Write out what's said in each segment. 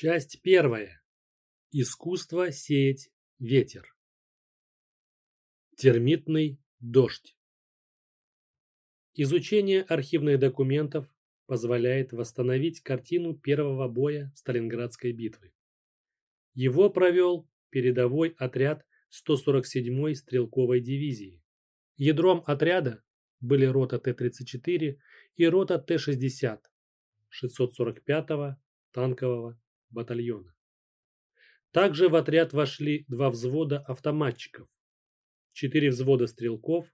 Часть первая. Искусство сеять ветер. Термитный дождь. Изучение архивных документов позволяет восстановить картину первого боя Сталинградской битвы. Его провел передовой отряд 147-й стрелковой дивизии. Ядром отряда были рота Т-34 и рота Т-60 645-го танкового батальона. Также в отряд вошли два взвода автоматчиков, четыре взвода стрелков,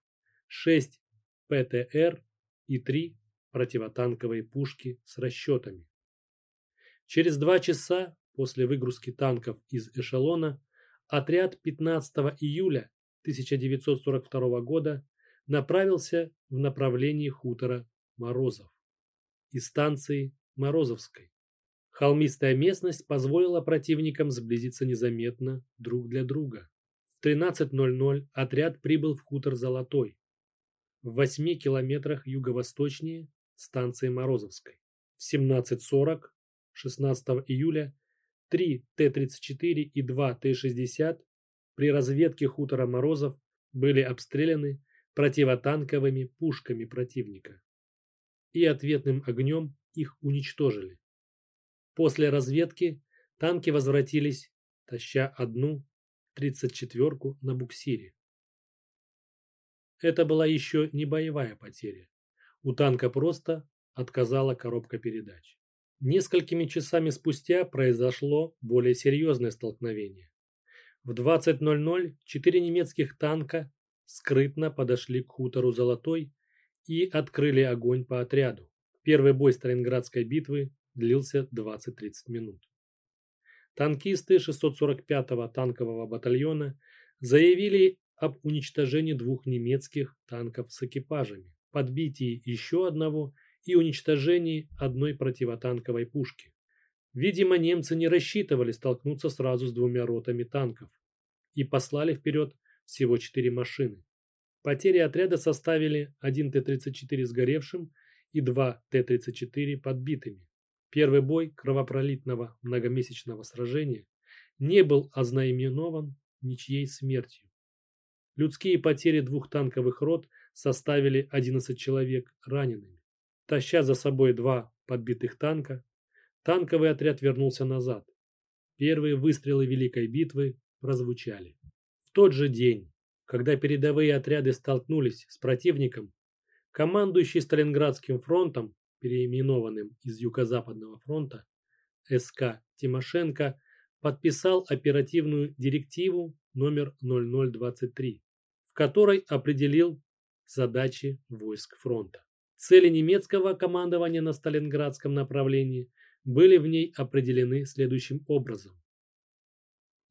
шесть ПТР и три противотанковые пушки с расчетами. Через два часа после выгрузки танков из эшелона отряд 15 июля 1942 года направился в направлении хутора Морозов из станции Морозовской. Холмистая местность позволила противникам сблизиться незаметно друг для друга. В 13.00 отряд прибыл в хутор Золотой, в 8 километрах юго-восточнее станции Морозовской. В 17.40 16 июля 3 Т-34 и 2 Т-60 при разведке хутора Морозов были обстреляны противотанковыми пушками противника и ответным огнем их уничтожили. После разведки танки возвратились, таща одну 34-ку на буксире. Это была еще не боевая потеря. У танка просто отказала коробка передач. Несколькими часами спустя произошло более серьезное столкновение. В 20.00 четыре немецких танка скрытно подошли к хутору Золотой и открыли огонь по отряду. Первый бой Сталинградской битвы длился 20-30 минут. Танкисты 645-го танкового батальона заявили об уничтожении двух немецких танков с экипажами, подбитии еще одного и уничтожении одной противотанковой пушки. Видимо, немцы не рассчитывали столкнуться сразу с двумя ротами танков и послали вперед всего четыре машины. Потери отряда составили 1 Т-34 сгоревшим и 2 Т-34 подбитыми. Первый бой кровопролитного многомесячного сражения не был ознаменован ничьей смертью. Людские потери двух танковых рот составили 11 человек ранеными. Таща за собой два подбитых танка, танковый отряд вернулся назад. Первые выстрелы Великой битвы прозвучали. В тот же день, когда передовые отряды столкнулись с противником, командующий Сталинградским фронтом переименованным из Юго-Западного фронта, СК Тимошенко подписал оперативную директиву номер 0023, в которой определил задачи войск фронта. Цели немецкого командования на Сталинградском направлении были в ней определены следующим образом.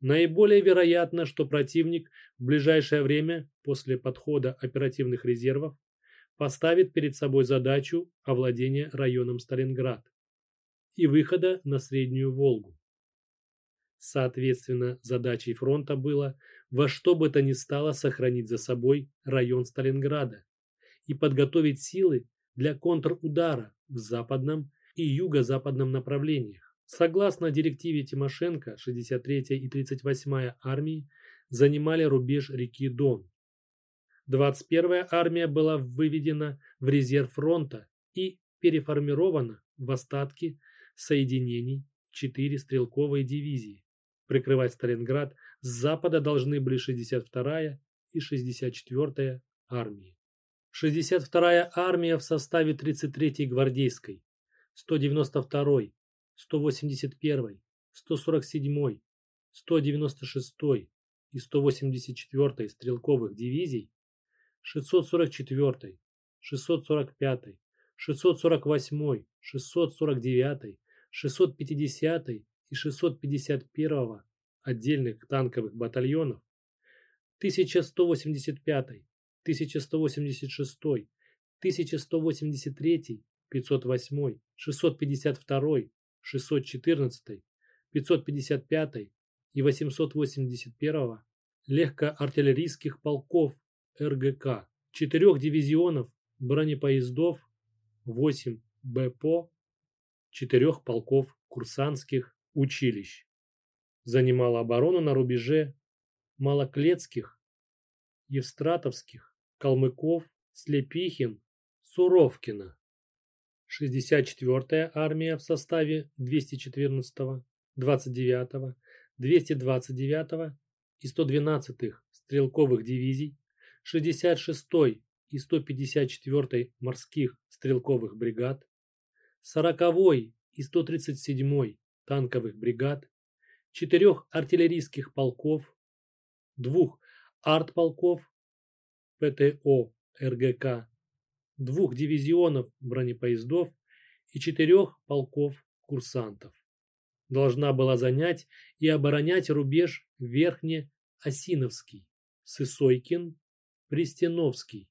Наиболее вероятно, что противник в ближайшее время после подхода оперативных резервов поставит перед собой задачу овладения районом Сталинград и выхода на Среднюю Волгу. Соответственно, задачей фронта было во что бы то ни стало сохранить за собой район Сталинграда и подготовить силы для контрудара в западном и юго-западном направлениях. Согласно директиве Тимошенко, 63-я и 38-я армии занимали рубеж реки Дон, 21-я армия была выведена в резерв фронта и переформирована в остатки соединений в 4 стрелковые дивизии. Прикрывать Сталинград с запада должны были 62-я и 64-я армии. 62-я армия в составе 33-й гвардейской, 192-й, 181-й, 147-й, 196-й и 184-й стрелковых дивизий 644, 645, 648, 649, 650 и 651 отдельных танковых батальонов, 1185, 1186, 1183, 508, 652, 614, 555 и 881 легкоартиллерийских полков РГК, четырех дивизионов бронепоездов, 8 БПО, четырех полков курсантских училищ. Занимала оборону на рубеже Малоклетских, Евстратовских, Калмыков, Слепихин, Суровкина. 64-я армия в составе 214-го, 29-го, 229-го и 112-х стрелковых дивизий, 66-й и 154-й морских стрелковых бригад, 40-й и 137-й танковых бригад, четырех артиллерийских полков, двух артполков ПТО РГК, двух дивизионов бронепоездов и четырех полков курсантов. Должна была занять и оборонять рубеж Верхне-Осиновский, Сысойкин, Пристеновский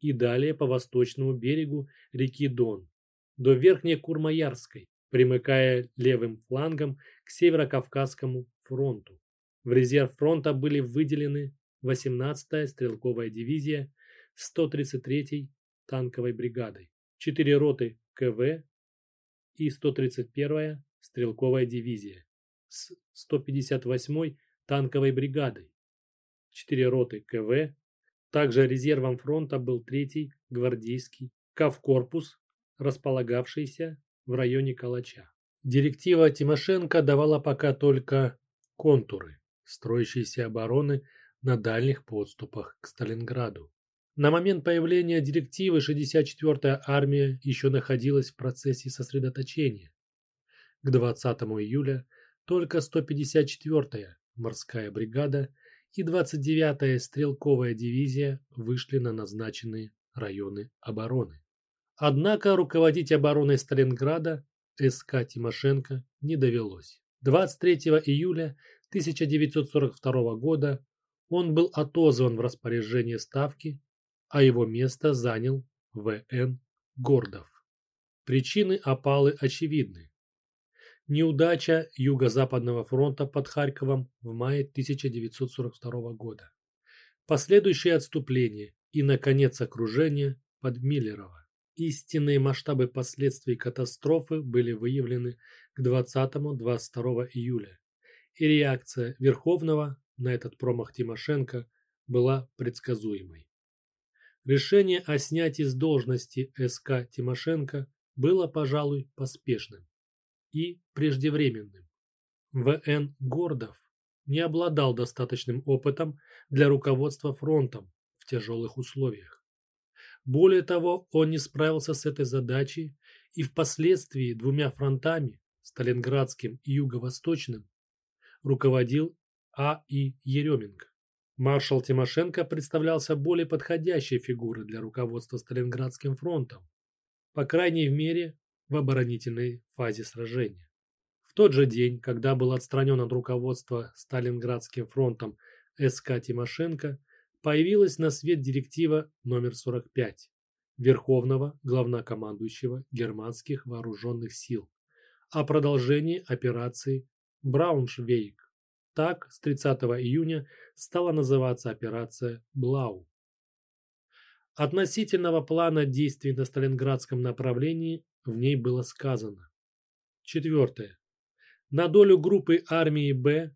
и далее по восточному берегу реки Дон до Верхнекурмаярской, примыкая левым флангом к Северо-Кавказскому фронту. В резерв фронта были выделены 18-я стрелковая дивизия 133-й танковой бригадой, 4 роты КВ и 131-я стрелковая дивизия с 158-й танковой бригадой, 4 роты КВ. Также резервом фронта был 3-й гвардейский Кавкорпус, располагавшийся в районе Калача. Директива Тимошенко давала пока только контуры строящейся обороны на дальних подступах к Сталинграду. На момент появления директивы 64-я армия еще находилась в процессе сосредоточения. К 20 июля только 154-я морская бригада и 29-я стрелковая дивизия вышли на назначенные районы обороны. Однако руководить обороной Сталинграда СК Тимошенко не довелось. 23 июля 1942 года он был отозван в распоряжение Ставки, а его место занял В.Н. Гордов. Причины опалы очевидны. Неудача Юго-Западного фронта под Харьковом в мае 1942 года. Последующее отступление и, наконец, окружение под Миллерово. Истинные масштабы последствий катастрофы были выявлены к 20-22 июля, и реакция Верховного на этот промах Тимошенко была предсказуемой. Решение о снятии с должности СК Тимошенко было, пожалуй, поспешным и преждевременным. В.Н. Гордов не обладал достаточным опытом для руководства фронтом в тяжелых условиях. Более того, он не справился с этой задачей и впоследствии двумя фронтами, Сталинградским и Юго-Восточным, руководил А. И. Еременко. Маршал Тимошенко представлялся более подходящей фигурой для руководства Сталинградским фронтом, по крайней мере в оборонительной фазе сражения. В тот же день, когда был отстранен от руководства Сталинградским фронтом СК Тимошенко, появилась на свет директива номер 45 Верховного главнокомандующего германских вооруженных сил о продолжении операции Брауншвейг. Так, с 30 июня стала называться операция Блау. Относительного плана действий на Сталинградском направлении в ней было сказано. Четвертое. На долю группы армии «Б»,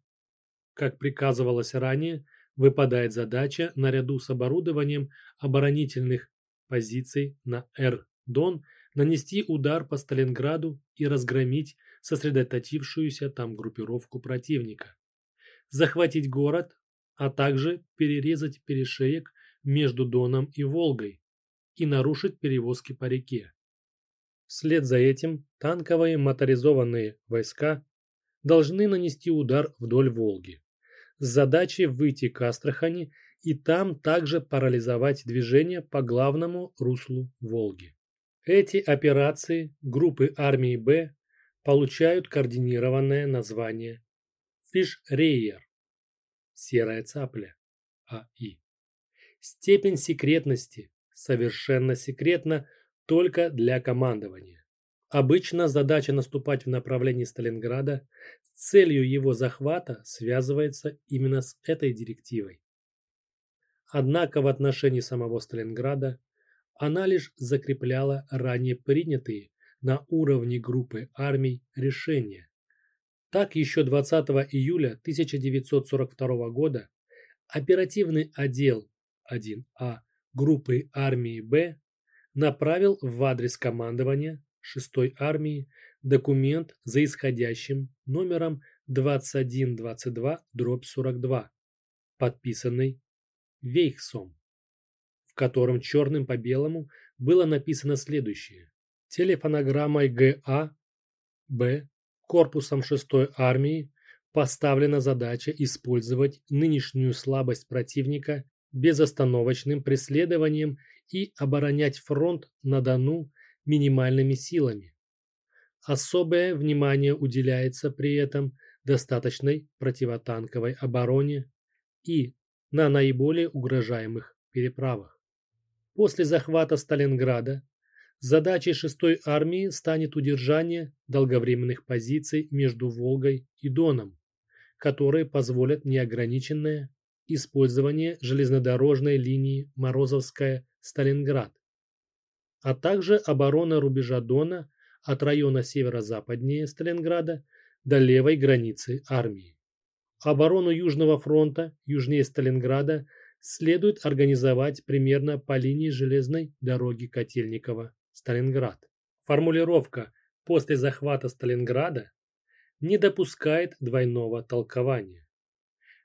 как приказывалось ранее, выпадает задача наряду с оборудованием оборонительных позиций на Р-Дон нанести удар по Сталинграду и разгромить сосредоточившуюся там группировку противника, захватить город, а также перерезать перешеек между Доном и Волгой и нарушить перевозки по реке. Вслед за этим танковые моторизованные войска должны нанести удар вдоль Волги с задачей выйти к Астрахани и там также парализовать движение по главному руслу Волги. Эти операции группы армии Б получают координированное название Фишрейер – серая цапля, АИ. Степень секретности совершенно секретна только для командования. Обычно задача наступать в направлении Сталинграда с целью его захвата связывается именно с этой директивой. Однако в отношении самого Сталинграда она лишь закрепляла ранее принятые на уровне группы армий решения, Так еще 20 июля 1942 года оперативный отдел 1А группы армии Б направил в адрес командования 6-й армии документ за исходящим номером 2122-42, подписанный Вейхсом, в котором черным по белому было написано следующее. Телефонограммой ГА Б корпусом 6-й армии поставлена задача использовать нынешнюю слабость противника безостановочным преследованием и оборонять фронт на Дону минимальными силами. Особое внимание уделяется при этом достаточной противотанковой обороне и на наиболее угрожаемых переправах. После захвата Сталинграда Задачей 6-й армии станет удержание долговременных позиций между Волгой и Доном, которые позволят неограниченное использование железнодорожной линии Морозовская-Сталинград, а также оборона рубежа Дона от района северо-западнее Сталинграда до левой границы армии. Оборону Южного фронта южнее Сталинграда следует организовать примерно по линии железной дороги Котельникова Сталинград. Формулировка «после захвата Сталинграда» не допускает двойного толкования.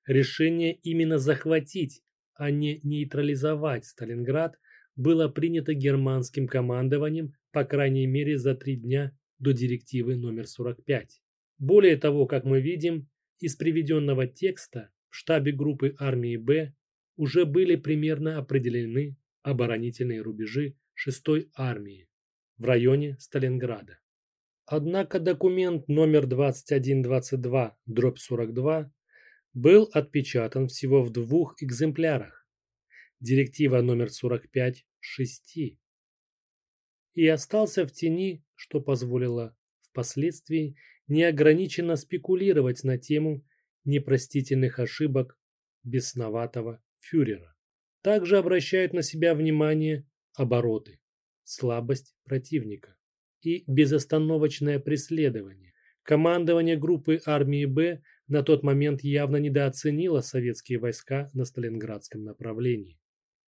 Решение именно захватить, а не нейтрализовать Сталинград было принято германским командованием по крайней мере за три дня до директивы номер 45. Более того, как мы видим, из приведенного текста в штабе группы армии Б уже были примерно определены оборонительные рубежи 6-й армии в районе Сталинграда. Однако документ номер 2122-42 был отпечатан всего в двух экземплярах. Директива номер 45 шести и остался в тени, что позволило впоследствии неограниченно спекулировать на тему непростительных ошибок бесноватого фюрера. Также обращают на себя внимание обороты, слабость противника и безостановочное преследование. Командование группы армии Б на тот момент явно недооценило советские войска на Сталинградском направлении.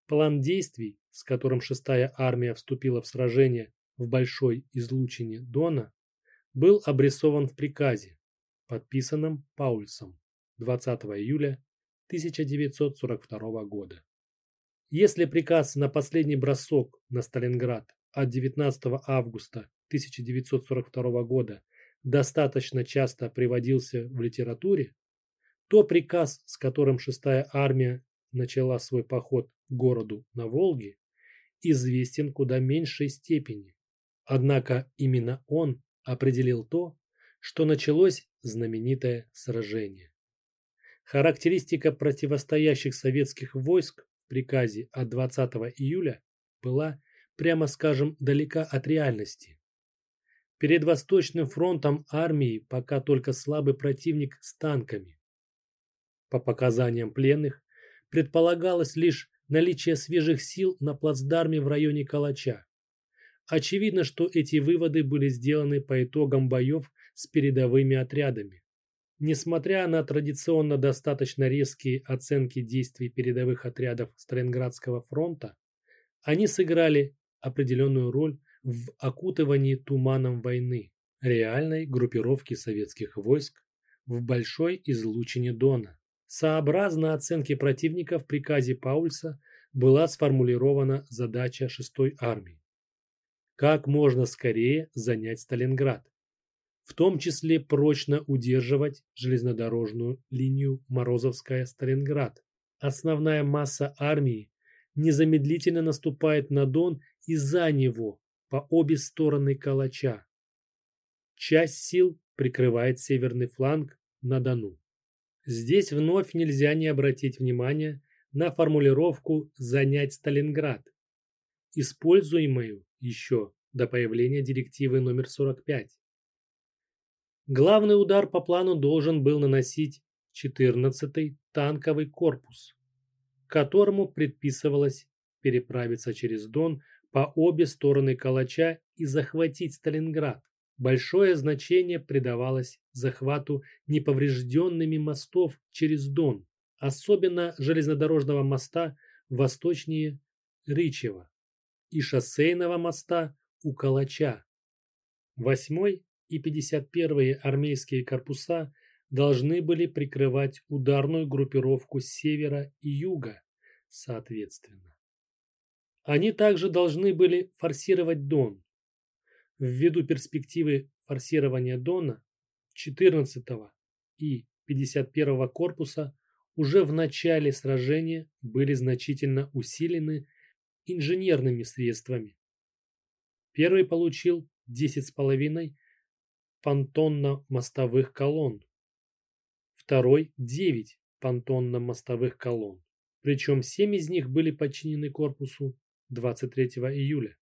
План действий, с которым 6-я армия вступила в сражение в Большой излучине Дона, был обрисован в приказе, подписанном Паульсом 20 июля 1942 года. Если приказ на последний бросок на Сталинград от 19 августа 1942 года достаточно часто приводился в литературе, то приказ, с которым 6-я армия начала свой поход к городу на Волге, известен куда меньшей степени. Однако именно он определил то, что началось знаменитое сражение. Характеристика противостоящих советских войск приказе от 20 июля была, прямо скажем, далека от реальности. Перед Восточным фронтом армии пока только слабый противник с танками. По показаниям пленных, предполагалось лишь наличие свежих сил на плацдарме в районе Калача. Очевидно, что эти выводы были сделаны по итогам боев с передовыми отрядами. Несмотря на традиционно достаточно резкие оценки действий передовых отрядов Сталинградского фронта, они сыграли определенную роль в окутывании туманом войны, реальной группировки советских войск в большой излучине Дона. Сообразно оценке противника в приказе Паульса была сформулирована задача 6-й армии. Как можно скорее занять Сталинград в том числе прочно удерживать железнодорожную линию Морозовская-Сталинград. Основная масса армии незамедлительно наступает на Дон и за него по обе стороны Калача. Часть сил прикрывает северный фланг на Дону. Здесь вновь нельзя не обратить внимание на формулировку «занять Сталинград», используемую еще до появления директивы номер 45. Главный удар по плану должен был наносить 14-й танковый корпус, которому предписывалось переправиться через Дон по обе стороны Калача и захватить Сталинград. Большое значение придавалось захвату неповрежденными мостов через Дон, особенно железнодорожного моста восточнее Рычева и шоссейного моста у Калача. 8 и 51 армейские корпуса должны были прикрывать ударную группировку с севера и юга, соответственно. Они также должны были форсировать Дон. Ввиду перспективы форсирования Дона 14 и 51 корпуса уже в начале сражения были значительно усилены инженерными средствами. Первый получил 10,5 понтонно-мостовых колонн, второй – 9 понтонно-мостовых колонн, причем 7 из них были подчинены корпусу 23 июля.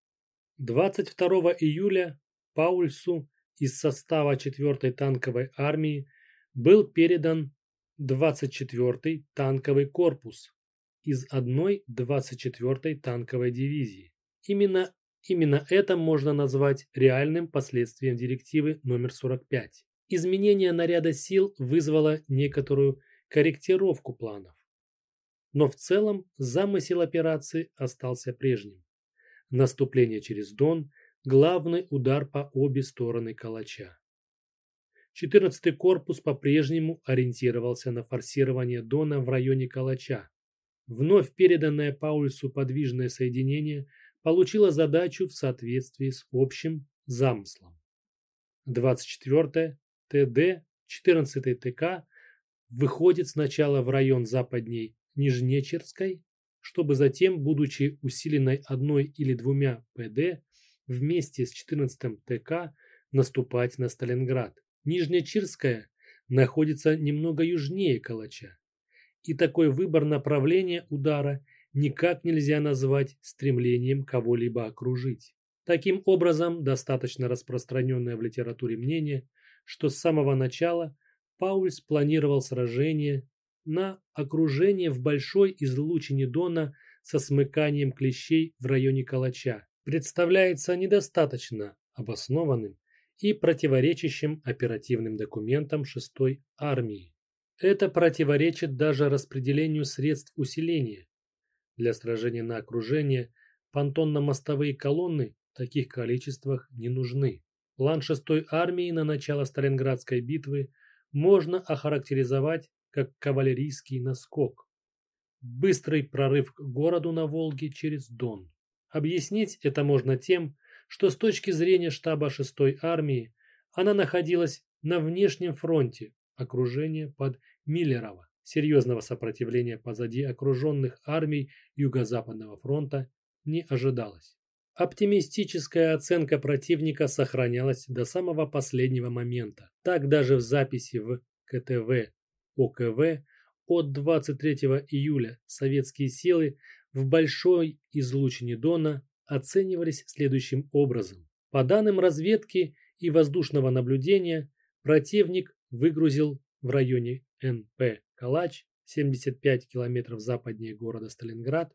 22 июля Паульсу из состава 4-й танковой армии был передан 24-й танковый корпус из одной 24-й танковой дивизии. Именно, именно это можно назвать реальным последствием директивы номер 45. Изменение наряда сил вызвало некоторую корректировку планов. Но в целом замысел операции остался прежним. Наступление через Дон – главный удар по обе стороны Калача. 14-й корпус по-прежнему ориентировался на форсирование Дона в районе Калача. Вновь переданное Паульсу подвижное соединение получило задачу в соответствии с общим замыслом. 24-е ТД 14-й ТК выходит сначала в район западней Нижнечерской, чтобы затем, будучи усиленной одной или двумя ПД, вместе с 14-м ТК наступать на Сталинград. Нижнечирская находится немного южнее Калача, и такой выбор направления удара никак нельзя назвать стремлением кого-либо окружить. Таким образом, достаточно распространенное в литературе мнение, что с самого начала Паульс планировал сражение на окружение в большой излучине Дона со смыканием клещей в районе Калача, представляется недостаточно обоснованным и противоречащим оперативным документам 6-й армии. Это противоречит даже распределению средств усиления. Для сражения на окружение понтонно-мостовые колонны в таких количествах не нужны. План 6-й армии на начало Сталинградской битвы можно охарактеризовать как кавалерийский наскок. Быстрый прорыв к городу на Волге через Дон. Объяснить это можно тем, что с точки зрения штаба 6-й армии она находилась на внешнем фронте окружения под Миллерово. Серьезного сопротивления позади окруженных армий Юго-Западного фронта не ожидалось. Оптимистическая оценка противника сохранялась до самого последнего момента. Так даже в записи в КТВ ОКВ от 23 июля советские силы в большой излучине Дона оценивались следующим образом. По данным разведки и воздушного наблюдения, противник выгрузил в районе НП Калач 75 километров западнее города Сталинград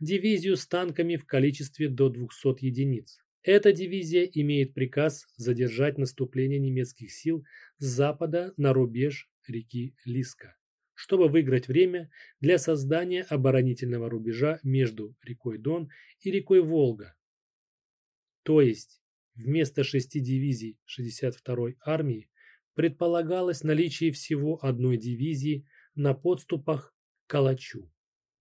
дивизию с танками в количестве до 200 единиц. Эта дивизия имеет приказ задержать наступление немецких сил с запада на рубеж реки Лиска, чтобы выиграть время для создания оборонительного рубежа между рекой Дон и рекой Волга. То есть вместо шести дивизий 62-й армии предполагалось наличие всего одной дивизии на подступах к Калачу.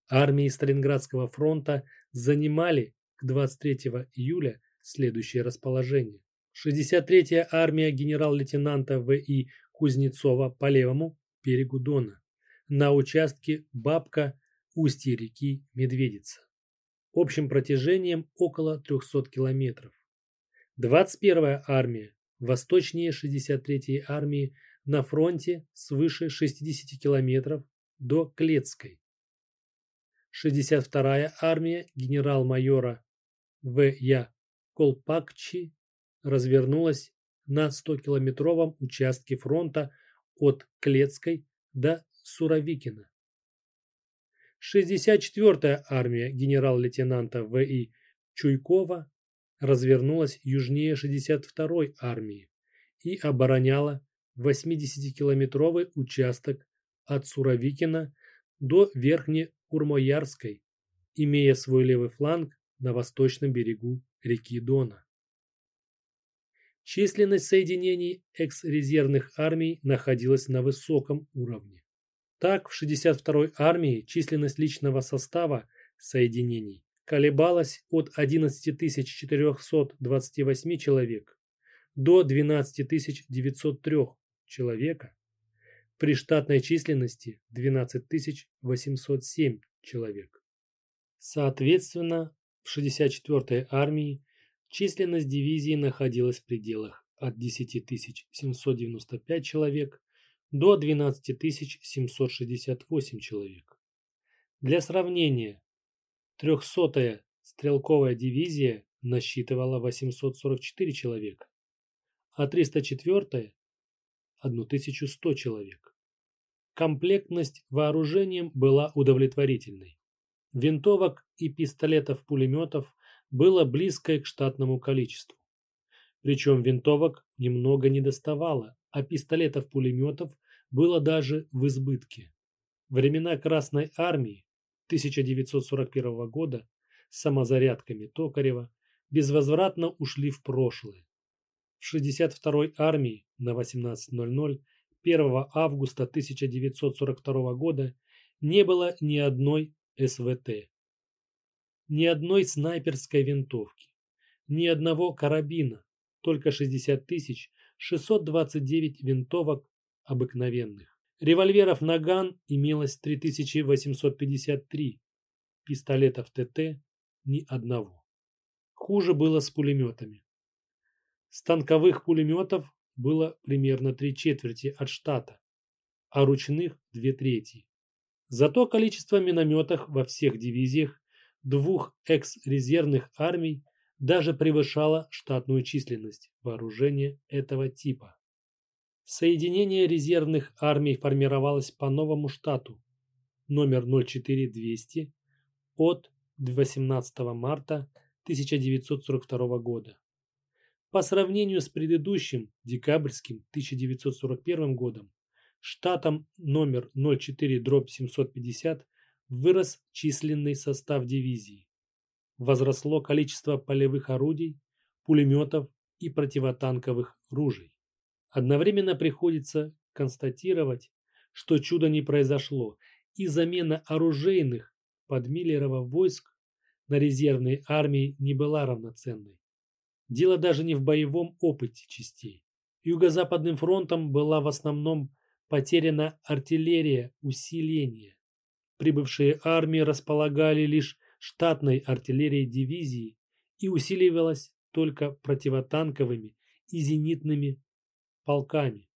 Армии Сталинградского фронта занимали к 23 июля следующее расположение. 63-я армия генерал-лейтенанта В.И. Кузнецова по левому берегу Дона на участке Бабка устье реки Медведица общим протяжением около 300 километров. 21-я армия восточнее 63-й армии на фронте свыше 60 километров до Клецкой. 62-я армия генерал-майора В.Я. Колпакчи развернулась на 100-километровом участке фронта от Клецкой до Суровикина. 64-я армия генерал-лейтенанта В.И. Чуйкова развернулась южнее 62-й армии и обороняла 80-километровый участок от Суровикина до Верхне-Урмоярской, имея свой левый фланг на восточном берегу реки Дона. Численность соединений экс-резервных армий находилась на высоком уровне. Так, в 62-й армии численность личного состава соединений колебалась от 11 428 человек до 12 903 человека при штатной численности 12 807 человек. Соответственно, в 64-й армии численность дивизии находилась в пределах от 10 795 человек до 12 768 человек. Для сравнения, 300-я стрелковая дивизия насчитывала 844 человека, а 304-я – 1100 человек. Комплектность вооружением была удовлетворительной. Винтовок и пистолетов-пулеметов было близкое к штатному количеству. Причем винтовок немного не доставало, а пистолетов-пулеметов было даже в избытке. Времена Красной Армии 1941 года с самозарядками Токарева безвозвратно ушли в прошлое. В 62-й армии на 18.00 1 августа 1942 года не было ни одной СВТ, ни одной снайперской винтовки, ни одного карабина, только 60 629 винтовок обыкновенных. Револьверов «Наган» имелось 3853, пистолетов ТТ – ни одного. Хуже было с пулеметами. Станковых пулеметов было примерно три четверти от штата, а ручных – две трети. Зато количество минометов во всех дивизиях двух экс-резервных армий даже превышало штатную численность вооружения этого типа. Соединение резервных армий формировалось по новому штату номер 04200 от 18 марта 1942 года. По сравнению с предыдущим декабрьским 1941 годом, штатом номер 04-750 вырос численный состав дивизии. Возросло количество полевых орудий, пулеметов и противотанковых ружей. Одновременно приходится констатировать, что чудо не произошло, и замена оружейных под Миллерова войск на резервные армии не была равноценной. Дело даже не в боевом опыте частей. Юго-Западным фронтом была в основном потеряна артиллерия усиления. Прибывшие армии располагали лишь штатной артиллерией дивизии и усиливалась только противотанковыми и зенитными полками.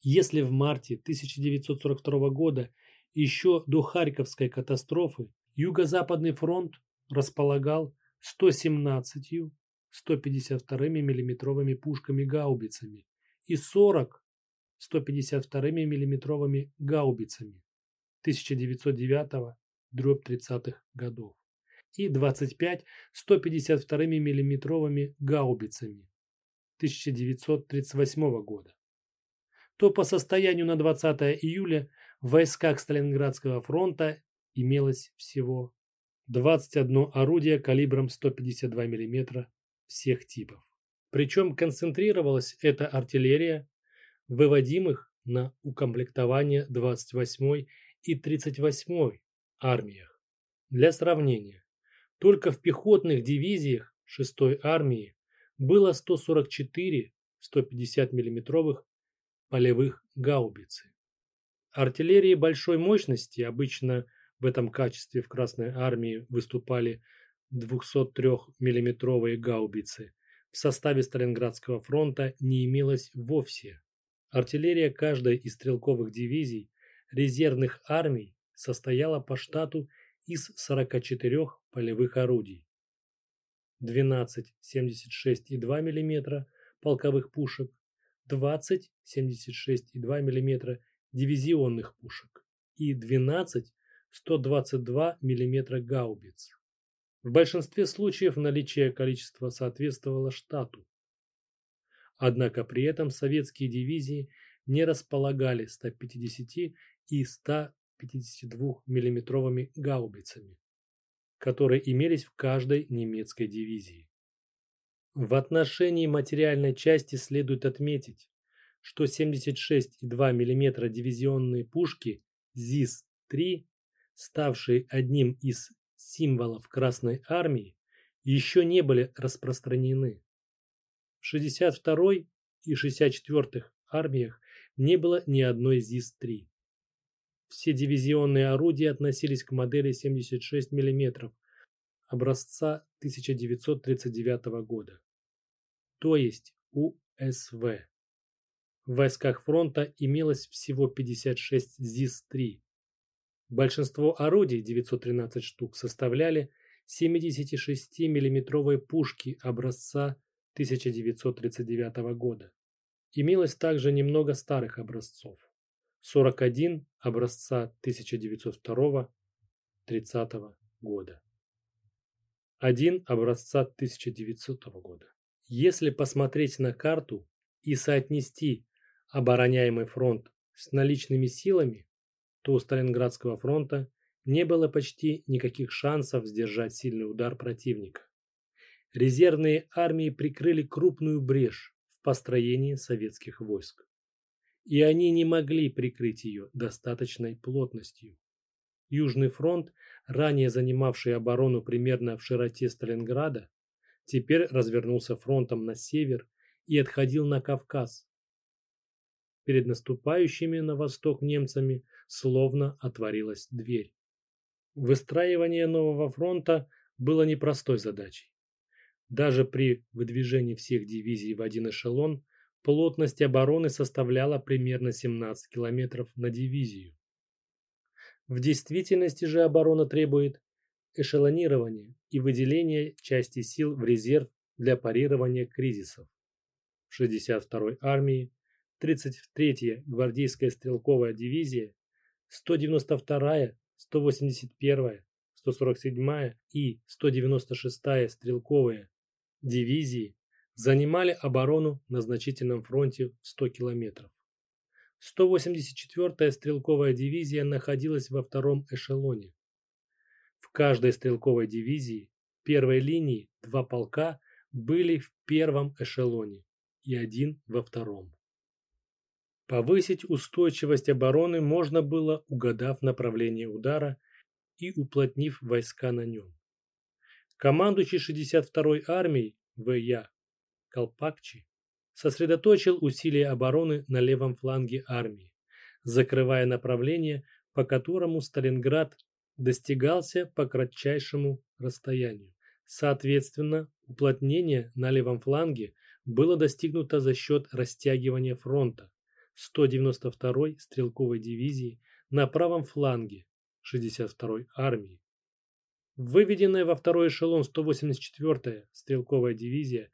Если в марте 1942 года, еще до Харьковской катастрофы, Юго-Западный фронт располагал 117 152 миллиметровыми пушками-гаубицами и 40 152 миллиметровыми гаубицами 1909 30-х годов и 25 152 миллиметровыми гаубицами 1938 года, то по состоянию на 20 июля в войсках Сталинградского фронта имелось всего 21 орудие калибром 152 мм всех типов. Причем концентрировалась эта артиллерия выводимых на укомплектование 28 и 38 армиях. Для сравнения, только в пехотных дивизиях 6 армии было 144 150 мм полевых гаубицы. Артиллерии большой мощности обычно в этом качестве в Красной армии выступали 203 миллиметровые гаубицы. В составе Сталинградского фронта не имелось вовсе. Артиллерия каждой из стрелковых дивизий резервных армий состояла по штату из 44 полевых орудий. 12 76,2 мм полковых пушек, 20 76,2 мм дивизионных пушек и 12 122 мм гаубиц. В большинстве случаев наличие количества соответствовало штату. Однако при этом советские дивизии не располагали 150 и 152 миллиметровыми гаубицами, которые имелись в каждой немецкой дивизии. В отношении материальной части следует отметить, что 76,2 мм дивизионные пушки ЗИС-3, ставшие одним из символов Красной Армии, еще не были распространены. В 62-й и 64-х армиях не было ни одной ЗИС-3. Все дивизионные орудия относились к модели 76 мм образца 1939 года, то есть УСВ. В войсках фронта имелось всего 56 ЗИС-3. Большинство орудий, 913 штук, составляли 76 миллиметровые пушки образца 1939 года. Имелось также немного старых образцов. 41 образца 1902-30 года. Один образца 1900 года. Если посмотреть на карту и соотнести обороняемый фронт с наличными силами, то у Сталинградского фронта не было почти никаких шансов сдержать сильный удар противника. Резервные армии прикрыли крупную брешь построении советских войск. И они не могли прикрыть ее достаточной плотностью. Южный фронт, ранее занимавший оборону примерно в широте Сталинграда, теперь развернулся фронтом на север и отходил на Кавказ, перед наступающими на восток немцами словно отворилась дверь. Выстраивание нового фронта было непростой задачей. Даже при выдвижении всех дивизий в один эшелон плотность обороны составляла примерно 17 километров на дивизию. В действительности же оборона требует эшелонирования и выделения части сил в резерв для парирования кризисов. В 62-й армии 33-я гвардейская стрелковая дивизия, 192-я, 181-я, 147-я и 196-я стрелковые дивизии занимали оборону на значительном фронте в 100 километров. 184-я стрелковая дивизия находилась во втором эшелоне. В каждой стрелковой дивизии первой линии два полка были в первом эшелоне и один во втором. Повысить устойчивость обороны можно было, угадав направление удара и уплотнив войска на нем. Командующий 62-й армией В.Я. Колпакчи сосредоточил усилия обороны на левом фланге армии, закрывая направление, по которому Сталинград достигался по кратчайшему расстоянию. Соответственно, уплотнение на левом фланге было достигнуто за счет растягивания фронта, 192-й стрелковой дивизии на правом фланге 62-й армии. Выведенная во второй эшелон 184-я стрелковая дивизия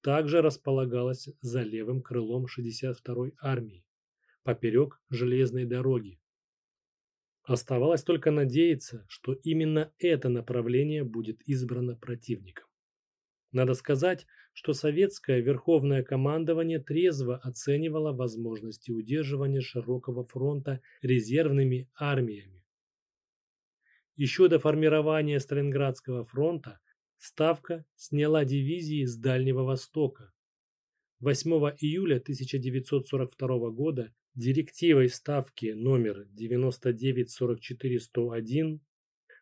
также располагалась за левым крылом 62-й армии, поперек железной дороги. Оставалось только надеяться, что именно это направление будет избрано противником. Надо сказать, что советское верховное командование трезво оценивало возможности удерживания широкого фронта резервными армиями. Еще до формирования Сталинградского фронта Ставка сняла дивизии с Дальнего Востока. 8 июля 1942 года директивой Ставки номер 9944101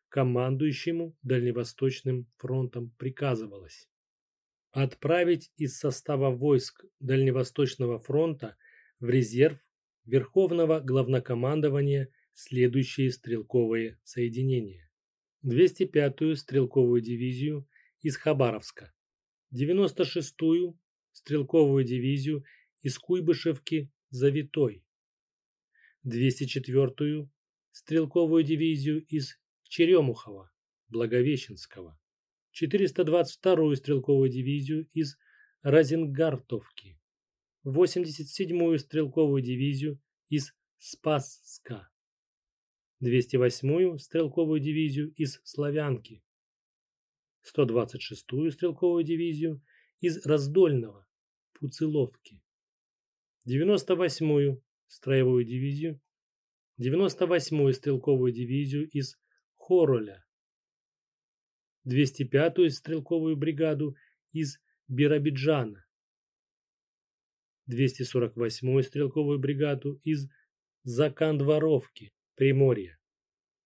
командующему Дальневосточным фронтом приказывалось отправить из состава войск Дальневосточного фронта в резерв Верховного главнокомандования следующие стрелковые соединения. 205-ю стрелковую дивизию из Хабаровска, 96-ю стрелковую дивизию из Куйбышевки Завитой, 204-ю стрелковую дивизию из Черемухова, Благовещенского, 422-ю стрелковую дивизию из Розенгартовки, 87-ю стрелковую дивизию из Спасска, 208-ю стрелковую дивизию из Славянки, 126-ю стрелковую дивизию из Раздольного, Пуциловки, 98-ю строевую дивизию, 98-ю стрелковую дивизию из Хороля, 205-ю стрелковую бригаду из Биробиджана, 248-ю стрелковую бригаду из Закандворовки, Приморья,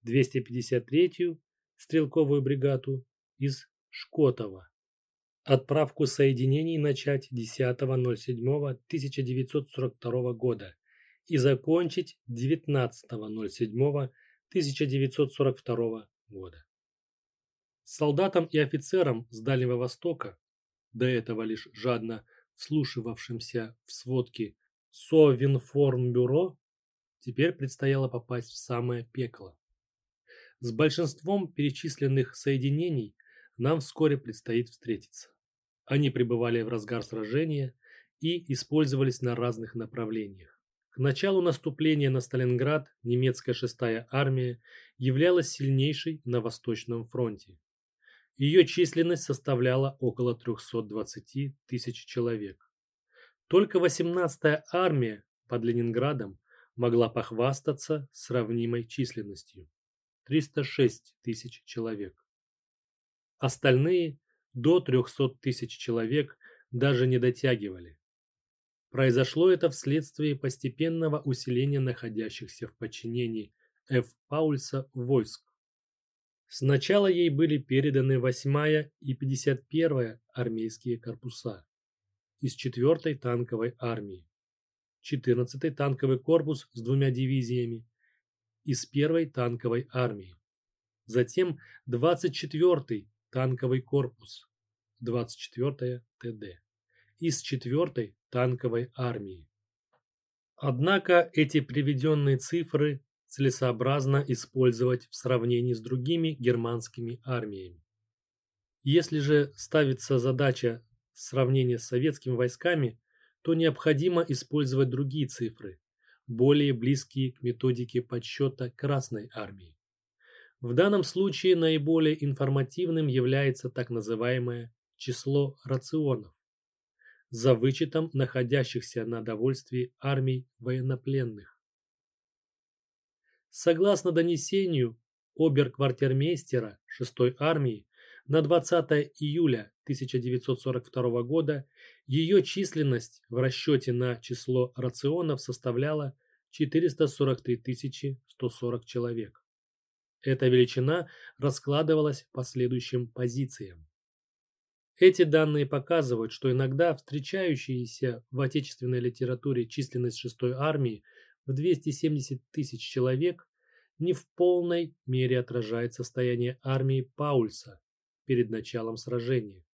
253-ю стрелковую бригаду из Шкотова. Отправку соединений начать 10.07.1942 года и закончить 19.07.1942 года. Солдатам и офицерам с Дальнего Востока, до этого лишь жадно вслушивавшимся в сводки Совинформбюро, теперь предстояло попасть в самое пекло. С большинством перечисленных соединений нам вскоре предстоит встретиться. Они пребывали в разгар сражения и использовались на разных направлениях. К началу наступления на Сталинград немецкая шестая армия являлась сильнейшей на Восточном фронте. Ее численность составляла около 320 тысяч человек. Только 18-я армия под Ленинградом могла похвастаться сравнимой численностью – 306 тысяч человек. Остальные до 300 тысяч человек даже не дотягивали. Произошло это вследствие постепенного усиления находящихся в подчинении Ф. Паульса войск. Сначала ей были переданы 8-я и 51-я армейские корпуса из 4-й танковой армии, 14-й танковый корпус с двумя дивизиями из 1-й танковой армии, затем 24-й танковый корпус, 24-я ТД, из 4-й танковой армии. Однако эти приведенные цифры целесообразно использовать в сравнении с другими германскими армиями. Если же ставится задача сравнения с советскими войсками, то необходимо использовать другие цифры, более близкие к методике подсчета Красной армии. В данном случае наиболее информативным является так называемое число рационов за вычетом находящихся на довольствии армий военнопленных. Согласно донесению оберквартирмейстера 6-й армии на 20 июля 1942 года ее численность в расчете на число рационов составляла 443 140 человек. Эта величина раскладывалась по следующим позициям. Эти данные показывают, что иногда встречающаяся в отечественной литературе численность 6-й армии в 270 тысяч человек не в полной мере отражает состояние армии Паульса перед началом сражения.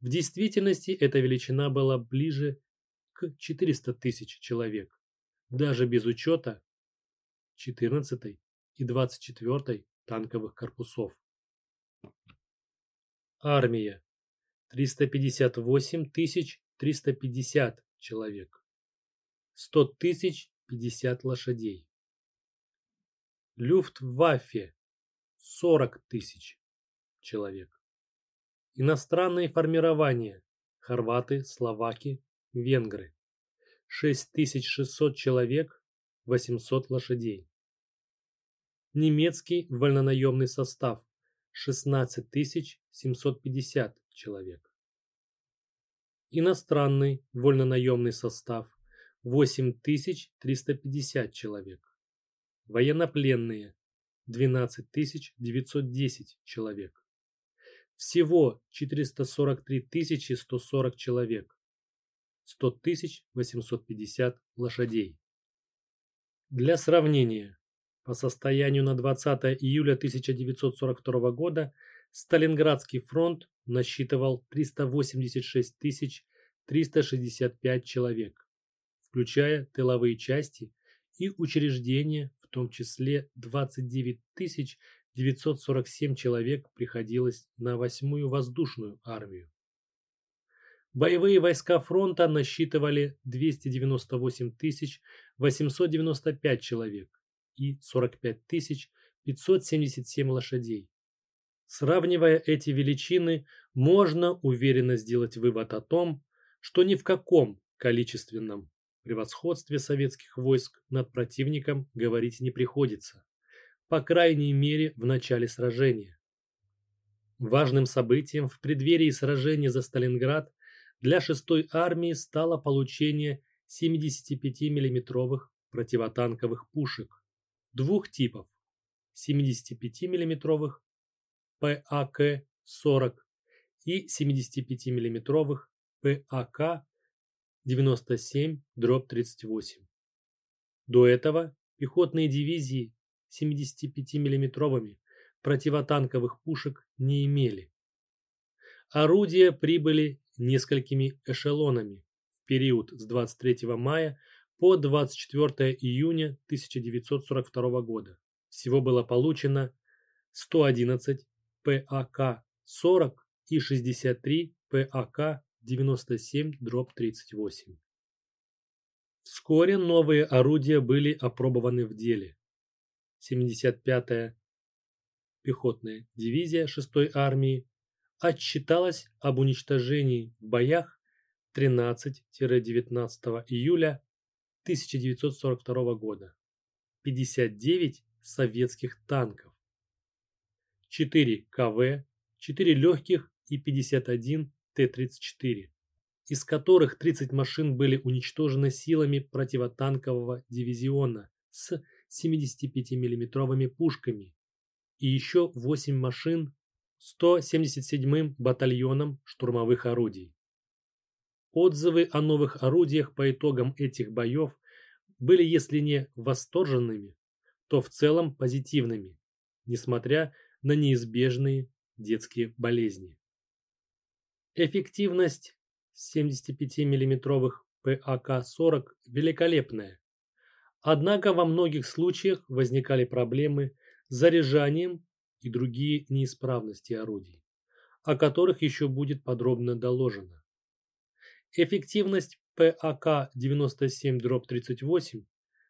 В действительности эта величина была ближе к 400 тысяч человек, даже без учета 14 и 24-й танковых корпусов. Армия. 358 тысяч 350 человек. 100 тысяч 50 лошадей. Люфтваффе. 40 тысяч человек. Иностранные формирования. Хорваты, словаки, венгры. 6600 человек, 800 лошадей немецкий вольнонаемный состав 16 750 человек. Иностранный вольнонаемный состав 8350 человек. Военнопленные 12 910 человек. Всего 443 140 человек. 100 850 лошадей. Для сравнения, по состоянию на 20 июля 1942 года Сталинградский фронт насчитывал 386 365 человек, включая тыловые части и учреждения, в том числе 29 947 человек приходилось на 8-ю воздушную армию. Боевые войска фронта насчитывали 298 895 человек, и 45 577 лошадей. Сравнивая эти величины, можно уверенно сделать вывод о том, что ни в каком количественном превосходстве советских войск над противником говорить не приходится, по крайней мере в начале сражения. Важным событием в преддверии сражения за Сталинград для 6-й армии стало получение 75 миллиметровых противотанковых пушек двух типов 75 миллиметровых ПАК-40 и 75 миллиметровых ПАК-97-38. До этого пехотные дивизии 75 миллиметровыми противотанковых пушек не имели. Орудия прибыли несколькими эшелонами в период с 23 мая по 24 июня 1942 года. Всего было получено 111 ПАК-40 и 63 ПАК-97-38. Вскоре новые орудия были опробованы в деле. 75-я пехотная дивизия 6-й армии отчиталась об уничтожении в боях 13-19 июля 1942 года. 59 советских танков, 4 КВ, 4 легких и 51 Т-34, из которых 30 машин были уничтожены силами противотанкового дивизиона с 75 миллиметровыми пушками и еще 8 машин 177-м батальоном штурмовых орудий. Отзывы о новых орудиях по итогам этих боев были, если не восторженными, то в целом позитивными, несмотря на неизбежные детские болезни. Эффективность 75 миллиметровых ПАК-40 великолепная, однако во многих случаях возникали проблемы с заряжанием и другие неисправности орудий, о которых еще будет подробно доложено. Эффективность ПАК-97-38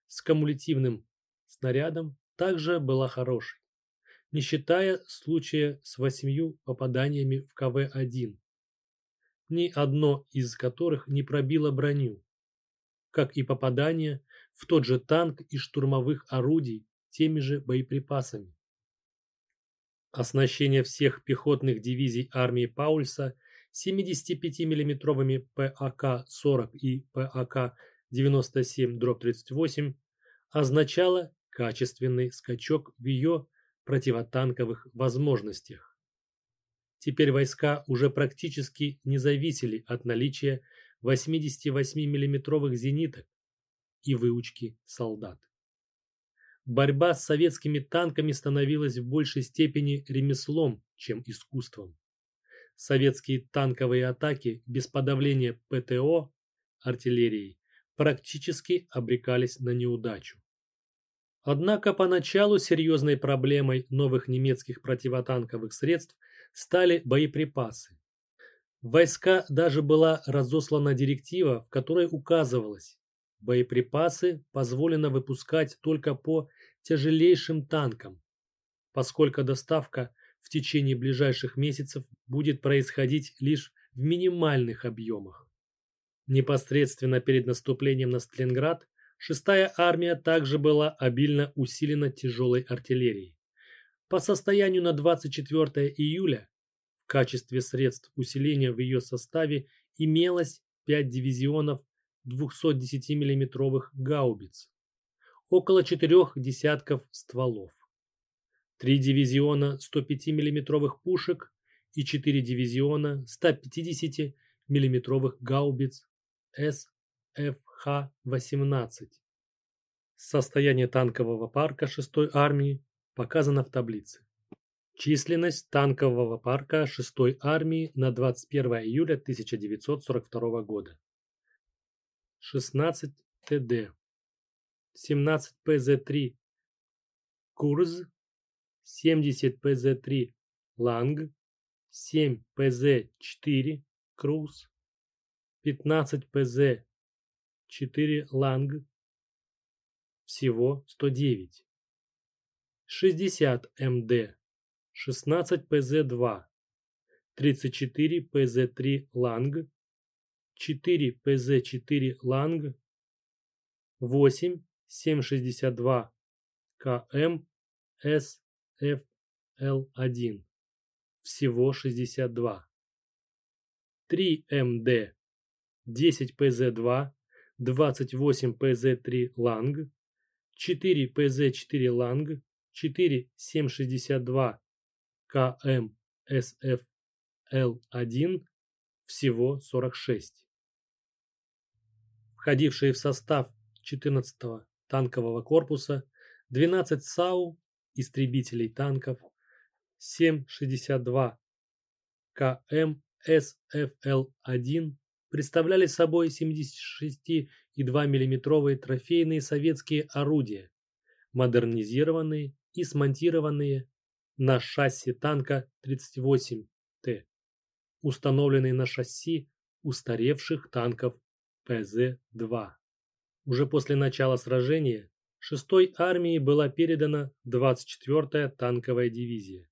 с кумулятивным снарядом также была хорошей, не считая случая с восемью попаданиями в КВ-1, ни одно из которых не пробило броню, как и попадание в тот же танк из штурмовых орудий теми же боеприпасами. Оснащение всех пехотных дивизий армии Паульса 75 миллиметровыми ПАК-40 и ПАК-97-38 означало качественный скачок в ее противотанковых возможностях. Теперь войска уже практически не зависели от наличия 88 миллиметровых зениток и выучки солдат борьба с советскими танками становилась в большей степени ремеслом, чем искусством. Советские танковые атаки без подавления ПТО артиллерии практически обрекались на неудачу. Однако поначалу серьезной проблемой новых немецких противотанковых средств стали боеприпасы. В войска даже была разослана директива, в которой указывалось, Боеприпасы позволено выпускать только по тяжелейшим танкам, поскольку доставка в течение ближайших месяцев будет происходить лишь в минимальных объемах. Непосредственно перед наступлением на Сталинград 6-я армия также была обильно усилена тяжелой артиллерией. По состоянию на 24 июля в качестве средств усиления в ее составе имелось 5 дивизионов 210 миллиметровых гаубиц, около четырех десятков стволов, три дивизиона 105 миллиметровых пушек и четыре дивизиона 150 миллиметровых гаубиц СФХ-18. Состояние танкового парка 6-й армии показано в таблице. Численность танкового парка 6-й армии на 21 июля 1942 года. 16 ТД, 17 ПЗ-3 Курз, 70 ПЗ-3 Ланг, 7 ПЗ-4 Круз, 15 ПЗ-4 Ланг, всего 109. 60 МД, 16 ПЗ-2, 34 ПЗ-3 Ланг, 4 ПЗ-4 «Ланг», 8 7,62 КМ СФЛ-1. Всего 62. 3 МД 10 ПЗ-2, 28 ПЗ-3 «Ланг», 4 ПЗ-4 «Ланг», 4 7,62 КМ СФЛ-1. Всего 46. Входившие в состав 14-го танкового корпуса 12 САУ, истребителей танков, 7,62 КМ СФЛ-1 представляли собой 76,2 мм трофейные советские орудия, модернизированные и смонтированные на шасси танка 38Т, установленные на шасси устаревших танков ПЗ-2. Уже после начала сражения 6-й армии была передана 24-я танковая дивизия.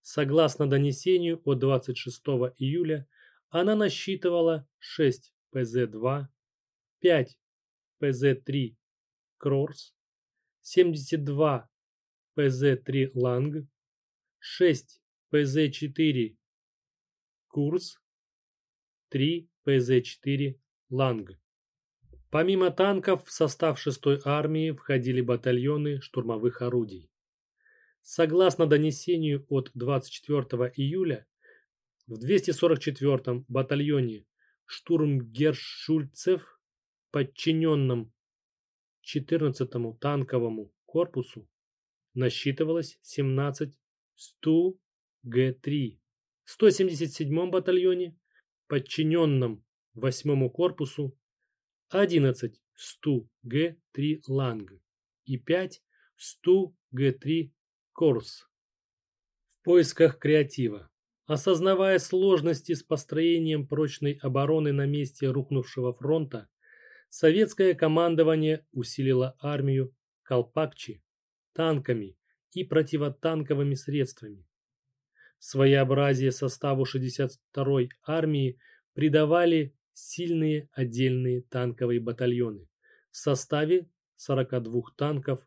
Согласно донесению от 26 июля, она насчитывала 6 ПЗ-2, 5 ПЗ-3 Крорс, 72 ПЗ-3 Ланг, 6 ПЗ-4 Курс, 3 ПЗ-4 Ланг. Помимо танков в состав 6-й армии входили батальоны штурмовых орудий. Согласно донесению от 24 июля, в 244-м батальоне штурмгершульцев, подчиненном 14-му танковому корпусу, насчитывалось 17 СТУ Г-3. В 177-м батальоне, подчиненном 8-му корпусу, 11 СТУ Г-3 Ланг и 5 СТУ Г-3 Корс. В поисках креатива. Осознавая сложности с построением прочной обороны на месте рухнувшего фронта, советское командование усилило армию Колпакчи танками и противотанковыми средствами. Своеобразие составу 62-й армии придавали сильные отдельные танковые батальоны в составе 42 танков,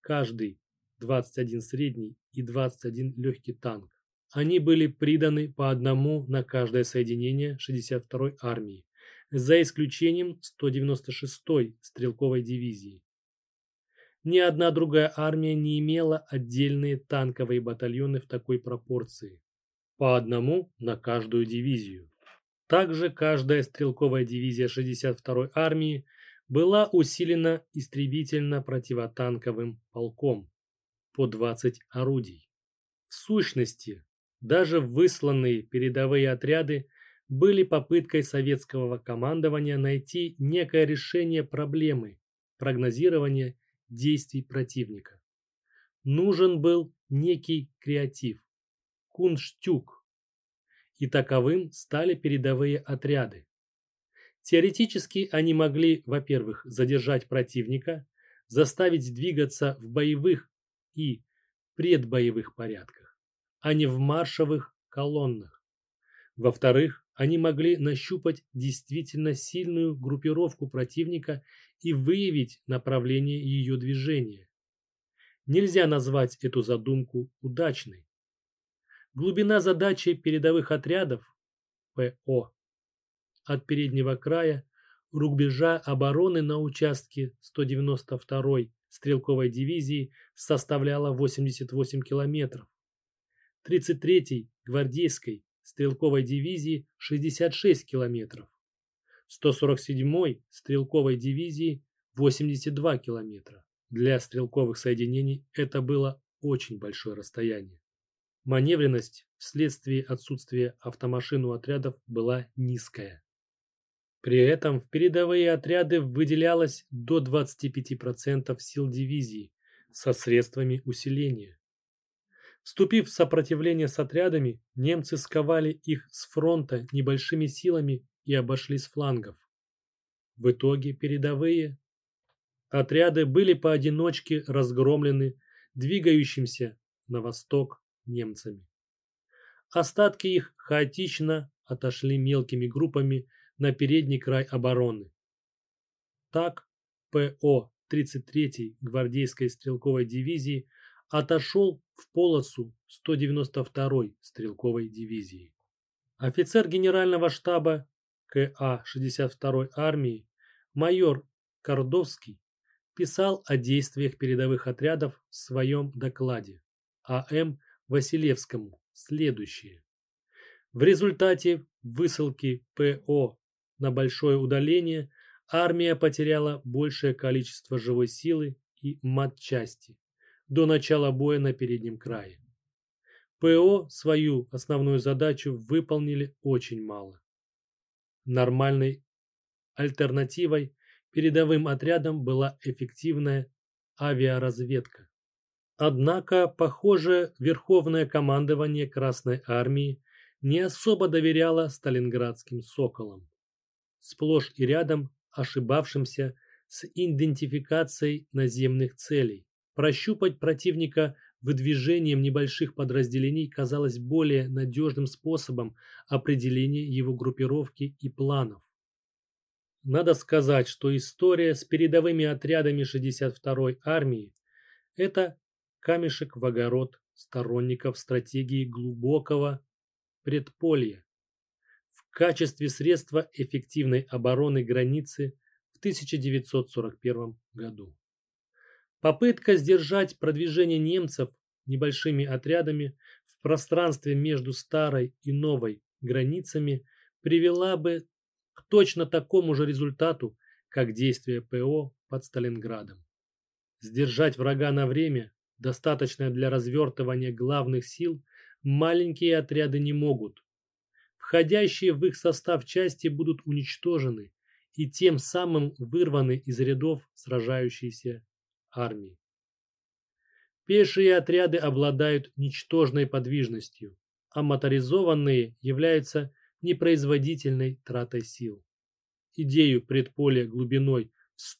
каждый 21 средний и 21 легкий танк. Они были приданы по одному на каждое соединение 62-й армии, за исключением 196-й стрелковой дивизии. Ни одна другая армия не имела отдельные танковые батальоны в такой пропорции, по одному на каждую дивизию. Также каждая стрелковая дивизия 62-й армии была усилена истребительно-противотанковым полком по 20 орудий. В сущности, даже высланные передовые отряды были попыткой советского командования найти некое решение проблемы прогнозирования действий противника. Нужен был некий креатив, кунштюк, и таковым стали передовые отряды. Теоретически они могли, во-первых, задержать противника, заставить двигаться в боевых и предбоевых порядках, а не в маршевых колоннах. Во-вторых, они могли нащупать действительно сильную группировку противника и выявить направление ее движения. Нельзя назвать эту задумку удачной. Глубина задачи передовых отрядов ПО от переднего края рубежа обороны на участке 192-й стрелковой дивизии составляла 88 километров, 33-й гвардейской стрелковой дивизии 66 километров, 147-й стрелковой дивизии 82 километра. Для стрелковых соединений это было очень большое расстояние. Маневренность вследствие отсутствия автомашин у отрядов была низкая. При этом в передовые отряды выделялось до 25% сил дивизии со средствами усиления. Вступив в сопротивление с отрядами, немцы сковали их с фронта небольшими силами и обошли с флангов. В итоге передовые отряды были поодиночке разгромлены двигающимся на восток немцами. Остатки их хаотично отошли мелкими группами на передний край обороны. Так, ПО 33-й гвардейской стрелковой дивизии отошел в полосу 192-й стрелковой дивизии. Офицер генерального штаба КА 62-й армии майор Кордовский писал о действиях передовых отрядов в своем докладе А.М. Василевскому следующее. В результате высылки ПО на большое удаление армия потеряла большее количество живой силы и матчасти до начала боя на переднем крае. ПО свою основную задачу выполнили очень мало. Нормальной альтернативой передовым отрядам была эффективная авиаразведка. Однако, похоже, Верховное командование Красной Армии не особо доверяло сталинградским «Соколам», сплошь и рядом ошибавшимся с идентификацией наземных целей. Прощупать противника выдвижением небольших подразделений казалось более надежным способом определения его группировки и планов. Надо сказать, что история с передовыми отрядами 62-й армии – это камешек в огород сторонников стратегии глубокого предполья в качестве средства эффективной обороны границы в 1941 году. Попытка сдержать продвижение немцев небольшими отрядами в пространстве между старой и новой границами привела бы к точно такому же результату, как действие ПО под Сталинградом. Сдержать врага на время, достаточное для развертывания главных сил, маленькие отряды не могут. Входящие в их состав части будут уничтожены и тем самым вырваны из рядов сражающейся армии. Пешие отряды обладают ничтожной подвижностью, а моторизованные являются непроизводительной тратой сил. Идею предполя глубиной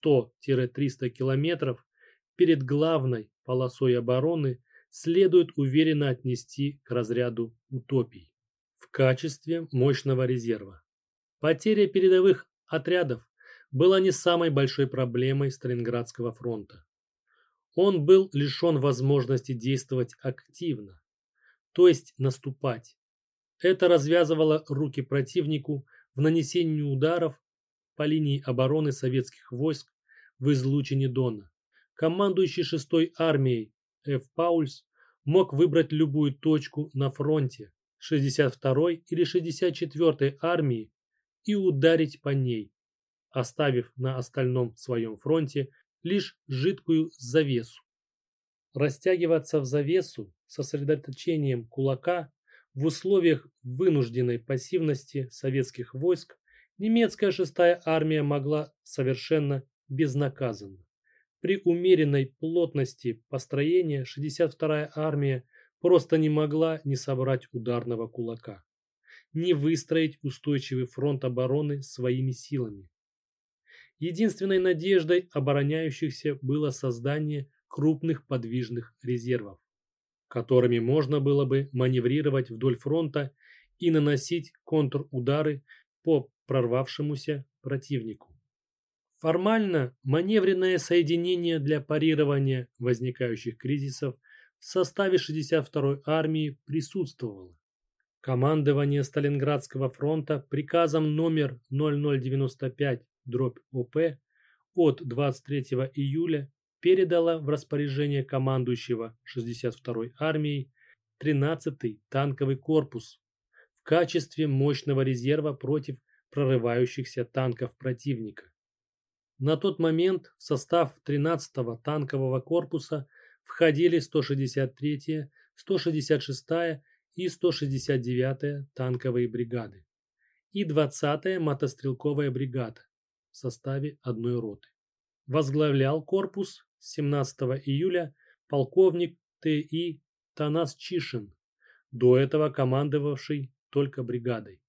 100-300 километров перед главной полосой обороны следует уверенно отнести к разряду утопий в качестве мощного резерва. Потеря передовых отрядов была не самой большой проблемой Сталинградского фронта он был лишен возможности действовать активно, то есть наступать. Это развязывало руки противнику в нанесении ударов по линии обороны советских войск в излучине Дона. Командующий 6-й армией Ф. Паульс мог выбрать любую точку на фронте 62-й или 64-й армии и ударить по ней, оставив на остальном своем фронте лишь жидкую завесу. Растягиваться в завесу сосредоточением кулака в условиях вынужденной пассивности советских войск немецкая шестая армия могла совершенно безнаказанно. При умеренной плотности построения 62-я армия просто не могла не собрать ударного кулака, не выстроить устойчивый фронт обороны своими силами. Единственной надеждой обороняющихся было создание крупных подвижных резервов, которыми можно было бы маневрировать вдоль фронта и наносить контрудары по прорвавшемуся противнику. Формально маневренное соединение для парирования возникающих кризисов в составе 62-й армии присутствовало. Командование Сталинградского фронта приказом номер 0095 дробь ОП от 23 июля передала в распоряжение командующего 62-й армией 13-й танковый корпус в качестве мощного резерва против прорывающихся танков противника. На тот момент в состав 13-го танкового корпуса входили 163-я, 166-я и 169-я танковые бригады и 20-я мотострелковая бригада, в составе одной роты. Возглавлял корпус 17 июля полковник Т.И. Танасчишин, до этого командовавший только бригадой.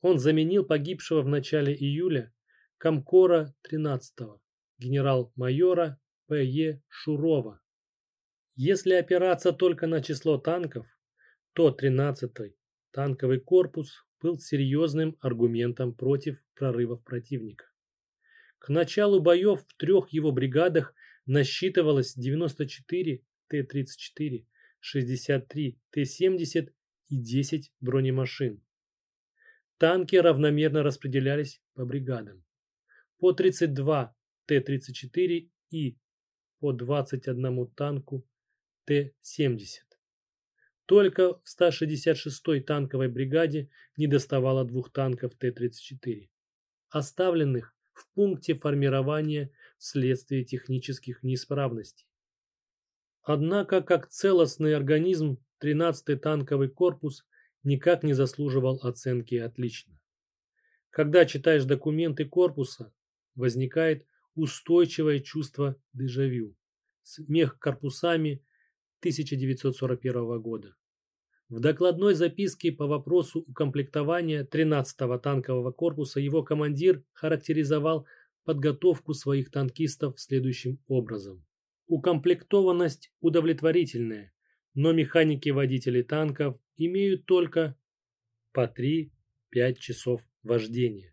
Он заменил погибшего в начале июля комкора 13-го генерал-майора П.Е. Шурова. Если опираться только на число танков, то 13-й танковый корпус был серьезным аргументом против прорывов противника. К началу боев в трех его бригадах насчитывалось 94 Т-34, 63 Т-70 и 10 бронемашин. Танки равномерно распределялись по бригадам. По 32 Т-34 и по 21 танку Т-70. Только в 166-й танковой бригаде недоставало двух танков Т-34, оставленных в пункте формирования вследствие технических неисправностей. Однако, как целостный организм, 13-й танковый корпус никак не заслуживал оценки «отлично». Когда читаешь документы корпуса, возникает устойчивое чувство дежавю с мехкорпусами 1941 года. В докладной записке по вопросу укомплектования 13-го танкового корпуса его командир характеризовал подготовку своих танкистов следующим образом. Укомплектованность удовлетворительная, но механики-водители танков имеют только по 3-5 часов вождения.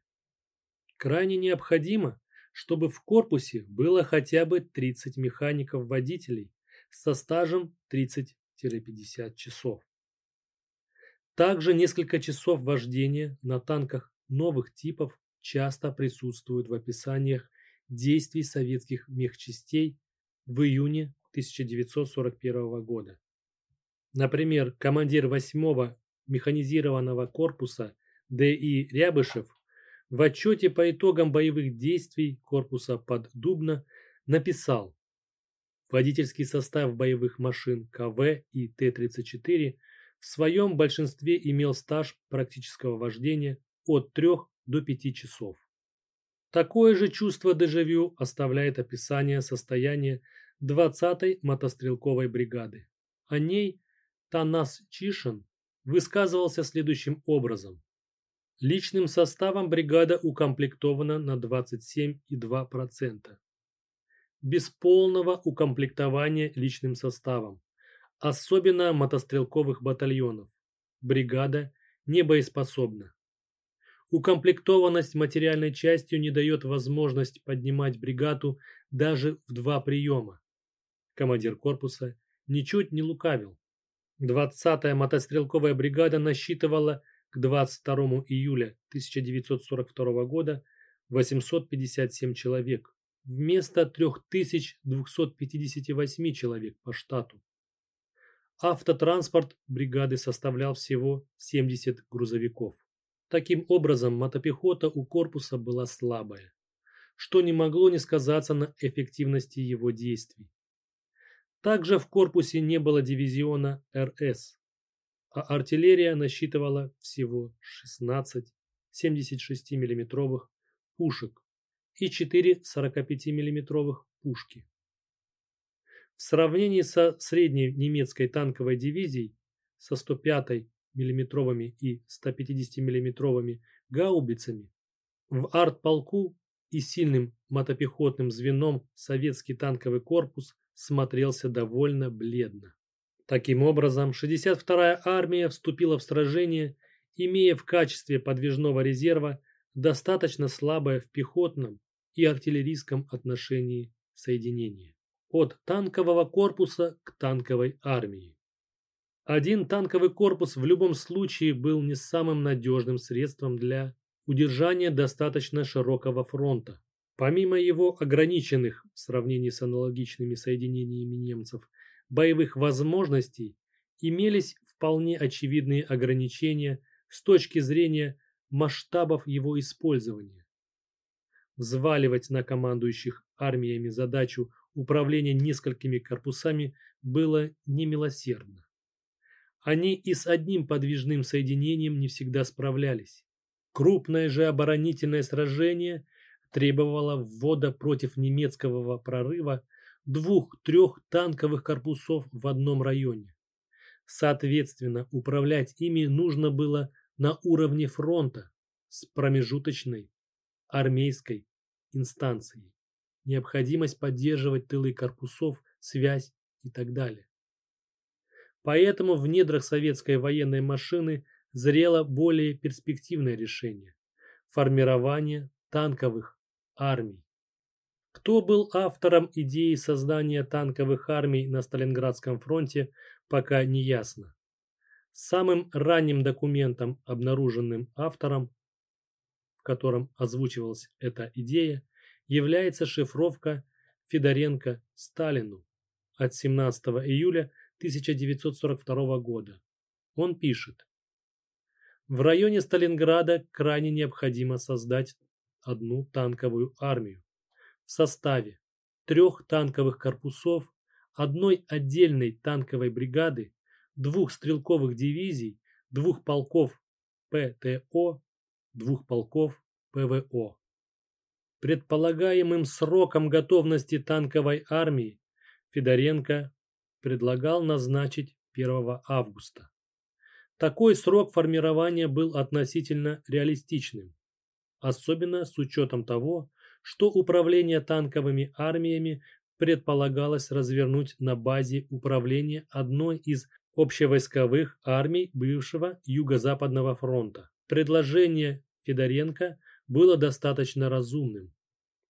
Крайне необходимо, чтобы в корпусе было хотя бы 30 механиков-водителей со стажем 30-50 часов. Также несколько часов вождения на танках новых типов часто присутствуют в описаниях действий советских мехчастей в июне 1941 года. Например, командир 8-го механизированного корпуса Д.И. Рябышев в отчете по итогам боевых действий корпуса под Дубно написал Водительский состав боевых машин КВ и Т-34 в своем большинстве имел стаж практического вождения от 3 до 5 часов. Такое же чувство дежавю оставляет описание состояния 20-й мотострелковой бригады. О ней Танас Чишин высказывался следующим образом. Личным составом бригада укомплектована на 27,2%. Без полного укомплектования личным составом особенно мотострелковых батальонов. Бригада не боеспособна. Укомплектованность материальной частью не дает возможность поднимать бригаду даже в два приема. Командир корпуса ничуть не лукавил. 20-я мотострелковая бригада насчитывала к 22 июля 1942 года 857 человек вместо 3258 человек по штату. Автотранспорт бригады составлял всего 70 грузовиков. Таким образом, мотопехота у корпуса была слабая, что не могло не сказаться на эффективности его действий. Также в корпусе не было дивизиона РС, а артиллерия насчитывала всего 16 76 миллиметровых пушек и 4 45 миллиметровых пушки. В сравнении со средней немецкой танковой дивизией со 105 мм и 150 мм гаубицами, в артполку и сильным мотопехотным звеном советский танковый корпус смотрелся довольно бледно. Таким образом, 62-я армия вступила в сражение, имея в качестве подвижного резерва достаточно слабое в пехотном и артиллерийском отношении соединение от танкового корпуса к танковой армии. Один танковый корпус в любом случае был не самым надежным средством для удержания достаточно широкого фронта. Помимо его ограниченных в сравнении с аналогичными соединениями немцев боевых возможностей, имелись вполне очевидные ограничения с точки зрения масштабов его использования. Взваливать на командующих армиями задачу управление несколькими корпусами было немилосердно. Они и с одним подвижным соединением не всегда справлялись. Крупное же оборонительное сражение требовало ввода против немецкого прорыва двух-трех танковых корпусов в одном районе. Соответственно, управлять ими нужно было на уровне фронта с промежуточной армейской инстанцией необходимость поддерживать тылы корпусов, связь и так далее. Поэтому в недрах советской военной машины зрело более перспективное решение – формирование танковых армий. Кто был автором идеи создания танковых армий на Сталинградском фронте, пока не ясно. Самым ранним документом, обнаруженным автором, в котором озвучивалась эта идея, является шифровка Федоренко Сталину от 17 июля 1942 года. Он пишет. В районе Сталинграда крайне необходимо создать одну танковую армию в составе трех танковых корпусов, одной отдельной танковой бригады, двух стрелковых дивизий, двух полков ПТО, двух полков ПВО. Предполагаемым сроком готовности танковой армии Федоренко предлагал назначить 1 августа. Такой срок формирования был относительно реалистичным, особенно с учетом того, что управление танковыми армиями предполагалось развернуть на базе управления одной из общевойсковых армий бывшего Юго-Западного фронта. Предложение Федоренко было достаточно разумным.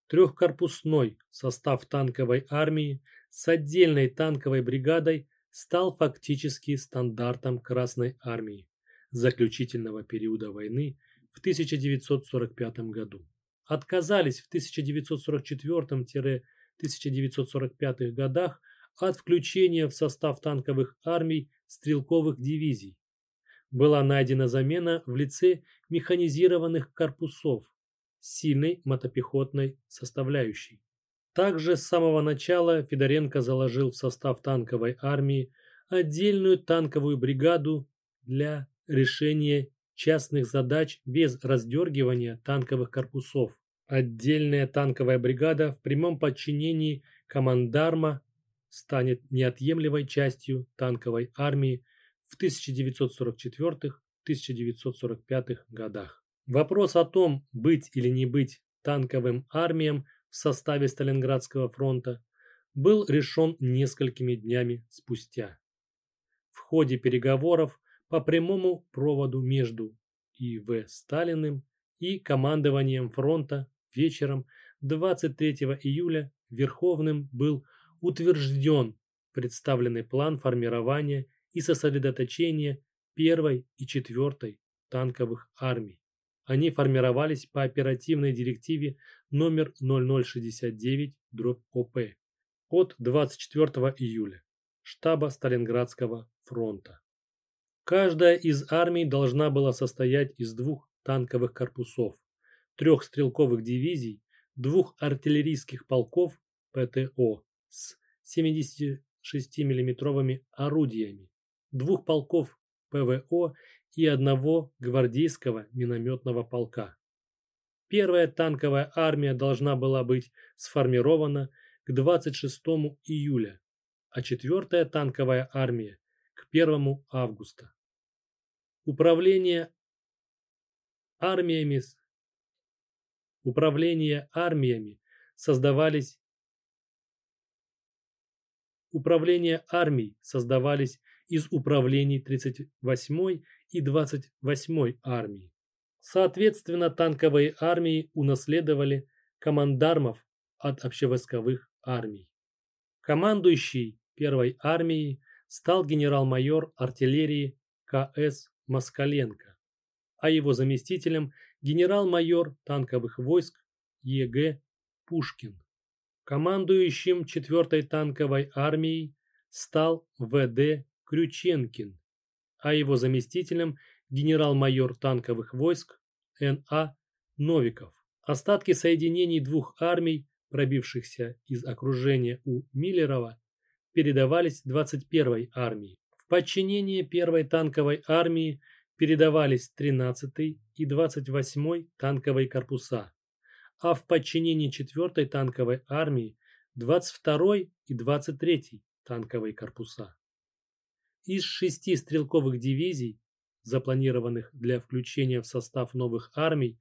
Трехкорпусной состав танковой армии с отдельной танковой бригадой стал фактически стандартом Красной армии заключительного периода войны в 1945 году отказались в 1944-1945 годах от включения в состав танковых армий стрелковых дивизий. Была найдена замена в лице механизированных корпусов сильной мотопехотной составляющей. Также с самого начала Федоренко заложил в состав танковой армии отдельную танковую бригаду для решения частных задач без раздергивания танковых корпусов. Отдельная танковая бригада в прямом подчинении командарма станет неотъемлемой частью танковой армии в 1944-1945 годах. Вопрос о том, быть или не быть танковым армиям в составе Сталинградского фронта был решен несколькими днями спустя. В ходе переговоров по прямому проводу между И.В. Сталиным и командованием фронта вечером 23 июля Верховным был утвержден представленный план формирования и сосредоточения первой и четвертой танковых армий. Они формировались по оперативной директиве номер 0069-ОП от 24 июля штаба Сталинградского фронта. Каждая из армий должна была состоять из двух танковых корпусов, трех стрелковых дивизий, двух артиллерийских полков ПТО с 76 миллиметровыми орудиями, двух полков ПВО и одного гвардейского минометного полка. Первая танковая армия должна была быть сформирована к 26 июля, а четвертая танковая армия к 1 августа. Управление армиями Управление армиями создавались Управление армий создавались из управлений 38-й и 28-й армии. Соответственно, танковые армии унаследовали командармов от общевойсковых армий. Командующий первой армией стал генерал-майор артиллерии К.С. Москаленко, а его заместителем генерал-майор танковых войск Е.Г. Пушкин. Командующим 4-й танковой армией стал В.Д. Крюченкин, а его заместителем генерал-майор танковых войск Н.А. Новиков. Остатки соединений двух армий, пробившихся из окружения у Миллерова, передавались 21-й армии. В подчинение первой танковой армии передавались 13-й и 28-й танковые корпуса, а в подчинении 4-й танковой армии 22-й и 23-й танковые корпуса. Из шести стрелковых дивизий, запланированных для включения в состав новых армий,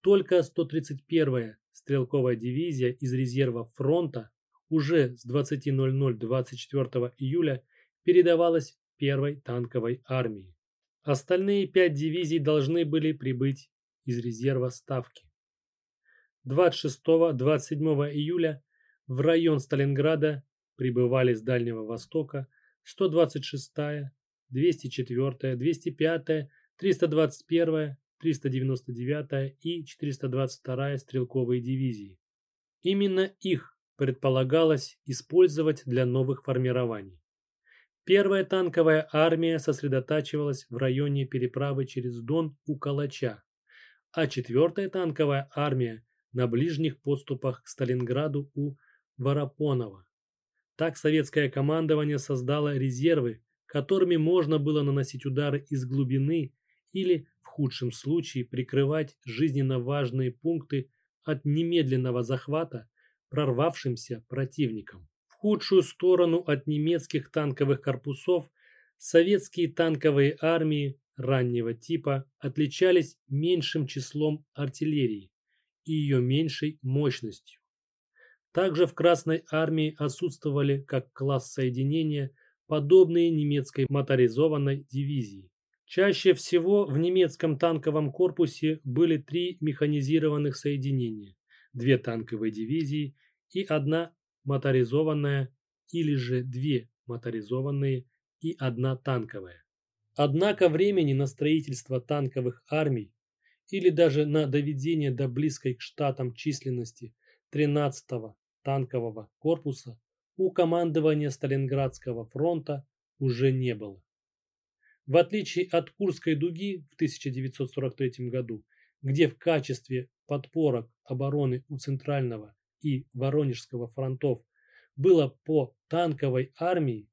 только 131-я стрелковая дивизия из резерва фронта уже с 20.00 24 июля передавалась первой танковой армии. Остальные пять дивизий должны были прибыть из резерва Ставки. 26-27 июля в район Сталинграда прибывали с Дальнего Востока 126-я, 204-я, 205-я, 321-я, 399-я и 422-я стрелковые дивизии. Именно их предполагалось использовать для новых формирований. Первая танковая армия сосредотачивалась в районе переправы через Дон у Калача, а четвертая танковая армия на ближних подступах к Сталинграду у Воропонова. Так советское командование создало резервы, которыми можно было наносить удары из глубины или, в худшем случае, прикрывать жизненно важные пункты от немедленного захвата прорвавшимся противником. Худшую сторону от немецких танковых корпусов советские танковые армии раннего типа отличались меньшим числом артиллерии и ее меньшей мощностью. Также в Красной армии отсутствовали как класс соединения подобные немецкой моторизованной дивизии. Чаще всего в немецком танковом корпусе были три механизированных соединения, две танковые дивизии и одна моторизованная или же две моторизованные и одна танковая. Однако времени на строительство танковых армий или даже на доведение до близкой к штатам численности 13-го танкового корпуса у командования Сталинградского фронта уже не было. В отличие от Курской дуги в 1943 году, где в качестве подпорок обороны у Центрального и Воронежского фронтов было по танковой армии,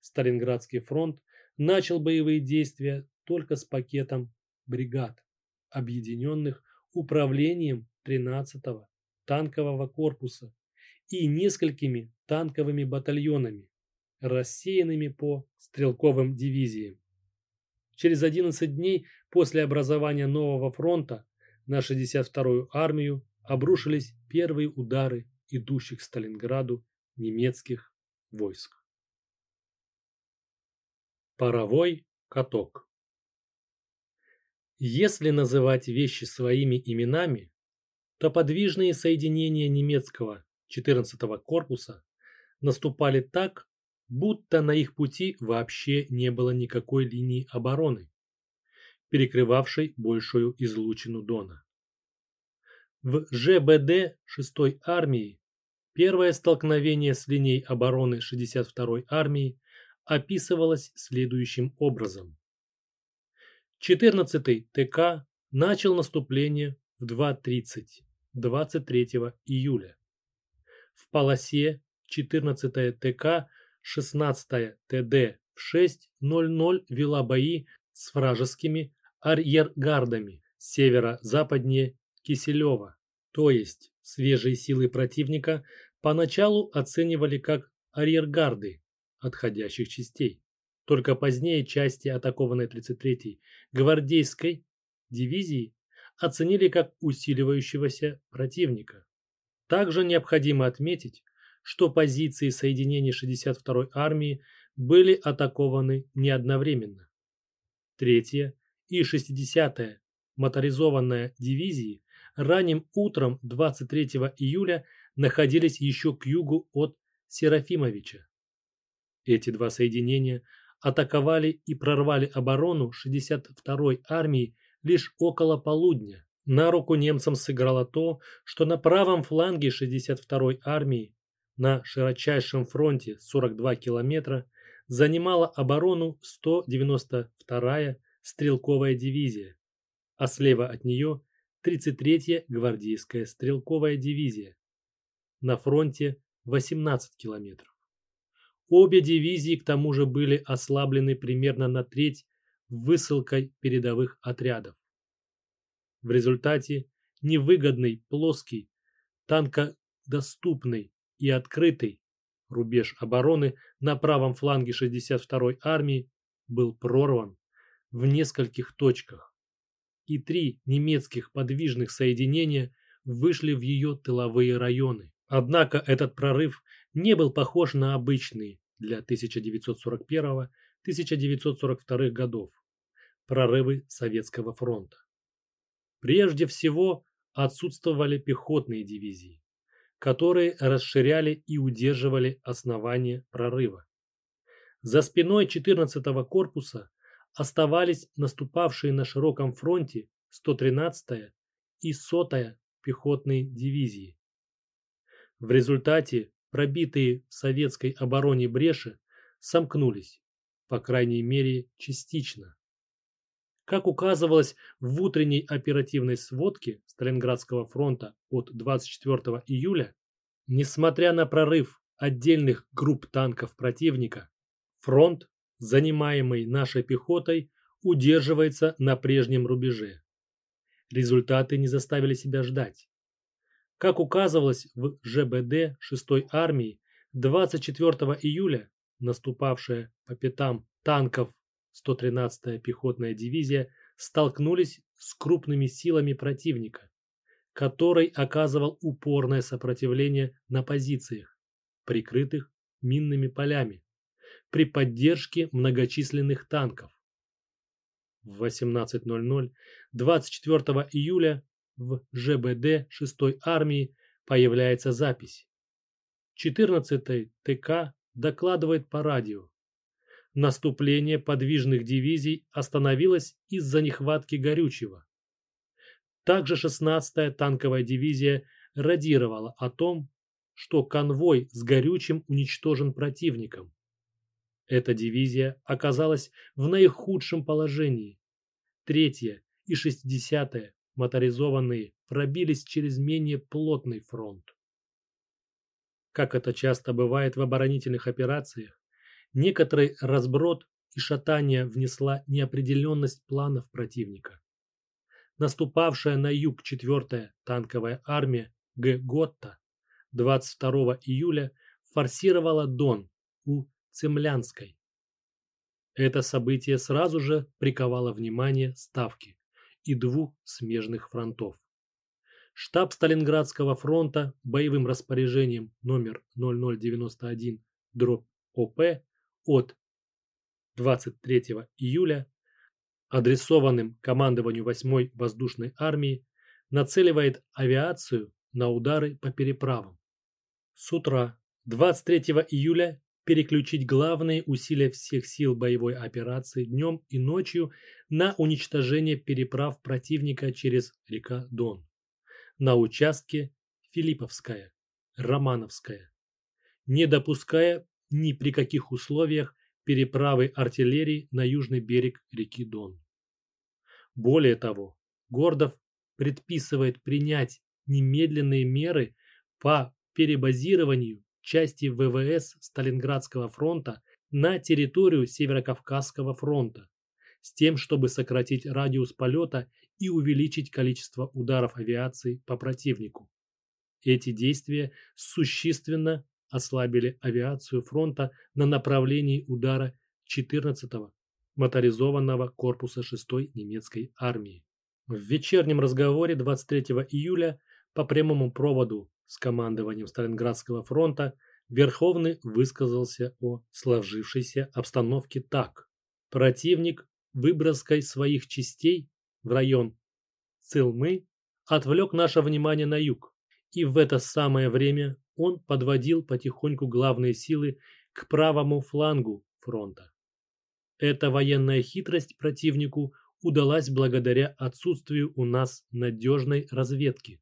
Сталинградский фронт начал боевые действия только с пакетом бригад, объединенных управлением 13-го танкового корпуса и несколькими танковыми батальонами, рассеянными по стрелковым дивизиям. Через 11 дней после образования нового фронта на 62-ю армию обрушились первые удары идущих к Сталинграду немецких войск. Паровой каток Если называть вещи своими именами, то подвижные соединения немецкого 14-го корпуса наступали так, будто на их пути вообще не было никакой линии обороны, перекрывавшей большую излучину Дона. В ЖБД 6-й армии первое столкновение с линией обороны 62-й армии описывалось следующим образом. 14-й ТК начал наступление в 2.30 23 июля. В полосе 14-я ТК 16-я ТД в 6.00 вела бои с вражескими арьергардами северо-западнее Киселева, то есть свежие силы противника поначалу оценивали как арьергарды отходящих частей. Только позднее части атакованной 33-й гвардейской дивизии оценили как усиливающегося противника. Также необходимо отметить, что позиции соединений 62-й армии были атакованы не одновременно. Третья и 60-я моторизованная дивизии ранним утром 23 июля находились еще к югу от Серафимовича. Эти два соединения атаковали и прорвали оборону 62-й армии лишь около полудня. На руку немцам сыграло то, что на правом фланге 62-й армии на широчайшем фронте 42 километра занимала оборону 192-я стрелковая дивизия, а слева от нее 33-я гвардейская стрелковая дивизия. На фронте 18 километров. Обе дивизии к тому же были ослаблены примерно на треть высылкой передовых отрядов. В результате невыгодный, плоский, танкодоступный и открытый рубеж обороны на правом фланге 62-й армии был прорван в нескольких точках и три немецких подвижных соединения вышли в ее тыловые районы. Однако этот прорыв не был похож на обычный для 1941-1942 годов. прорывы Советского фронта. Прежде всего отсутствовали пехотные дивизии, которые расширяли и удерживали основание прорыва. За спиной 14-го корпуса оставались наступавшие на широком фронте 113-я и 100-я пехотные дивизии. В результате пробитые в советской обороне бреши сомкнулись, по крайней мере частично. Как указывалось в утренней оперативной сводке Сталинградского фронта от 24 июля, несмотря на прорыв отдельных групп танков противника, фронт, занимаемый нашей пехотой, удерживается на прежнем рубеже. Результаты не заставили себя ждать. Как указывалось в ЖБД 6-й армии, 24 июля наступавшая по пятам танков 113-я пехотная дивизия столкнулись с крупными силами противника, который оказывал упорное сопротивление на позициях, прикрытых минными полями, при поддержке многочисленных танков. В 18.00 24 июля в ЖБД 6-й армии появляется запись. 14-й ТК докладывает по радио. Наступление подвижных дивизий остановилось из-за нехватки горючего. Также 16-я танковая дивизия радировала о том, что конвой с горючим уничтожен противником. Эта дивизия оказалась в наихудшем положении. Третья и 60-я моторизованные пробились через менее плотный фронт. Как это часто бывает в оборонительных операциях, Некоторый разброд и шатание внесла неопределенность планов противника. Наступавшая на юг 4-я танковая армия Г. Готта 22 июля форсировала Дон у Цемлянской. Это событие сразу же приковало внимание Ставки и двух смежных фронтов. Штаб Сталинградского фронта боевым распоряжением номер 0091 дробь ОП от 23 июля, адресованным командованию 8-й воздушной армии, нацеливает авиацию на удары по переправам. С утра 23 июля переключить главные усилия всех сил боевой операции днем и ночью на уничтожение переправ противника через река Дон на участке Филипповская, Романовская, не допуская ни при каких условиях переправы артиллерии на южный берег реки Дон. Более того, Гордов предписывает принять немедленные меры по перебазированию части ВВС Сталинградского фронта на территорию Северокавказского фронта с тем, чтобы сократить радиус полета и увеличить количество ударов авиации по противнику. Эти действия существенно ослабили авиацию фронта на направлении удара 14-го моторизованного корпуса 6-й немецкой армии. В вечернем разговоре 23 июля по прямому проводу с командованием Сталинградского фронта Верховный высказался о сложившейся обстановке так. Противник выброской своих частей в район Цилмы отвлек наше внимание на юг, и в это самое время он подводил потихоньку главные силы к правому флангу фронта. Эта военная хитрость противнику удалась благодаря отсутствию у нас надежной разведки.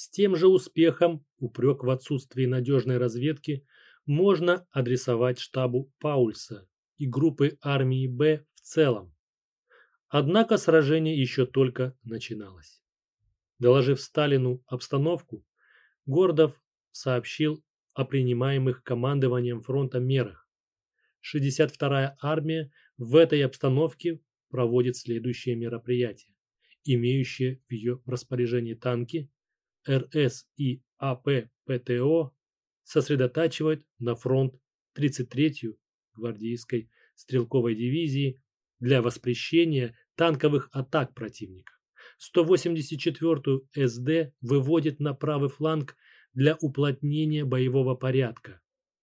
С тем же успехом упрек в отсутствии надежной разведки можно адресовать штабу Паульса и группы армии Б в целом. Однако сражение еще только начиналось. Доложив Сталину обстановку, Гордов сообщил о принимаемых командованием фронта мерах. 62-я армия в этой обстановке проводит следующие мероприятия, имеющие в ее распоряжении танки, РС и АП ПТО сосредотачивают на фронт 33-ю гвардейской стрелковой дивизии для воспрещения танковых атак противника. 184-ю СД выводит на правый фланг для уплотнения боевого порядка.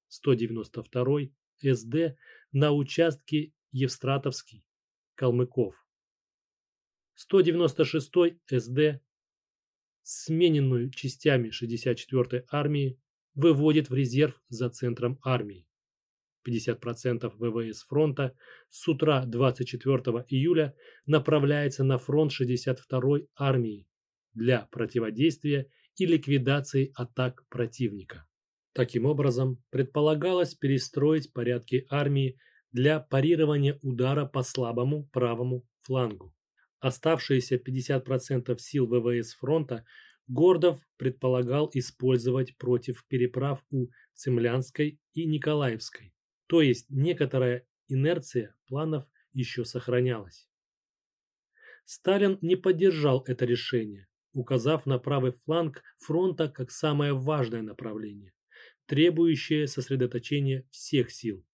192 СД на участке Евстратовский, Калмыков. 196 СД, смененную частями 64-й армии, выводит в резерв за центром армии. 50% ВВС фронта с утра 24 июля направляется на фронт 62-й армии для противодействия и ликвидации атак противника. Таким образом, предполагалось перестроить порядки армии для парирования удара по слабому правому флангу. Оставшиеся 50% сил ВВС фронта Гордов предполагал использовать против переправ у Цемлянской и Николаевской, то есть некоторая инерция планов еще сохранялась. Сталин не поддержал это решение, указав на правый фланг фронта как самое важное направление, требующее сосредоточения всех сил.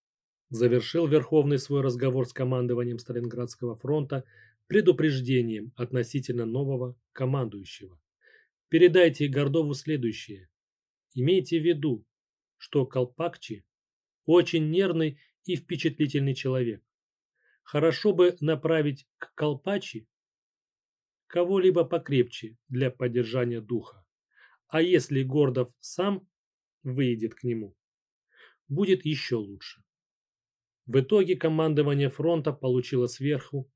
Завершил Верховный свой разговор с командованием Сталинградского фронта предупреждением относительно нового командующего. Передайте Гордову следующее. Имейте в виду, что Колпакчи очень нервный и впечатлительный человек. Хорошо бы направить к Колпачи кого-либо покрепче для поддержания духа. А если Гордов сам выйдет к нему, будет еще лучше. В итоге командование фронта получило сверху,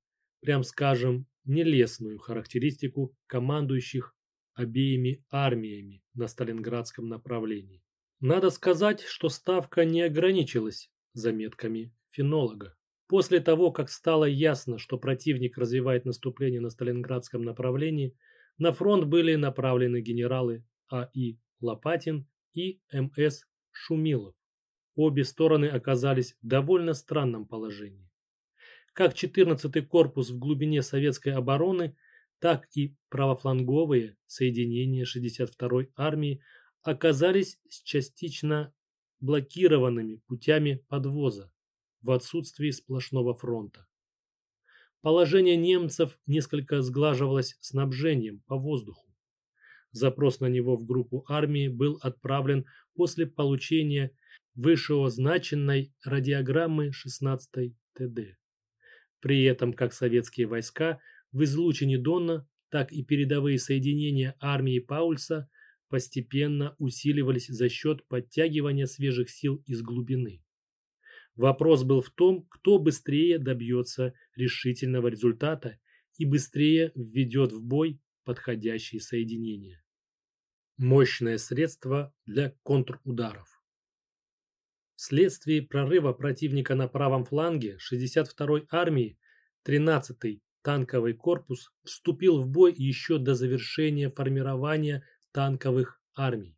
прям скажем, нелестную характеристику командующих обеими армиями на Сталинградском направлении. Надо сказать, что ставка не ограничилась заметками фенолога. После того, как стало ясно, что противник развивает наступление на Сталинградском направлении, на фронт были направлены генералы А.И. Лопатин и М.С. Шумилов. Обе стороны оказались в довольно странном положении. Как 14-й корпус в глубине советской обороны, так и правофланговые соединения 62-й армии оказались частично блокированными путями подвоза в отсутствии сплошного фронта. Положение немцев несколько сглаживалось снабжением по воздуху. Запрос на него в группу армии был отправлен после получения вышеозначенной радиограммы 16 ТД. При этом как советские войска в излучине Донна, так и передовые соединения армии Паульса постепенно усиливались за счет подтягивания свежих сил из глубины. Вопрос был в том, кто быстрее добьется решительного результата и быстрее введет в бой подходящие соединения. Мощное средство для контрударов. Вследствие прорыва противника на правом фланге 62-й армии 13-й танковый корпус вступил в бой еще до завершения формирования танковых армий.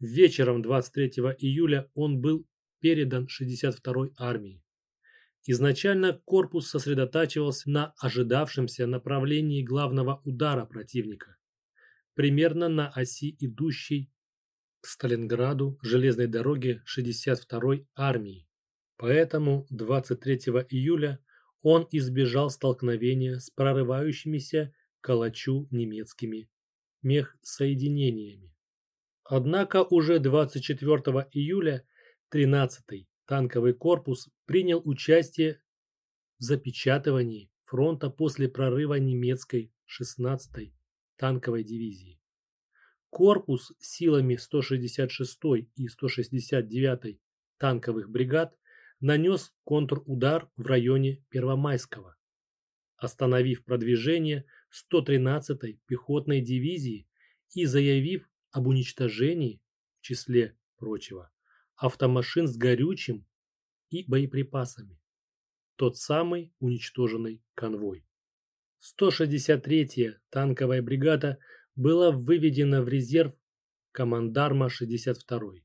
Вечером 23 июля он был передан 62-й армии. Изначально корпус сосредотачивался на ожидавшемся направлении главного удара противника, примерно на оси идущей к Сталинграду железной дороги 62-й армии. Поэтому 23 июля он избежал столкновения с прорывающимися Калачу немецкими мехсоединениями. Однако уже 24 июля 13-й танковый корпус принял участие в запечатывании фронта после прорыва немецкой 16-й танковой дивизии. Корпус силами 166-й и 169-й танковых бригад нанес контрудар в районе Первомайского, остановив продвижение 113-й пехотной дивизии и заявив об уничтожении, в числе прочего, автомашин с горючим и боеприпасами. Тот самый уничтоженный конвой. 163-я танковая бригада была выведена в резерв командарма 62-й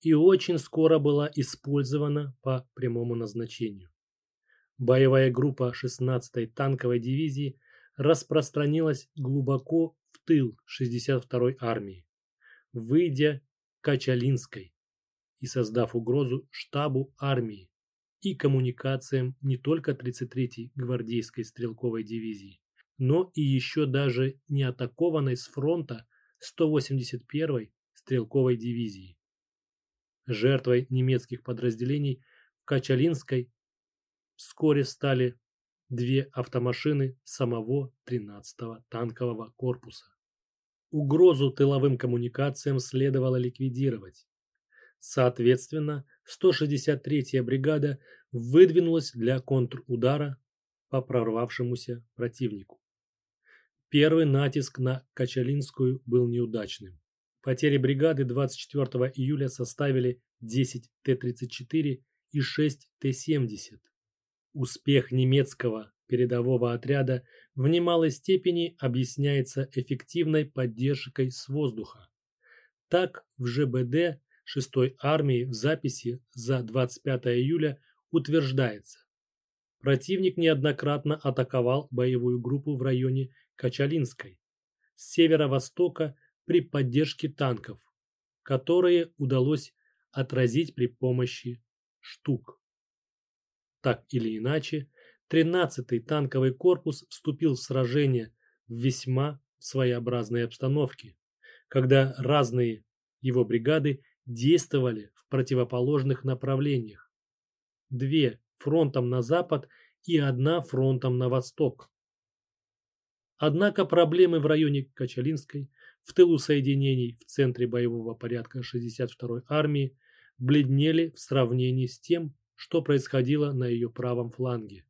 и очень скоро была использована по прямому назначению. Боевая группа 16-й танковой дивизии распространилась глубоко в тыл 62-й армии, выйдя к Качалинской и создав угрозу штабу армии и коммуникациям не только 33-й гвардейской стрелковой дивизии, но и еще даже не атакованной с фронта 181-й стрелковой дивизии. Жертвой немецких подразделений в Качалинской вскоре стали две автомашины самого 13-го танкового корпуса. Угрозу тыловым коммуникациям следовало ликвидировать. Соответственно, 163-я бригада выдвинулась для контрудара по прорвавшемуся противнику. Первый натиск на Качалинскую был неудачным. Потери бригады 24 июля составили 10 Т-34 и 6 Т-70. Успех немецкого передового отряда в немалой степени объясняется эффективной поддержкой с воздуха. Так, в ЖБД 6-й армии в записи за 25 июля утверждается. Противник неоднократно атаковал боевую группу в районе Качалинской с северо-востока при поддержке танков, которые удалось отразить при помощи штук. Так или иначе, 13-й танковый корпус вступил в сражение в весьма своеобразной обстановке, когда разные его бригады действовали в противоположных направлениях. Две фронтом на запад и одна фронтом на восток. Однако проблемы в районе Качалинской, в тылу соединений в центре боевого порядка 62-й армии, бледнели в сравнении с тем, что происходило на ее правом фланге.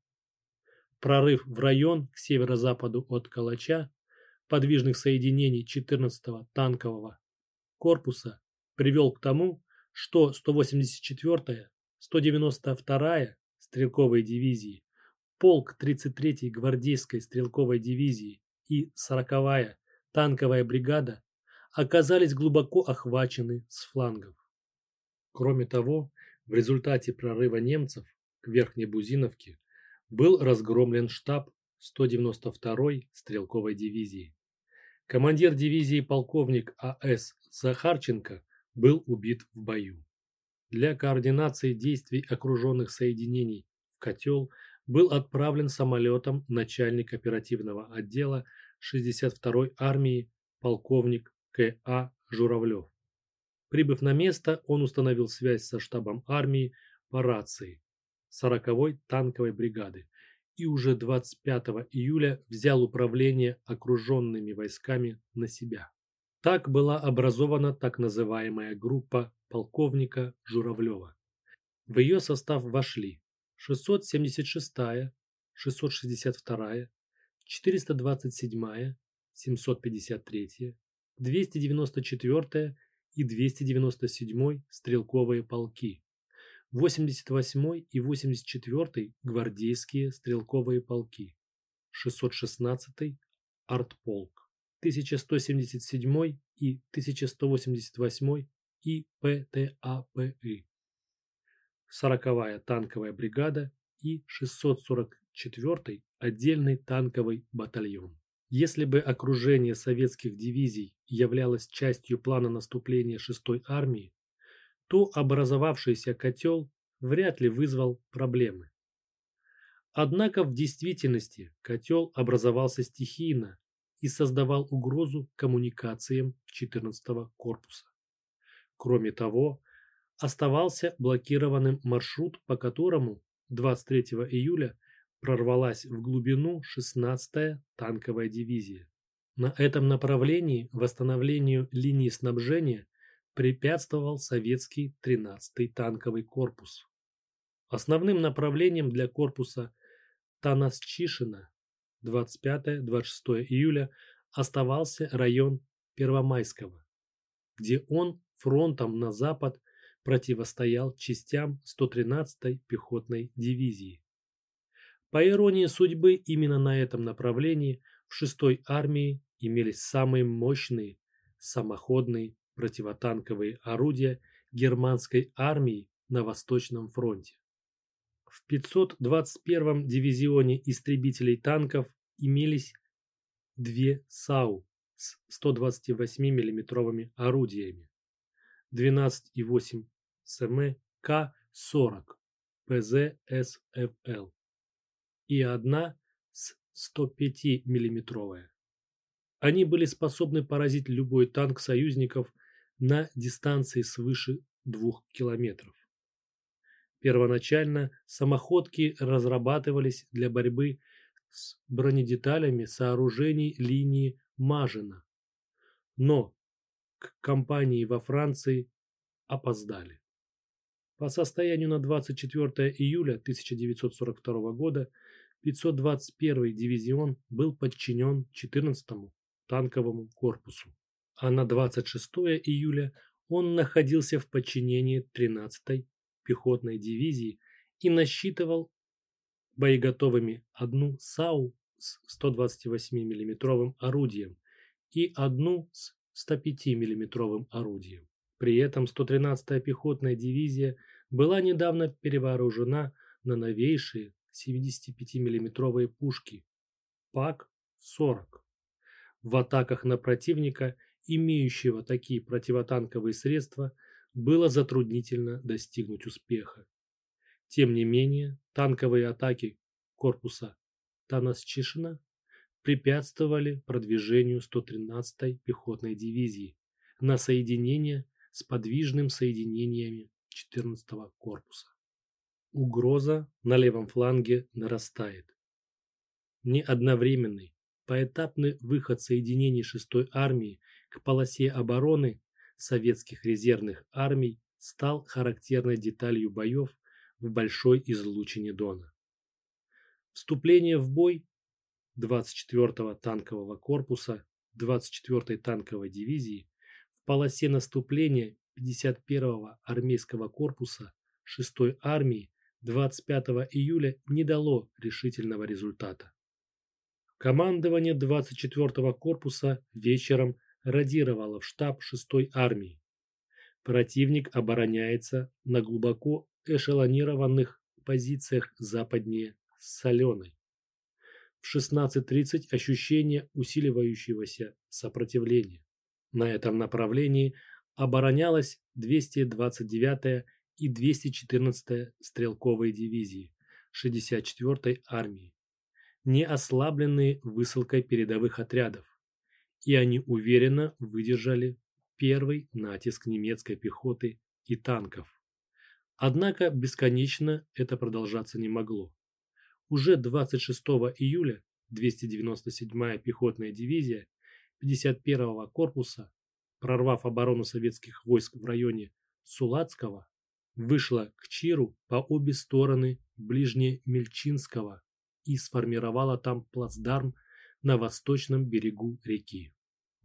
Прорыв в район к северо-западу от Калача подвижных соединений 14-го танкового корпуса привел к тому, что 184-я, 192-я стрелковые дивизии, полк 33-й гвардейской стрелковой дивизии и 40-я танковая бригада оказались глубоко охвачены с флангов. Кроме того, в результате прорыва немцев к Верхней Бузиновке был разгромлен штаб 192-й стрелковой дивизии. Командир дивизии полковник А.С. Захарченко был убит в бою. Для координации действий окруженных соединений в котел был отправлен самолетом начальник оперативного отдела 62-й армии полковник К.А. Журавлев. Прибыв на место, он установил связь со штабом армии по рации 40-й танковой бригады и уже 25 июля взял управление окруженными войсками на себя. Так была образована так называемая группа полковника Журавлева. В ее состав вошли 676-я, 662-я, 427-я, 753-я, 294-я и 297-й стрелковые полки, 88-й и 84-й гвардейские стрелковые полки, 616-й артполк, 1177-й и 1188-й и ПТАПы, 40-я танковая бригада и 644-й отдельный танковый батальон. Если бы окружение советских дивизий являлось частью плана наступления 6-й армии, то образовавшийся котел вряд ли вызвал проблемы. Однако в действительности котел образовался стихийно и создавал угрозу коммуникациям 14-го корпуса. Кроме того, оставался блокированным маршрут, по которому 23 июля прорвалась в глубину 16-я танковая дивизия. На этом направлении восстановлению линии снабжения препятствовал советский 13-й танковый корпус. Основным направлением для корпуса Танасчишина 25-26 июля оставался район Первомайского, где он фронтом на запад противостоял частям 113-й пехотной дивизии. По иронии судьбы, именно на этом направлении в 6-й армии имелись самые мощные самоходные противотанковые орудия германской армии на Восточном фронте. В 521-м дивизионе истребителей танков имелись две САУ с 128 миллиметровыми орудиями, 12,8 СМ К-40 ПЗ-СФЛ и одна с 105 миллиметровая. Они были способны поразить любой танк союзников на дистанции свыше 2 километров. Первоначально самоходки разрабатывались для борьбы с бронедеталями сооружений линии Мажина. Но к кампании во Франции опоздали. По состоянию на 24 июля 1942 года 521 дивизион был подчинен 14-му танковому корпусу, а на 26 июля он находился в подчинении 13-й пехотной дивизии и насчитывал боеготовыми одну САУ с 128 миллиметровым орудием и одну с 105 миллиметровым орудием. При этом 113-я пехотная дивизия была недавно перевооружена на новейшие 75 миллиметровые пушки ПАК-40. В атаках на противника, имеющего такие противотанковые средства, было затруднительно достигнуть успеха. Тем не менее, танковые атаки корпуса Танасчишина препятствовали продвижению 113-й пехотной дивизии на соединение с подвижным соединениями 14-го корпуса. Угроза на левом фланге нарастает. Неодновременный, поэтапный выход соединений 6-й армии к полосе обороны советских резервных армий стал характерной деталью боев в большой излучине Дона. Вступление в бой 24-го танкового корпуса 24-й танковой дивизии в полосе наступления 51-го армейского корпуса 6-й армии 25 июля не дало решительного результата. Командование 24-го корпуса вечером радировало в штаб 6-й армии. Противник обороняется на глубоко эшелонированных позициях западнее Соленой. В 16.30 ощущение усиливающегося сопротивления. На этом направлении оборонялась 229-я и 214-я стрелковые дивизии 64-й армии, не ослабленные высылкой передовых отрядов, и они уверенно выдержали первый натиск немецкой пехоты и танков. Однако бесконечно это продолжаться не могло. Уже 26 июля 297-я пехотная дивизия 51-го корпуса, прорвав оборону советских войск в районе Сулацкого, вышла к Чиру по обе стороны Ближнемельчинского и сформировала там плацдарм на восточном берегу реки.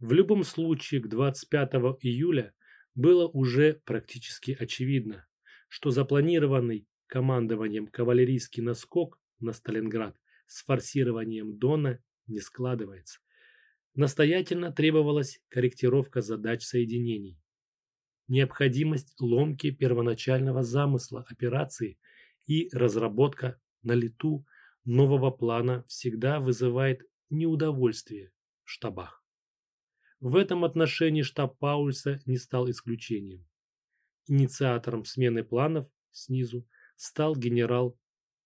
В любом случае к 25 июля было уже практически очевидно, что запланированный командованием кавалерийский наскок на Сталинград с форсированием Дона не складывается. Настоятельно требовалась корректировка задач соединений. Необходимость ломки первоначального замысла операции и разработка на лету нового плана всегда вызывает неудовольствие в штабах. В этом отношении штаб Паулюса не стал исключением. Инициатором смены планов снизу стал генерал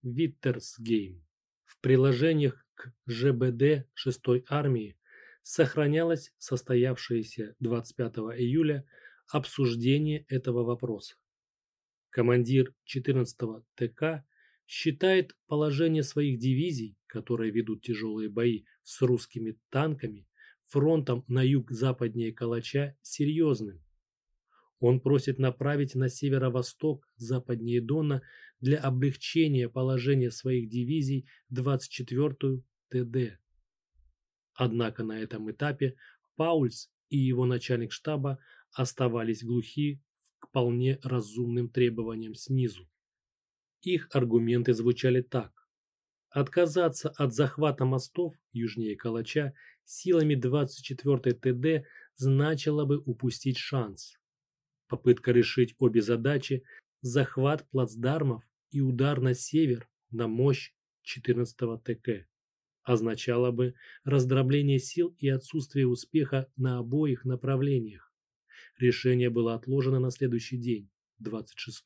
Виттерсгейм. В приложениях к ЖБД 6-й армии сохранялось состоявшееся 25 июля обсуждение этого вопроса. Командир 14-го ТК считает положение своих дивизий, которые ведут тяжелые бои с русскими танками, фронтом на юг-западнее Калача, серьезным он просит направить на северо-восток, западнее Дона, для облегчения положения своих дивизий 24-ю ТД. Однако на этом этапе Паульс и его начальник штаба оставались глухи к вполне разумным требованиям снизу. Их аргументы звучали так. Отказаться от захвата мостов южнее Калача силами 24-й ТД значило бы упустить шанс. Попытка решить обе задачи – захват плацдармов и удар на север на мощь 14-го ТК – означало бы раздробление сил и отсутствие успеха на обоих направлениях. Решение было отложено на следующий день, 26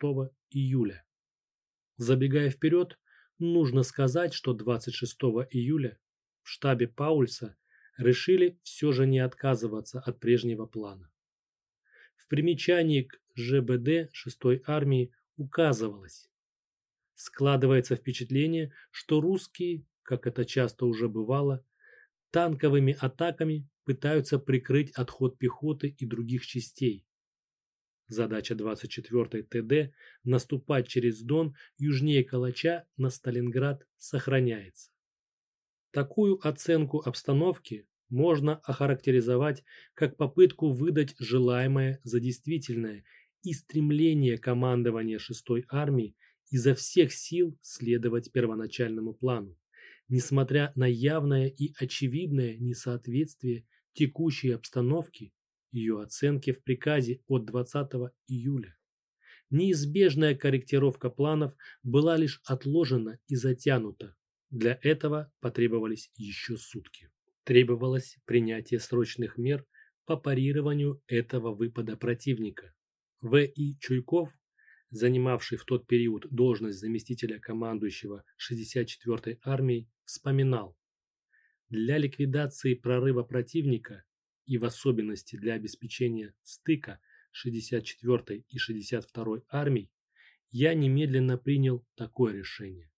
июля. Забегая вперед, нужно сказать, что 26 июля в штабе Паульса решили все же не отказываться от прежнего плана. В примечании к ЖБД 6-й армии указывалось, Складывается впечатление, что русские, как это часто уже бывало, танковыми атаками пытаются прикрыть отход пехоты и других частей. Задача 24-й ТД наступать через Дон южнее Калача на Сталинград сохраняется. Такую оценку обстановки можно охарактеризовать как попытку выдать желаемое за действительное и стремление командования 6-й армии изо всех сил следовать первоначальному плану, несмотря на явное и очевидное несоответствие текущей обстановки ее оценки в приказе от 20 июля. Неизбежная корректировка планов была лишь отложена и затянута. Для этого потребовались еще сутки. Требовалось принятие срочных мер по парированию этого выпада противника. В. И. Чуйков, занимавший в тот период должность заместителя командующего 64-й армией, вспоминал. Для ликвидации прорыва противника и в особенности для обеспечения стыка 64-й и 62-й армий, я немедленно принял такое решение.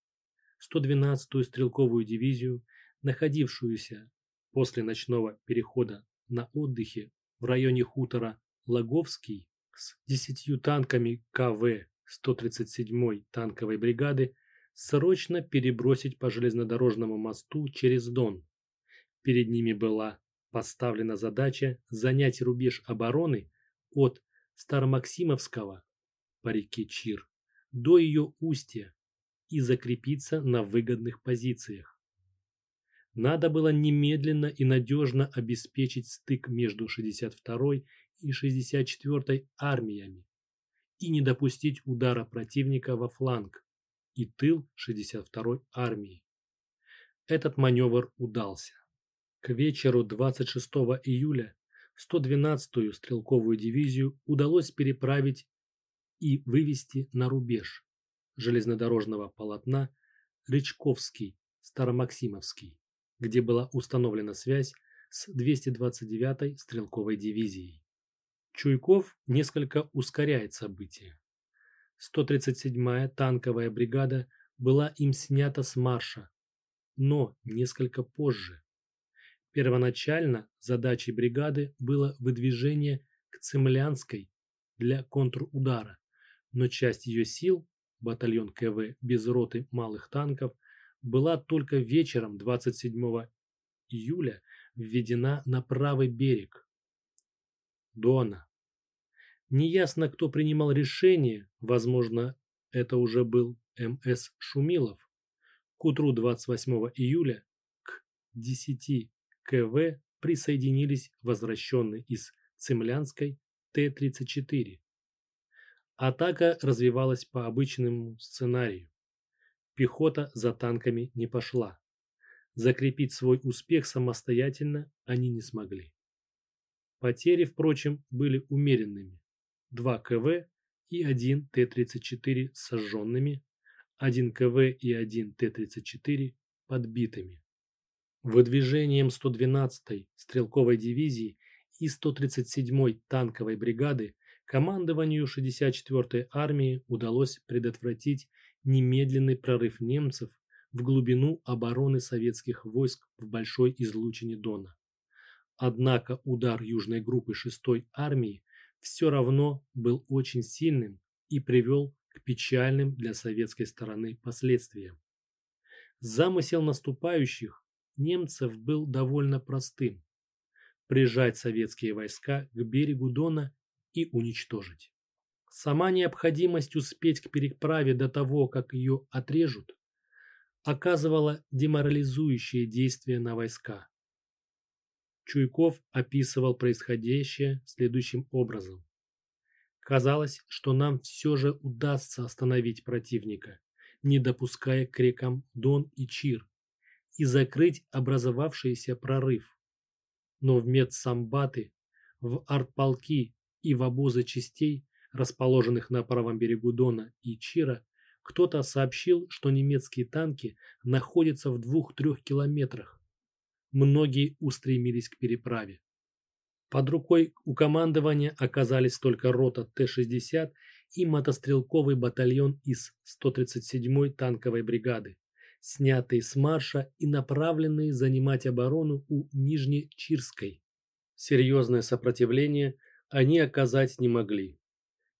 112-ю стрелковую дивизию, находившуюся после ночного перехода на отдыхе в районе хутора Лаговский с 10 танками КВ 137-й танковой бригады, срочно перебросить по железнодорожному мосту через Дон. Перед ними была поставлена задача занять рубеж обороны от Старомаксимовского по реке Чир до ее устья и закрепиться на выгодных позициях. Надо было немедленно и надежно обеспечить стык между 62-й и 64-й армиями и не допустить удара противника во фланг и тыл 62-й армии. Этот маневр удался. К вечеру 26 июля 112-ю стрелковую дивизию удалось переправить и вывести на рубеж железнодорожного полотна Рычковский, Старомаксимовский, где была установлена связь с 229-й стрелковой дивизией. Чуйков несколько ускоряет события. 137-я танковая бригада была им снята с марша, но несколько позже, Первоначально задачей бригады было выдвижение к Цемлянской для контрудара, но часть ее сил, батальон КВ без роты малых танков, была только вечером 27 июля введена на правый берег Дона. Неясно, кто принимал решение, возможно, это уже был МС Шумилов. К утру 28 июля к 10 КВ присоединились возвращенные из Цемлянской Т-34. Атака развивалась по обычному сценарию. Пехота за танками не пошла. Закрепить свой успех самостоятельно они не смогли. Потери, впрочем, были умеренными. Два КВ и один Т-34 сожженными, один КВ и один Т-34 подбитыми. Выдвижением 112-й стрелковой дивизии и 137-й танковой бригады командованию 64-й армии удалось предотвратить немедленный прорыв немцев в глубину обороны советских войск в Большой излучине Дона. Однако удар южной группы 6-й армии все равно был очень сильным и привел к печальным для советской стороны последствиям. Замысел наступающих немцев был довольно простым – прижать советские войска к берегу Дона и уничтожить. Сама необходимость успеть к переправе до того, как ее отрежут, оказывала деморализующее действие на войска. Чуйков описывал происходящее следующим образом. Казалось, что нам все же удастся остановить противника, не допуская к рекам Дон и Чир, и закрыть образовавшийся прорыв. Но в медсамбаты, в артполки и в обозы частей, расположенных на правом берегу Дона и Чира, кто-то сообщил, что немецкие танки находятся в двух-трех километрах. Многие устремились к переправе. Под рукой у командования оказались только рота Т-60 и мотострелковый батальон из 137-й танковой бригады, снятые с марша и направленные занимать оборону у Нижнечирской. Серьезное сопротивление они оказать не могли,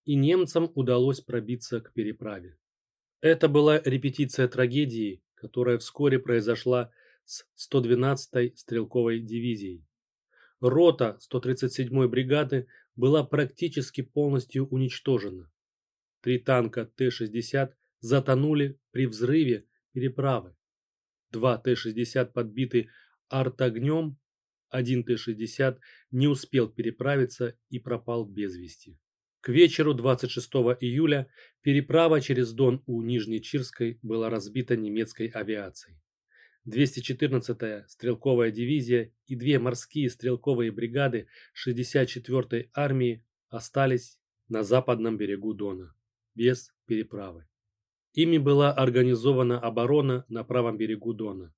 и немцам удалось пробиться к переправе. Это была репетиция трагедии, которая вскоре произошла с 112-й стрелковой дивизией. Рота 137-й бригады была практически полностью уничтожена. Три танка Т-60 затонули при взрыве переправы. Два Т-60 подбиты артогнем, один Т-60 не успел переправиться и пропал без вести. К вечеру 26 июля переправа через Дон у Нижнечирской была разбита немецкой авиацией. 214-я стрелковая дивизия и две морские стрелковые бригады 64-й армии остались на западном берегу Дона, без переправы. Ими была организована оборона на правом берегу Дона.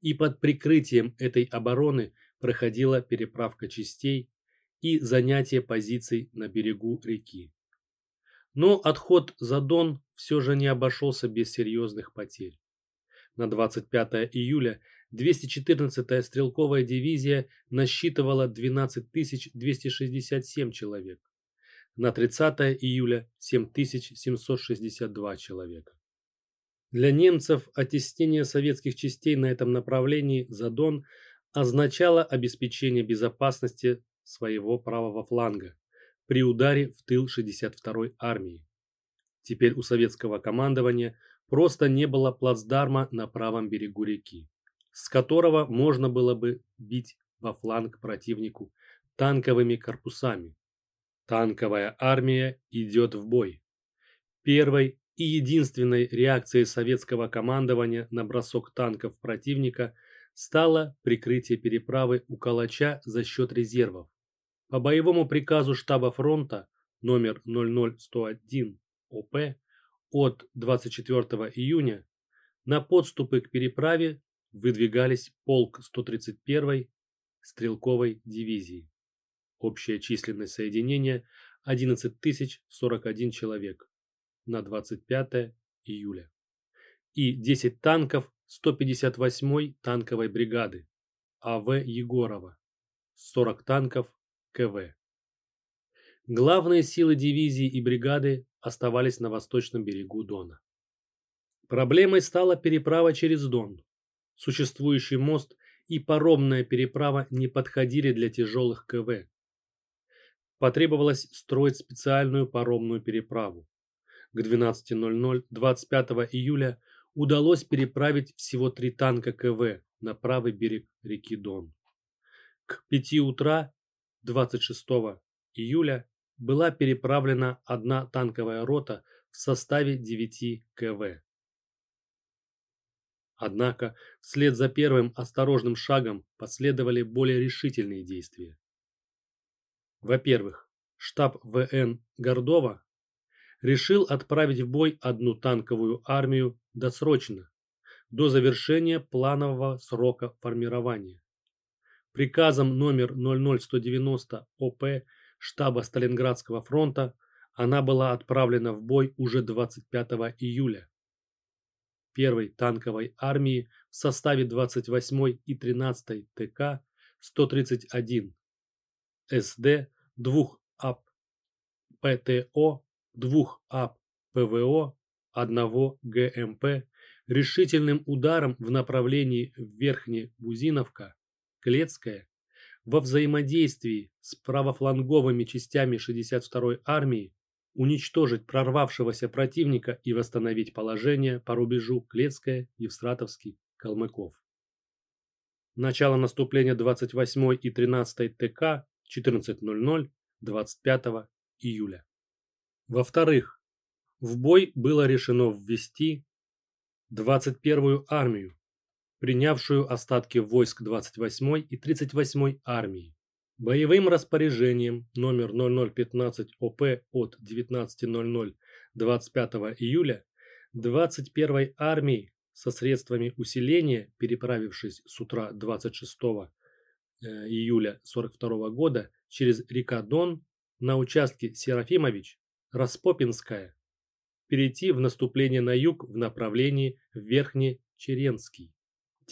И под прикрытием этой обороны проходила переправка частей и занятие позиций на берегу реки. Но отход за Дон все же не обошелся без серьезных потерь. На 25 июля 214-я стрелковая дивизия насчитывала 12 267 человек. На 30 июля 7762 человека. Для немцев оттеснение советских частей на этом направлении за Дон означало обеспечение безопасности своего правого фланга при ударе в тыл 62-й армии. Теперь у советского командования просто не было плацдарма на правом берегу реки, с которого можно было бы бить во фланг противнику танковыми корпусами. Танковая армия идет в бой. Первой и единственной реакцией советского командования на бросок танков противника стало прикрытие переправы у Калача за счет резервов. По боевому приказу штаба фронта номер 00101 ОП от 24 июня на подступы к переправе выдвигались полк 131-й стрелковой дивизии. Общая численность соединения 11 041 человек на 25 июля и 10 танков 158-й танковой бригады А.В. Егорова, 40 танков КВ. Главные силы дивизии и бригады оставались на восточном берегу Дона. Проблемой стала переправа через Дон. Существующий мост и паромная переправа не подходили для тяжелых КВ. Потребовалось строить специальную паромную переправу. К 12.00 25 июля удалось переправить всего три танка КВ на правый берег реки Дон. К 5 утра 26 июля была переправлена одна танковая рота в составе 9 КВ. Однако вслед за первым осторожным шагом последовали более решительные действия. Во-первых, штаб ВН Гордова решил отправить в бой одну танковую армию досрочно, до завершения планового срока формирования. Приказом номер 00190 ОП штаба Сталинградского фронта она была отправлена в бой уже 25 июля. Первой танковой армии в составе 28 и 13 ТК 131 СД, 2 АП ПТО, 2 АП ПВО, 1 ГМП решительным ударом в направлении Верхне-Бузиновка Клецкая во взаимодействии с правофланговыми частями 62-й армии уничтожить прорвавшегося противника и восстановить положение по рубежу Клецкая, Евстратовский, Калмыков. Начало наступления 28 и 13 ТК 14.00 25 июля. Во-вторых, в бой было решено ввести 21-ю армию, принявшую остатки войск 28-й и 38-й армии. Боевым распоряжением номер 0015 ОП от 19.00 25 июля 21-й армии со средствами усиления, переправившись с утра 26 э, июля 42 года через река Дон на участке Серафимович, Распопинская перейти в наступление на юг в направлении Верхнечеренский.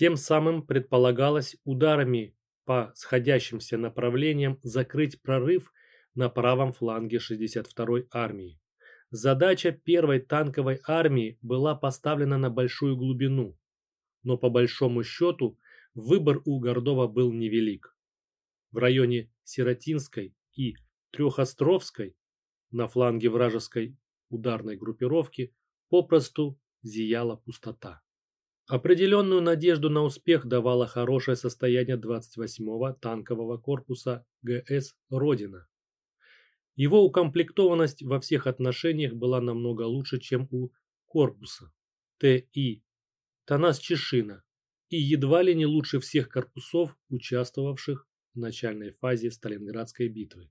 Тем самым предполагалось ударами по сходящимся направлениям закрыть прорыв на правом фланге 62-й армии. Задача первой танковой армии была поставлена на большую глубину, но по большому счету выбор у Гордова был невелик. В районе Сиротинской и Трехостровской на фланге вражеской ударной группировки попросту зияла пустота. Определенную надежду на успех давало хорошее состояние 28-го танкового корпуса ГС «Родина». Его укомплектованность во всех отношениях была намного лучше, чем у корпуса ТИ Танас Чешина и едва ли не лучше всех корпусов, участвовавших в начальной фазе Сталинградской битвы.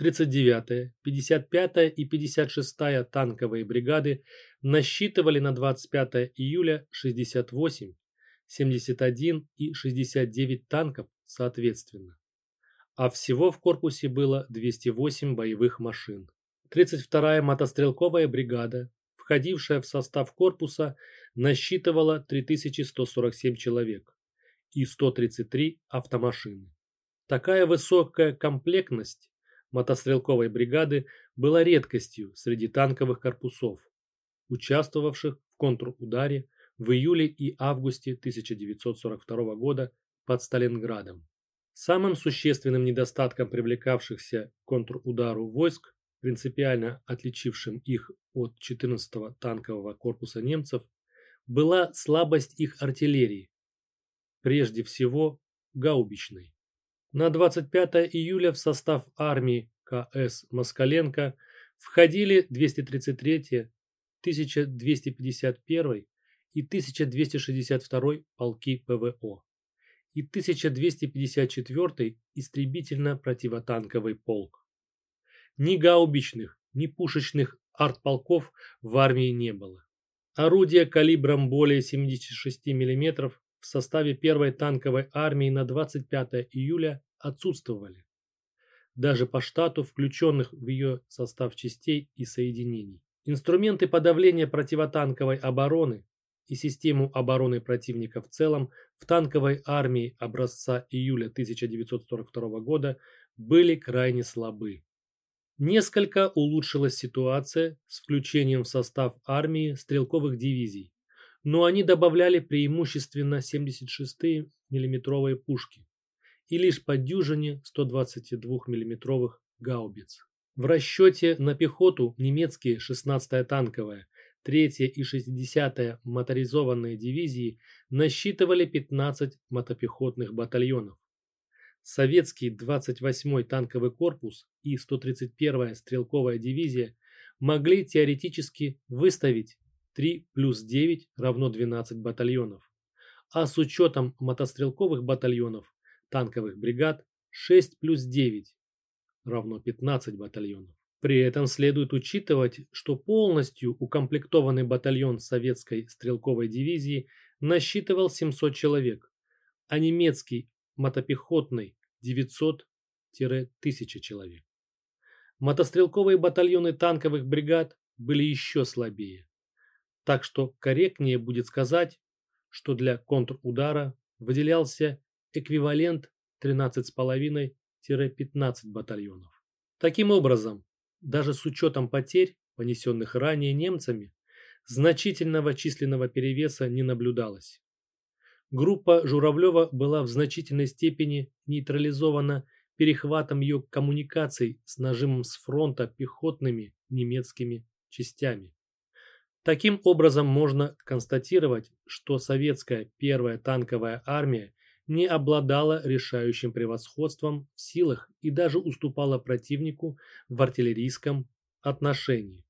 39-я, 55-я и 56-я танковые бригады насчитывали на 25 июля 68, 71 и 69 танков соответственно. А всего в корпусе было 208 боевых машин. 32-я мотострелковая бригада, входившая в состав корпуса, насчитывала 3147 человек и 133 автомашины. Такая высокая комплектность мотострелковой бригады была редкостью среди танковых корпусов, участвовавших в контрударе в июле и августе 1942 года под Сталинградом. Самым существенным недостатком привлекавшихся к контрудару войск, принципиально отличившим их от 14-го танкового корпуса немцев, была слабость их артиллерии, прежде всего гаубичной. На 25 июля в состав армии КС Москаленко входили 233 1251 и 1262 полки ПВО и 1254 истребительно-противотанковый полк. Ни гаубичных, ни пушечных артполков в армии не было. Орудия калибром более 76 мм в составе первой танковой армии на 25 июля отсутствовали. Даже по штату включенных в ее состав частей и соединений. Инструменты подавления противотанковой обороны и систему обороны противника в целом в танковой армии образца июля 1942 года были крайне слабы. Несколько улучшилась ситуация с включением в состав армии стрелковых дивизий, но они добавляли преимущественно 76 миллиметровые пушки и лишь по дюжине 122 миллиметровых гаубиц. В расчете на пехоту немецкие 16-я танковая, 3-я и 60-я моторизованные дивизии насчитывали 15 мотопехотных батальонов. Советский 28-й танковый корпус и 131-я стрелковая дивизия могли теоретически выставить 3 плюс 9 равно 12 батальонов. А с учетом мотострелковых батальонов, танковых бригад 6 плюс 9 равно 15 батальонов. При этом следует учитывать, что полностью укомплектованный батальон советской стрелковой дивизии насчитывал 700 человек, а немецкий мотопехотный 900-1000 человек. Мотострелковые батальоны танковых бригад были еще слабее. Так что корректнее будет сказать, что для контрудара выделялся эквивалент 13,5-15 батальонов. Таким образом, даже с учетом потерь, понесенных ранее немцами, значительного численного перевеса не наблюдалось. Группа Журавлева была в значительной степени нейтрализована перехватом ее коммуникаций с нажимом с фронта пехотными немецкими частями. Таким образом, можно констатировать, что советская первая танковая армия не обладала решающим превосходством в силах и даже уступала противнику в артиллерийском отношении.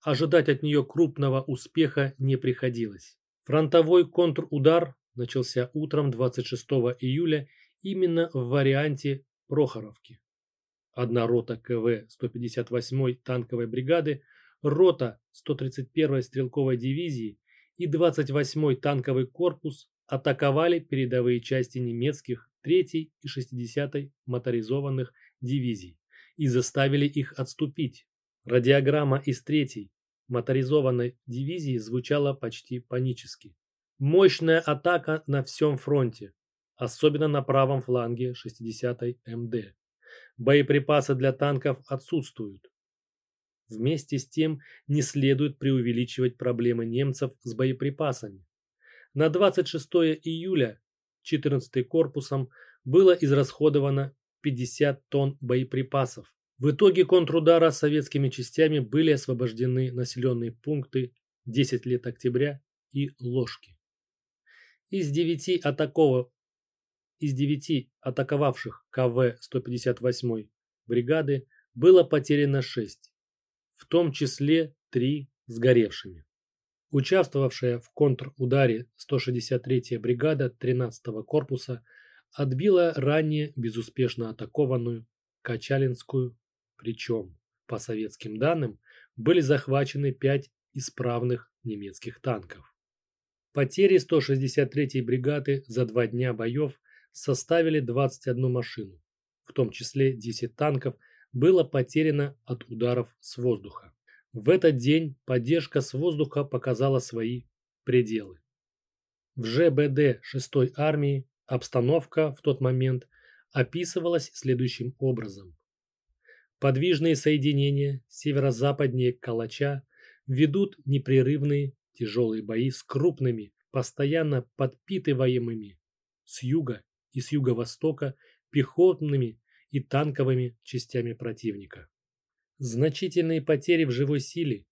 Ожидать от нее крупного успеха не приходилось. Фронтовой контрудар начался утром 26 июля именно в варианте Прохоровки. Одна рота КВ 158-й танковой бригады рота 131-й стрелковой дивизии и 28-й танковый корпус атаковали передовые части немецких 3-й и 60-й моторизованных дивизий и заставили их отступить, Радиограмма из третьей моторизованной дивизии звучала почти панически. Мощная атака на всем фронте, особенно на правом фланге 60-й МД. Боеприпасы для танков отсутствуют. Вместе с тем не следует преувеличивать проблемы немцев с боеприпасами. На 26 июля 14 корпусом было израсходовано 50 тонн боеприпасов. В итоге контрудара советскими частями были освобождены населенные пункты 10 лет октября и Ложки. Из девяти атаков... Из девяти атаковавших КВ-158 бригады было потеряно 6, в том числе 3 сгоревшими. Участвовавшая в контрударе 163-я бригада 13-го корпуса отбила ранее безуспешно атакованную Качалинскую, причем, по советским данным, были захвачены 5 исправных немецких танков. Потери 163-й бригады за два дня боев составили 21 машину, в том числе 10 танков было потеряно от ударов с воздуха. В этот день поддержка с воздуха показала свои пределы. В ЖБД 6-й армии обстановка в тот момент описывалась следующим образом. Подвижные соединения северо-западнее Калача ведут непрерывные тяжелые бои с крупными, постоянно подпитываемыми с юга и с юго-востока пехотными и танковыми частями противника. Значительные потери в живой силе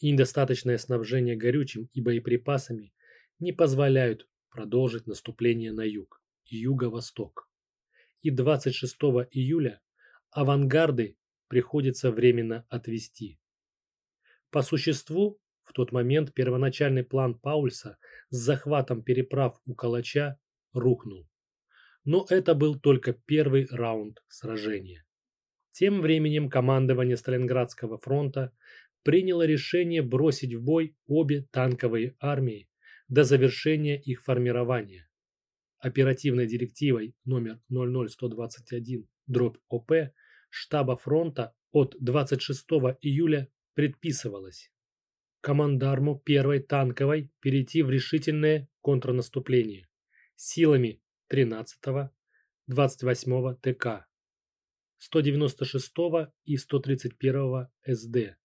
и недостаточное снабжение горючим и боеприпасами не позволяют продолжить наступление на юг и юго-восток. И 26 июля авангарды приходится временно отвести. По существу, в тот момент первоначальный план Паульса с захватом переправ у Калача рухнул. Но это был только первый раунд сражения. Тем временем командование Сталинградского фронта приняло решение бросить в бой обе танковые армии до завершения их формирования. Оперативной директивой номер 00121 дробь ОП штаба фронта от 26 июля предписывалось командарму 1 танковой перейти в решительное контрнаступление силами 13 28 ТК 196 и 131 СД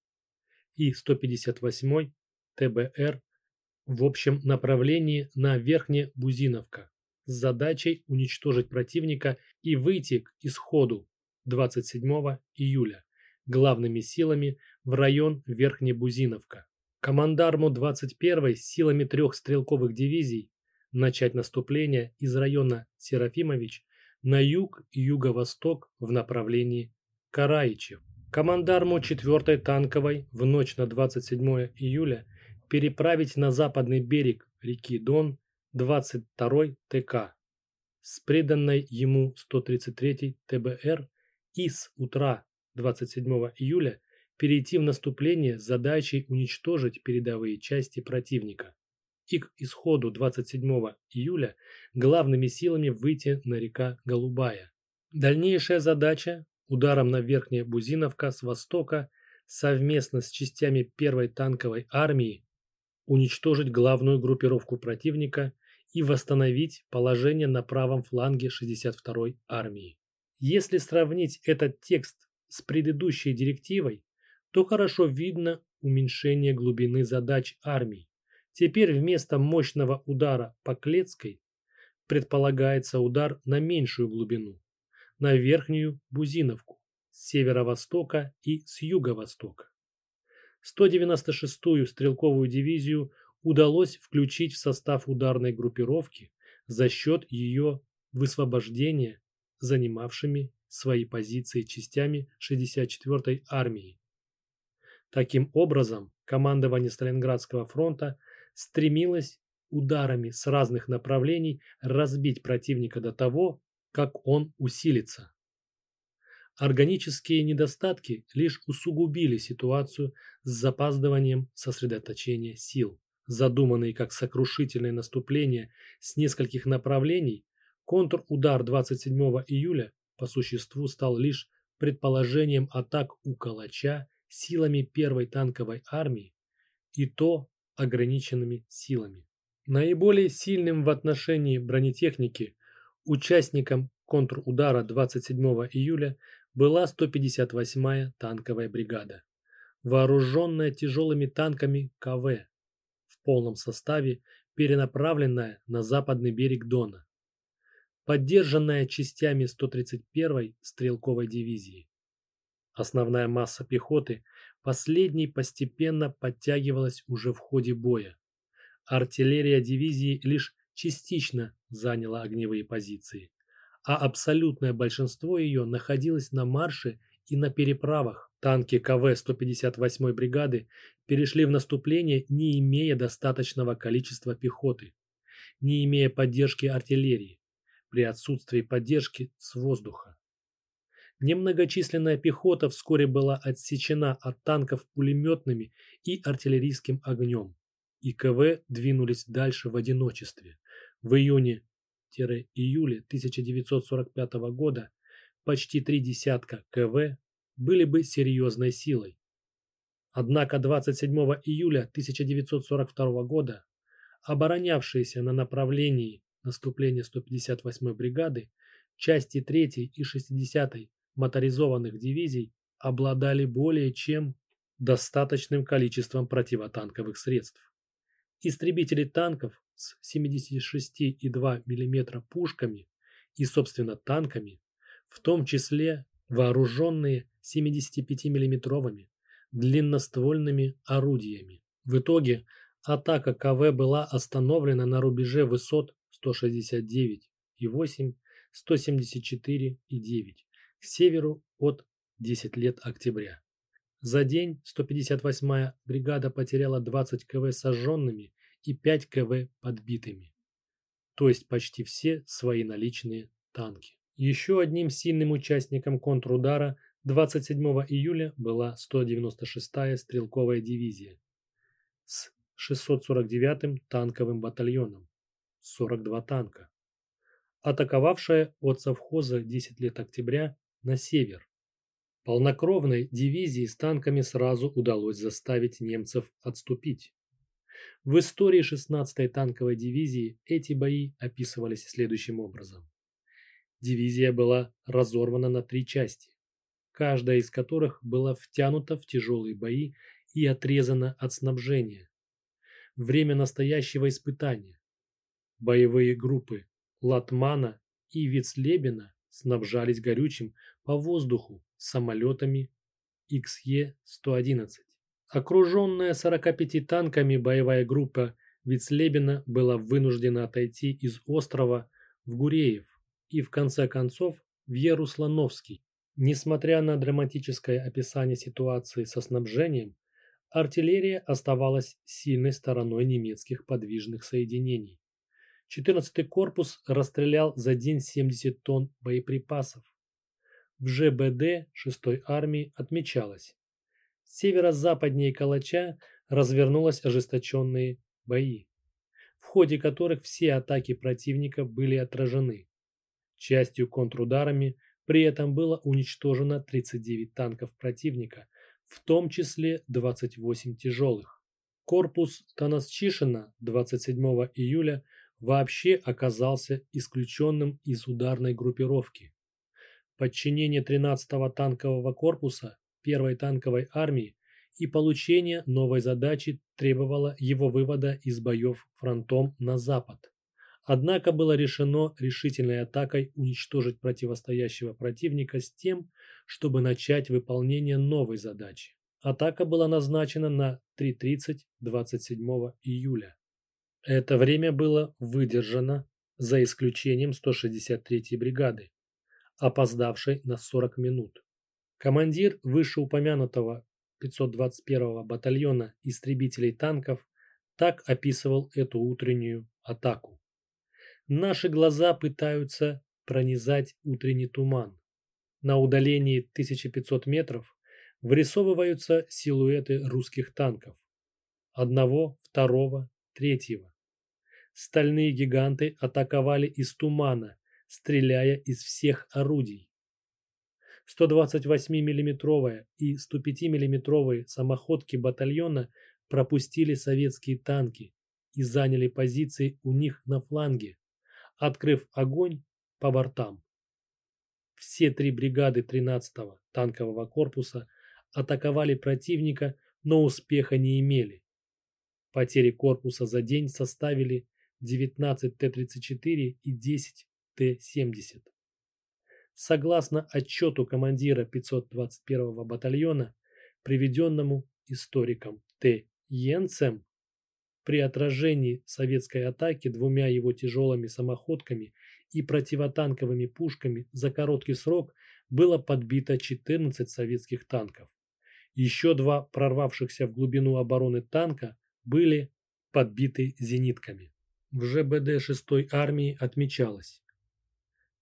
и 158 ТБР в общем направлении на Верхне Бузиновка с задачей уничтожить противника и выйти к исходу 27 июля главными силами в район Верхнебузиновка. Командарму 21 силами трех стрелковых дивизий начать наступление из района Серафимович на юг и юго-восток в направлении Караичев. Командарму 4-й танковой в ночь на 27 июля переправить на западный берег реки Дон 22-й ТК с приданной ему 133-й ТБР и с утра 27 июля перейти в наступление с задачей уничтожить передовые части противника и к исходу 27 июля главными силами выйти на река Голубая. Дальнейшая задача – ударом на Верхняя Бузиновка с востока совместно с частями первой танковой армии уничтожить главную группировку противника и восстановить положение на правом фланге 62-й армии. Если сравнить этот текст с предыдущей директивой, то хорошо видно уменьшение глубины задач армии. Теперь вместо мощного удара по Клецкой предполагается удар на меньшую глубину, на верхнюю Бузиновку, с северо-востока и с юго-востока. 196-ю стрелковую дивизию удалось включить в состав ударной группировки за счет ее высвобождения занимавшими свои позиции частями 64-й армии. Таким образом, командование Сталинградского фронта стремилась ударами с разных направлений разбить противника до того, как он усилится. Органические недостатки лишь усугубили ситуацию с запаздыванием сосредоточения сил. Задуманный как сокрушительное наступление с нескольких направлений, контрудар 27 июля по существу стал лишь предположением атак у Калача силами первой танковой армии и то ограниченными силами. Наиболее сильным в отношении бронетехники участником контрудара 27 июля была 158-я танковая бригада, вооруженная тяжелыми танками КВ, в полном составе перенаправленная на западный берег Дона, поддержанная частями 131-й стрелковой дивизии. Основная масса пехоты последней постепенно подтягивалась уже в ходе боя. Артиллерия дивизии лишь частично заняла огневые позиции, а абсолютное большинство ее находилось на марше и на переправах. Танки КВ 158-й бригады перешли в наступление, не имея достаточного количества пехоты, не имея поддержки артиллерии, при отсутствии поддержки с воздуха. Немногочисленная пехота вскоре была отсечена от танков пулеметными и артиллерийским огнем, и КВ двинулись дальше в одиночестве. В июне-июле 1945 года почти три десятка КВ были бы серьезной силой. Однако 27 июля 1942 года оборонявшиеся на направлении наступления 158-й бригады части 3 и 60-й моторизованных дивизий обладали более чем достаточным количеством противотанковых средств. Истребители танков с 76,2 мм пушками и, собственно, танками, в том числе вооруженные 75 миллиметровыми длинноствольными орудиями. В итоге атака КВ была остановлена на рубеже высот 169,8, 174,9 к северу от 10 лет октября. За день 158-я бригада потеряла 20 КВ сожженными и 5 КВ подбитыми, то есть почти все свои наличные танки. Еще одним сильным участником контрудара 27 июля была 196-я стрелковая дивизия с 649-м танковым батальоном, 42 танка, атаковавшая от совхоза 10 лет октября на север. Полнокровной дивизии с танками сразу удалось заставить немцев отступить. В истории 16-й танковой дивизии эти бои описывались следующим образом. Дивизия была разорвана на три части, каждая из которых была втянута в тяжелые бои и отрезана от снабжения. Время настоящего испытания. Боевые группы Латмана и Вицлебена снабжались горючим по воздуху самолетами XE-111. Окруженная 45 танками боевая группа Вицлебена была вынуждена отойти из острова в Гуреев и в конце концов в Яруслановский. Несмотря на драматическое описание ситуации со снабжением, артиллерия оставалась сильной стороной немецких подвижных соединений. 14-й корпус расстрелял за день 70 тонн боеприпасов. В ЖБД 6-й армии отмечалось. Северо-западнее Калача развернулись ожесточенные бои, в ходе которых все атаки противника были отражены. Частью контрударами при этом было уничтожено 39 танков противника, в том числе 28 тяжелых. Корпус Танасчишина 27 июля вообще оказался исключенным из ударной группировки. Подчинение 13-го танкового корпуса 1-й танковой армии и получение новой задачи требовало его вывода из боев фронтом на запад. Однако было решено решительной атакой уничтожить противостоящего противника с тем, чтобы начать выполнение новой задачи. Атака была назначена на 3.30 27 июля. Это время было выдержано за исключением 163-й бригады, опоздавшей на 40 минут. Командир вышеупомянутого 521-го батальона истребителей танков так описывал эту утреннюю атаку. Наши глаза пытаются пронизать утренний туман. На удалении 1500 метров вырисовываются силуэты русских танков. Одного, второго, третьего. Стальные гиганты атаковали из тумана, стреляя из всех орудий. 128 миллиметровая и 105 миллиметровые самоходки батальона пропустили советские танки и заняли позиции у них на фланге, открыв огонь по бортам. Все три бригады 13-го танкового корпуса атаковали противника, но успеха не имели. Потери корпуса за день составили 19 Т-34 и 10 Т-70. Согласно отчету командира 521-го батальона, приведенному историком Т. Йенцем, при отражении советской атаки двумя его тяжелыми самоходками и противотанковыми пушками за короткий срок было подбито 14 советских танков. Еще два прорвавшихся в глубину обороны танка были подбиты зенитками. В ЖБД 6-й армии отмечалось.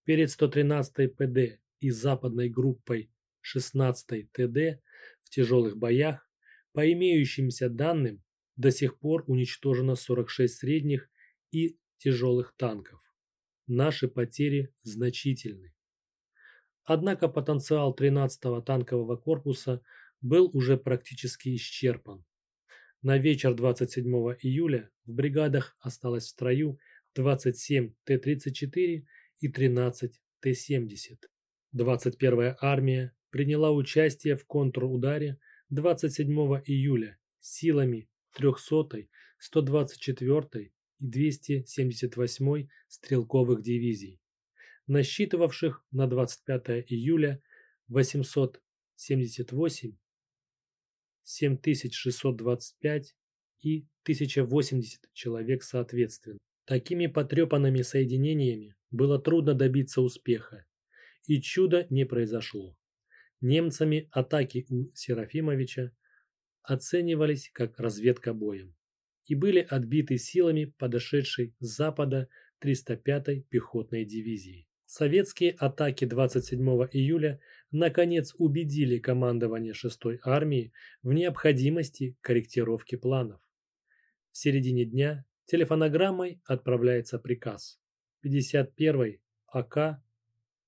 Перед 113-й ПД и западной группой 16-й ТД в тяжелых боях, по имеющимся данным, до сих пор уничтожено 46 средних и тяжелых танков. Наши потери значительны. Однако потенциал 13-го танкового корпуса был уже практически исчерпан. На вечер 27 июля в бригадах осталось в строю 27 Т-34 и 13 Т-70. 21-я армия приняла участие в контрударе 27 июля силами 300-й, 124-й и 278-й стрелковых дивизий, насчитывавших на 25 июля 878 7625 и 1080 человек соответственно. Такими потрепанными соединениями было трудно добиться успеха, и чудо не произошло. Немцами атаки у Серафимовича оценивались как разведка боем и были отбиты силами подошедшей с запада 305-й пехотной дивизии. Советские атаки 27 июля наконец убедили командование 6-й армии в необходимости корректировки планов. В середине дня телефонограммой отправляется приказ. 51-й АК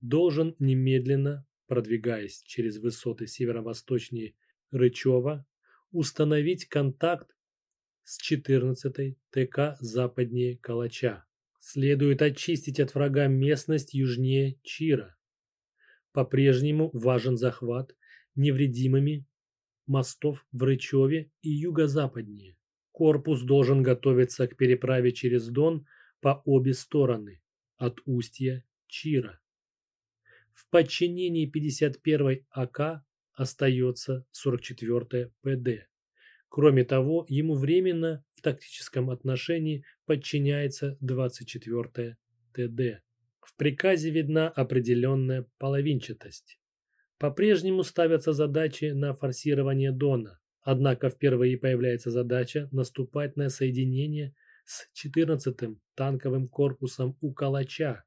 должен немедленно, продвигаясь через высоты северо-восточнее Рычева, установить контакт с 14-й ТК западнее Калача. Следует очистить от врага местность южнее Чира. По-прежнему важен захват невредимыми мостов в Рычеве и юго-западнее. Корпус должен готовиться к переправе через Дон по обе стороны, от устья Чира. В подчинении 51-й АК остается 44-я ПД. Кроме того, ему временно в тактическом отношении подчиняется 24-я ТД. В приказе видна определенная половинчатость. По-прежнему ставятся задачи на форсирование Дона, однако впервые появляется задача наступать на соединение с 14-м танковым корпусом у Калача.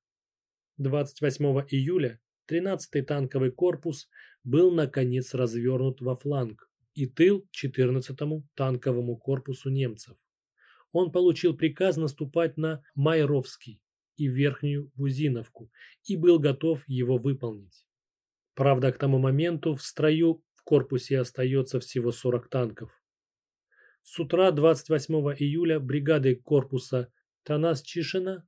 28 июля 13-й танковый корпус был наконец развернут во фланг и тыл 14-му танковому корпусу немцев. Он получил приказ наступать на Майровский и Верхнюю Бузиновку и был готов его выполнить. Правда, к тому моменту в строю в корпусе остается всего 40 танков. С утра 28 июля бригады корпуса Танас-Чишина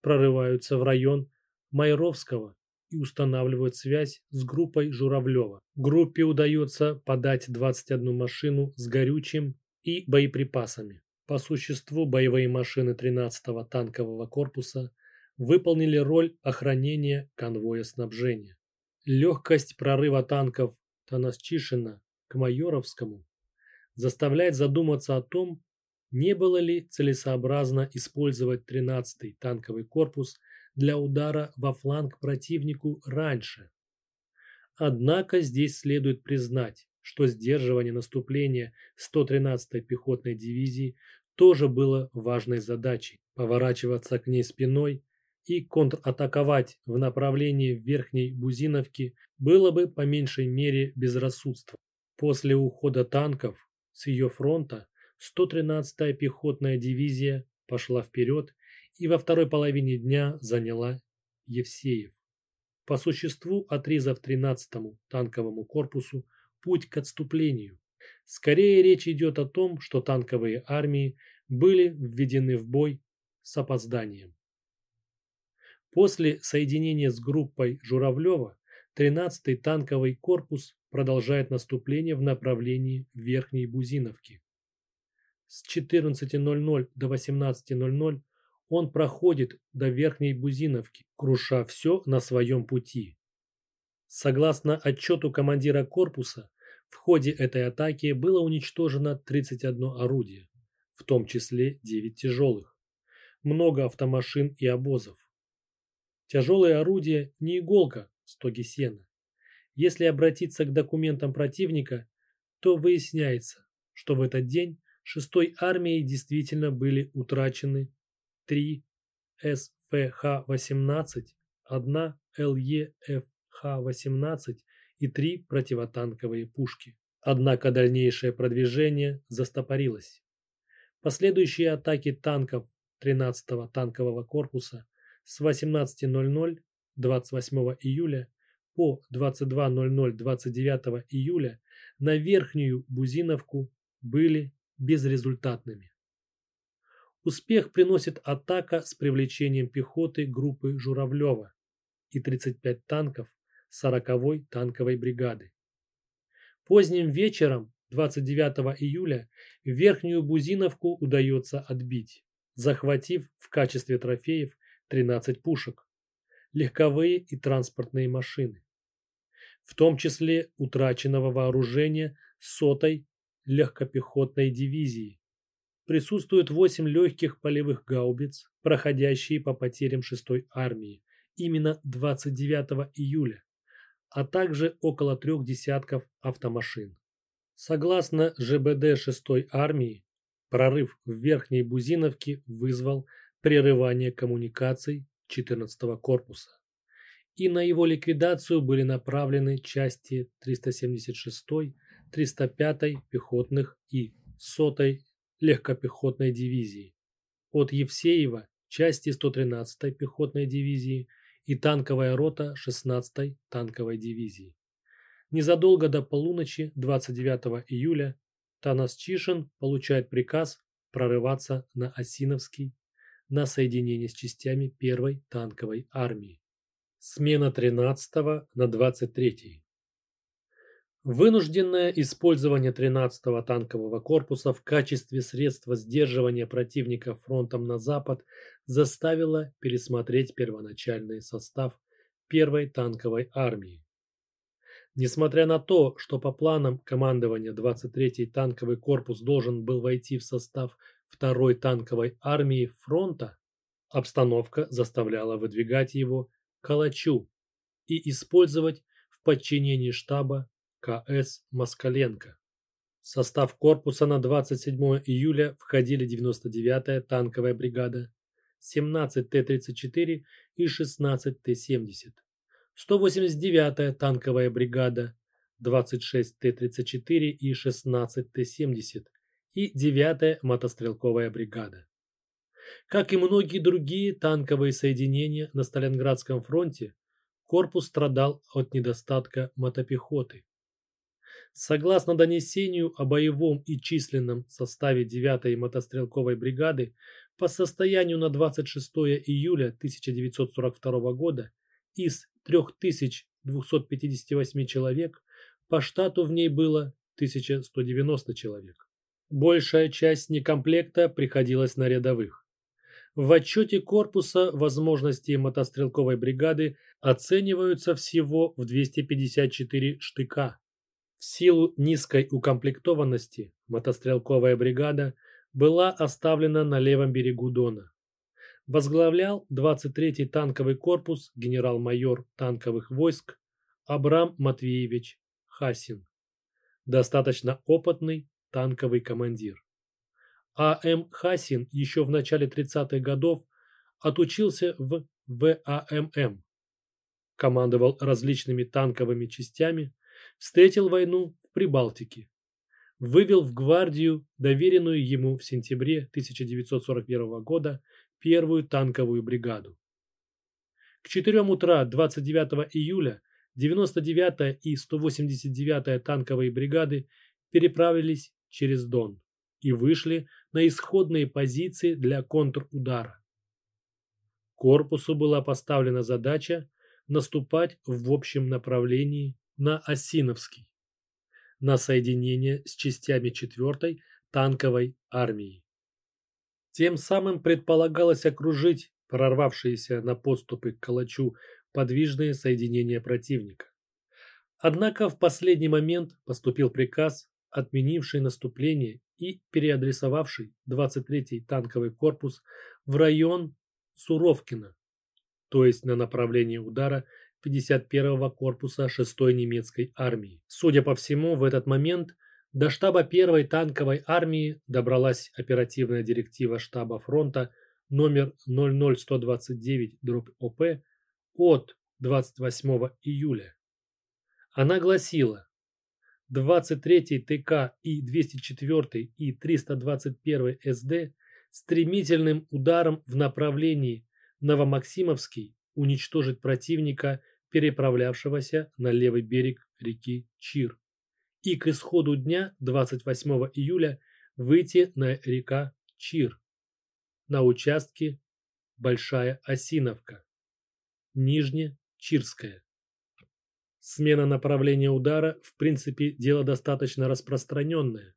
прорываются в район Майровского и устанавливают связь с группой Журавлева. Группе удается подать 21 машину с горючим и боеприпасами. По существу боевые машины 13-го танкового корпуса выполнили роль охранения конвоя снабжения. Легкость прорыва танков Танасчишина к Майоровскому заставляет задуматься о том, не было ли целесообразно использовать 13-й танковый корпус для удара во фланг противнику раньше. Однако здесь следует признать, что сдерживание наступления 113-й пехотной дивизии тоже было важной задачей. Поворачиваться к ней спиной и контратаковать в направлении Верхней Бузиновки было бы по меньшей мере безрассудство. После ухода танков с ее фронта 113-я пехотная дивизия пошла вперед и во второй половине дня заняла Евсеев. по существу отрезав 13-му танковому корпусу путь к отступлению. Скорее речь идет о том, что танковые армии были введены в бой с опозданием. После соединения с группой Журавлева 13-й танковый корпус продолжает наступление в направлении Верхней Бузиновки. С 14.00 до 18.00 он проходит до Верхней Бузиновки, круша все на своем пути. Согласно отчету командира корпуса, в ходе этой атаки было уничтожено 31 орудие, в том числе 9 тяжелых, много автомашин и обозов. Тяжелые орудия не иголка в стоге сена. Если обратиться к документам противника, то выясняется, что в этот день 6-й армией действительно были утрачены 3 СФХ-18, 1 ЛЕФХ-18 и 3 противотанковые пушки. Однако дальнейшее продвижение застопорилось. Последующие атаки танков 13-го танкового корпуса с 18.00 28 июля по 22.00 29 июля на Верхнюю Бузиновку были безрезультатными. Успех приносит атака с привлечением пехоты группы Журавлева и 35 танков 40-й танковой бригады. Поздним вечером 29 июля Верхнюю Бузиновку удается отбить, захватив в качестве трофеев 13 пушек, легковые и транспортные машины, в том числе утраченного вооружения сотой легкопехотной дивизии. Присутствует 8 легких полевых гаубиц, проходящие по потерям 6-й армии, именно 29 июля, а также около трех десятков автомашин. Согласно ЖБД 6-й армии, прорыв в Верхней Бузиновке вызвал прерывание коммуникаций 14-го корпуса. И на его ликвидацию были направлены части 376-й, 305-й пехотных и 100-й легкопехотной дивизии. От Евсеева части 113-й пехотной дивизии и танковая рота 16-й танковой дивизии. Незадолго до полуночи 29 июля Танас Чишин получает приказ прорываться на Осиновский на соединение с частями 1-й танковой армии. Смена 13 на 23. Вынужденное использование 13-го танкового корпуса в качестве средства сдерживания противника фронтом на запад заставило пересмотреть первоначальный состав 1-й танковой армии. Несмотря на то, что по планам командования 23-й танковый корпус должен был войти в состав второй танковой армии фронта, обстановка заставляла выдвигать его Калачу и использовать в подчинении штаба КС Москаленко. В состав корпуса на 27 июля входили 99-я танковая бригада, 17 Т-34 и 16 Т-70, 189-я танковая бригада, 26 Т-34 и 16 Т-70 и 9-я мотострелковая бригада. Как и многие другие танковые соединения на Сталинградском фронте, корпус страдал от недостатка мотопехоты. Согласно донесению о боевом и численном составе 9-й мотострелковой бригады, по состоянию на 26 июля 1942 года из 3258 человек по штату в ней было 1190 человек. Большая часть некомплекта приходилась на рядовых. В отчете корпуса возможности мотострелковой бригады оцениваются всего в 254 штыка. В силу низкой укомплектованности мотострелковая бригада была оставлена на левом берегу Дона. Возглавлял 23-й танковый корпус генерал-майор танковых войск Абрам Матвеевич Хасин. Достаточно опытный танковый командир. А. М. Хасин еще в начале 30-х годов отучился в ВАММ. Командовал различными танковыми частями, встретил войну в Прибалтике. Вывел в гвардию доверенную ему в сентябре 1941 года первую танковую бригаду. К 4 утра 29 июля 99-я и 189-я танковые бригады переправились через Дон и вышли на исходные позиции для контрудара. Корпусу была поставлена задача наступать в общем направлении на Осиновский, на соединение с частями 4-й танковой армии. Тем самым предполагалось окружить прорвавшиеся на подступы к Калачу подвижные соединения противника. Однако в последний момент поступил приказ, отменивший наступление и переадресовавший 23-й танковый корпус в район Суровкина, то есть на направлении удара 51-го корпуса 6-й немецкой армии. Судя по всему, в этот момент до штаба 1-й танковой армии добралась оперативная директива штаба фронта номер 00129-ОП от 28 июля. Она гласила, 23-й ТК и 204 и 321 СД стремительным ударом в направлении Новомаксимовский уничтожить противника, переправлявшегося на левый берег реки Чир, и к исходу дня 28 июля выйти на река Чир на участке Большая Осиновка, Нижне-Чирская. Смена направления удара, в принципе, дело достаточно распространенное.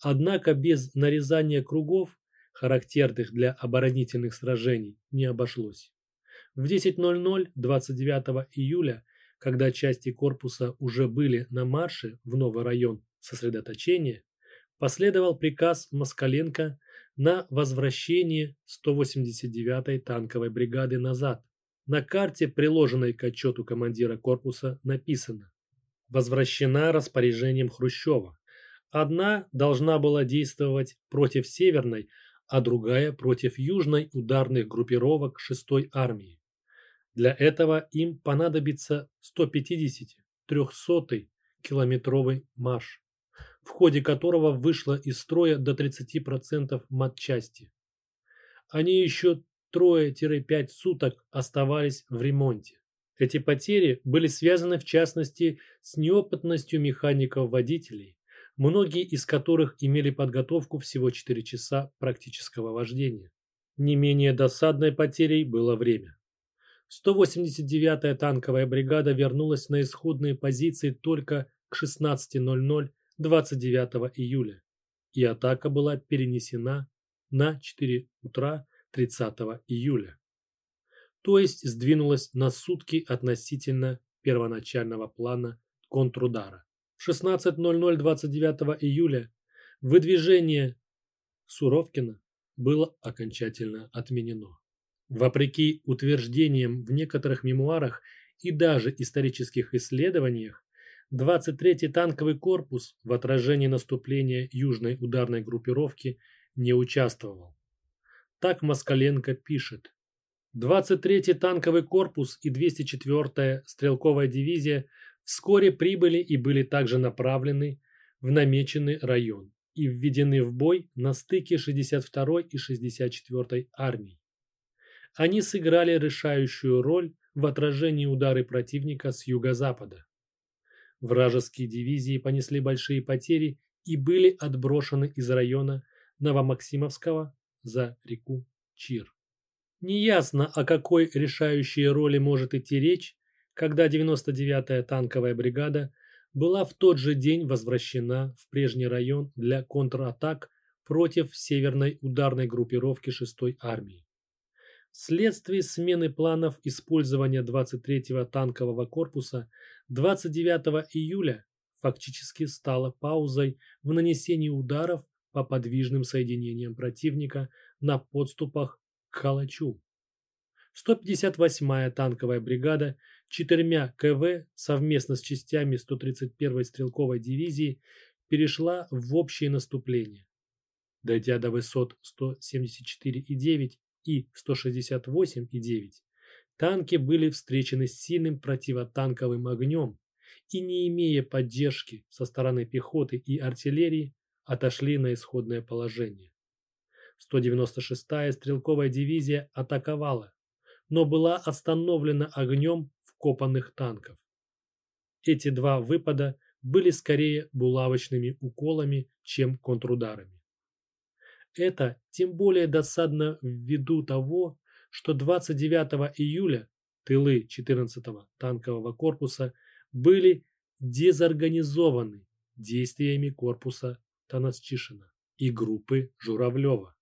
Однако без нарезания кругов, характерных для оборонительных сражений, не обошлось. В 10.00 29 июля, когда части корпуса уже были на марше в новый район сосредоточения, последовал приказ Москаленко на возвращение 189-й танковой бригады назад. На карте, приложенной к отчету командира корпуса, написано «Возвращена распоряжением Хрущева. Одна должна была действовать против Северной, а другая против Южной ударных группировок 6-й армии. Для этого им понадобится 150-300 километровый марш, в ходе которого вышло из строя до 30% матчасти. Они еще трое-пять суток оставались в ремонте. Эти потери были связаны в частности с неопытностью механиков-водителей, многие из которых имели подготовку всего 4 часа практического вождения. Не менее досадной потерей было время. 189-я танковая бригада вернулась на исходные позиции только к 16.00 29 июля, и атака была перенесена на 4 утра 30 июля. То есть сдвинулась на сутки относительно первоначального плана контрудара. В 16.00 29 июля выдвижение Суровкина было окончательно отменено. Вопреки утверждениям в некоторых мемуарах и даже исторических исследованиях, 23-й танковый корпус в отражении наступления южной ударной группировки не участвовал. Так Москаленко пишет. 23-й танковый корпус и 204-я стрелковая дивизия вскоре прибыли и были также направлены в намеченный район и введены в бой на стыке 62-й и 64-й армий. Они сыграли решающую роль в отражении удары противника с юго-запада. Вражеские дивизии понесли большие потери и были отброшены из района Новомаксимовского за реку Чир. Неясно, о какой решающей роли может идти речь, когда 99-я танковая бригада была в тот же день возвращена в прежний район для контратак против северной ударной группировки 6-й армии. Вследствие смены планов использования 23-го танкового корпуса 29 июля фактически стало паузой в нанесении ударов по подвижным соединениям противника на подступах к Халачу. 158-я танковая бригада четырьмя КВ совместно с частями 131-й стрелковой дивизии перешла в общее наступление. Дойдя до высот 174,9 и 168,9, танки были встречены сильным противотанковым огнем и, не имея поддержки со стороны пехоты и артиллерии, отошли на исходное положение. 196-я стрелковая дивизия атаковала, но была остановлена огнем вкопанных танков. Эти два выпада были скорее булавочными уколами, чем контрударами. Это тем более досадно ввиду того, что 29 июля тылы 14-го танкового корпуса были дезорганизованы действиями корпуса Танасчишина и группы Журавлева,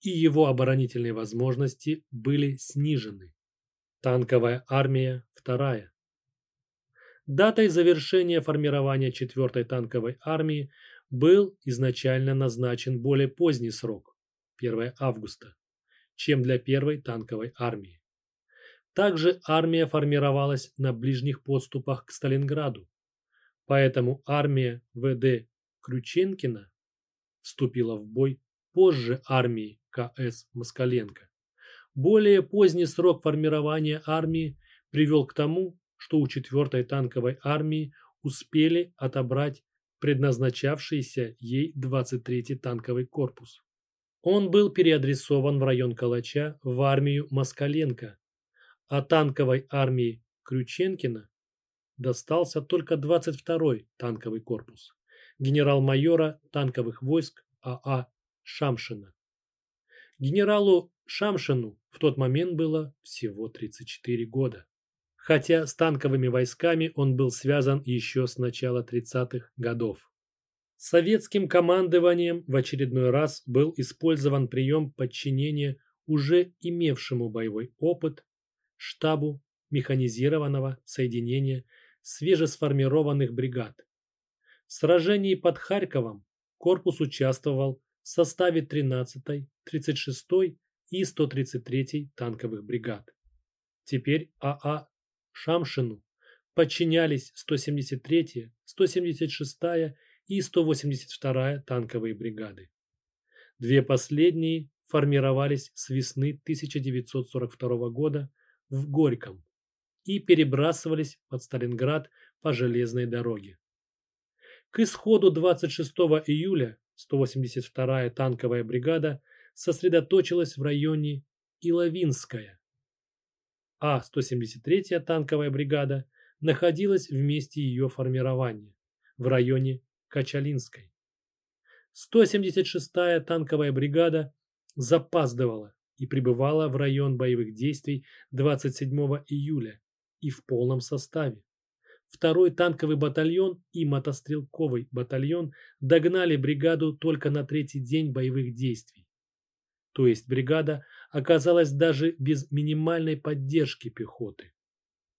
и его оборонительные возможности были снижены. Танковая армия вторая. Датой завершения формирования 4-й танковой армии был изначально назначен более поздний срок – 1 августа, чем для первой танковой армии. Также армия формировалась на ближних подступах к Сталинграду, поэтому армия ВД Крюченкина вступила в бой позже армии КС Москаленко. Более поздний срок формирования армии привел к тому, что у 4-й танковой армии успели отобрать предназначавшийся ей 23-й танковый корпус. Он был переадресован в район Калача в армию Москаленко, а танковой армии Крюченкина достался только 22-й танковый корпус генерал-майора танковых войск А.А. Шамшина. Генералу Шамшину в тот момент было всего 34 года. Хотя с танковыми войсками он был связан еще с начала 30-х годов. Советским командованием в очередной раз был использован прием подчинения уже имевшему боевой опыт штабу механизированного соединения свежесформированных бригад. В сражении под Харьковом корпус участвовал в составе 13-й, 36-й и 133-й танковых бригад. Теперь АА Шамшину подчинялись 173-я, 176-я и 182-я танковые бригады. Две последние формировались с весны 1942 года в Горьком и перебрасывались под Сталинград по железной дороге. К исходу 26 июля 182-я танковая бригада сосредоточилась в районе Иловинская, а 173-я танковая бригада находилась в месте ее формирования в районе Качалинской. 176-я танковая бригада запаздывала и прибывала в район боевых действий 27 июля и в полном составе. Второй танковый батальон и мотострелковый батальон догнали бригаду только на третий день боевых действий. То есть бригада оказалась даже без минимальной поддержки пехоты.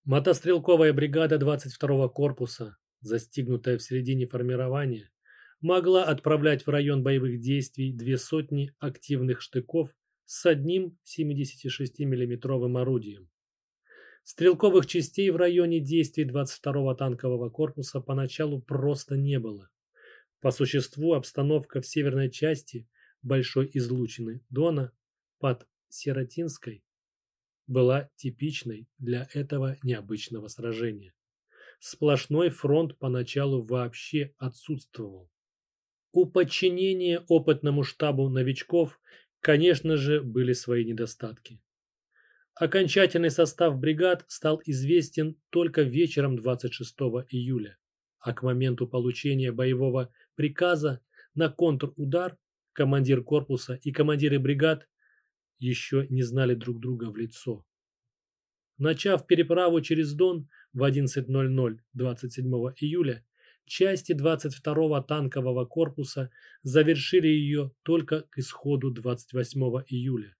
Мотострелковая бригада 22-го корпуса, застигнутая в середине формирования, могла отправлять в район боевых действий две сотни активных штыков с одним 76 миллиметровым орудием. Стрелковых частей в районе действий 22-го танкового корпуса поначалу просто не было. По существу обстановка в северной части Большой излучины Дона под Сиротинской была типичной для этого необычного сражения. Сплошной фронт поначалу вообще отсутствовал. У подчинения опытному штабу новичков, конечно же, были свои недостатки. Окончательный состав бригад стал известен только вечером 26 июля, а к моменту получения боевого приказа на контрудар командир корпуса и командиры бригад еще не знали друг друга в лицо. Начав переправу через Дон в 11.00 27 июля, части 22-го танкового корпуса завершили ее только к исходу 28 июля.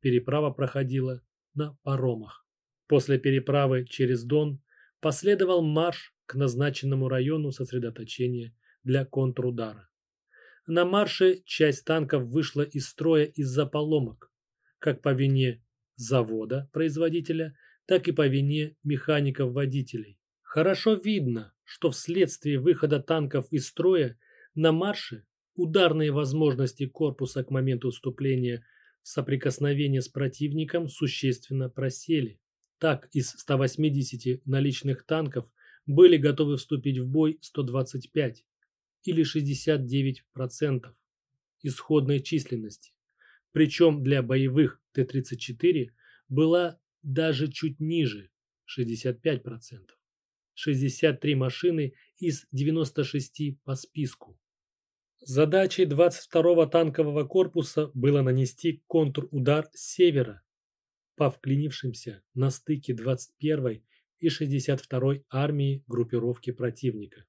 Переправа проходила на паромах. После переправы через Дон последовал марш к назначенному району сосредоточения для контрудара. На марше часть танков вышла из строя из-за поломок, как по вине завода производителя, так и по вине механиков-водителей. Хорошо видно, что вследствие выхода танков из строя на марше ударные возможности корпуса к моменту уступления соприкосновения с противником существенно просели. Так, из 180 наличных танков были готовы вступить в бой 125 или 69% исходной численности. Причем для боевых Т-34 была даже чуть ниже – 65%. 63 машины из 96 по списку. Задачей 22-го танкового корпуса было нанести контрудар с севера по вклинившимся на стыке 21-й и 62-й армии группировки противника.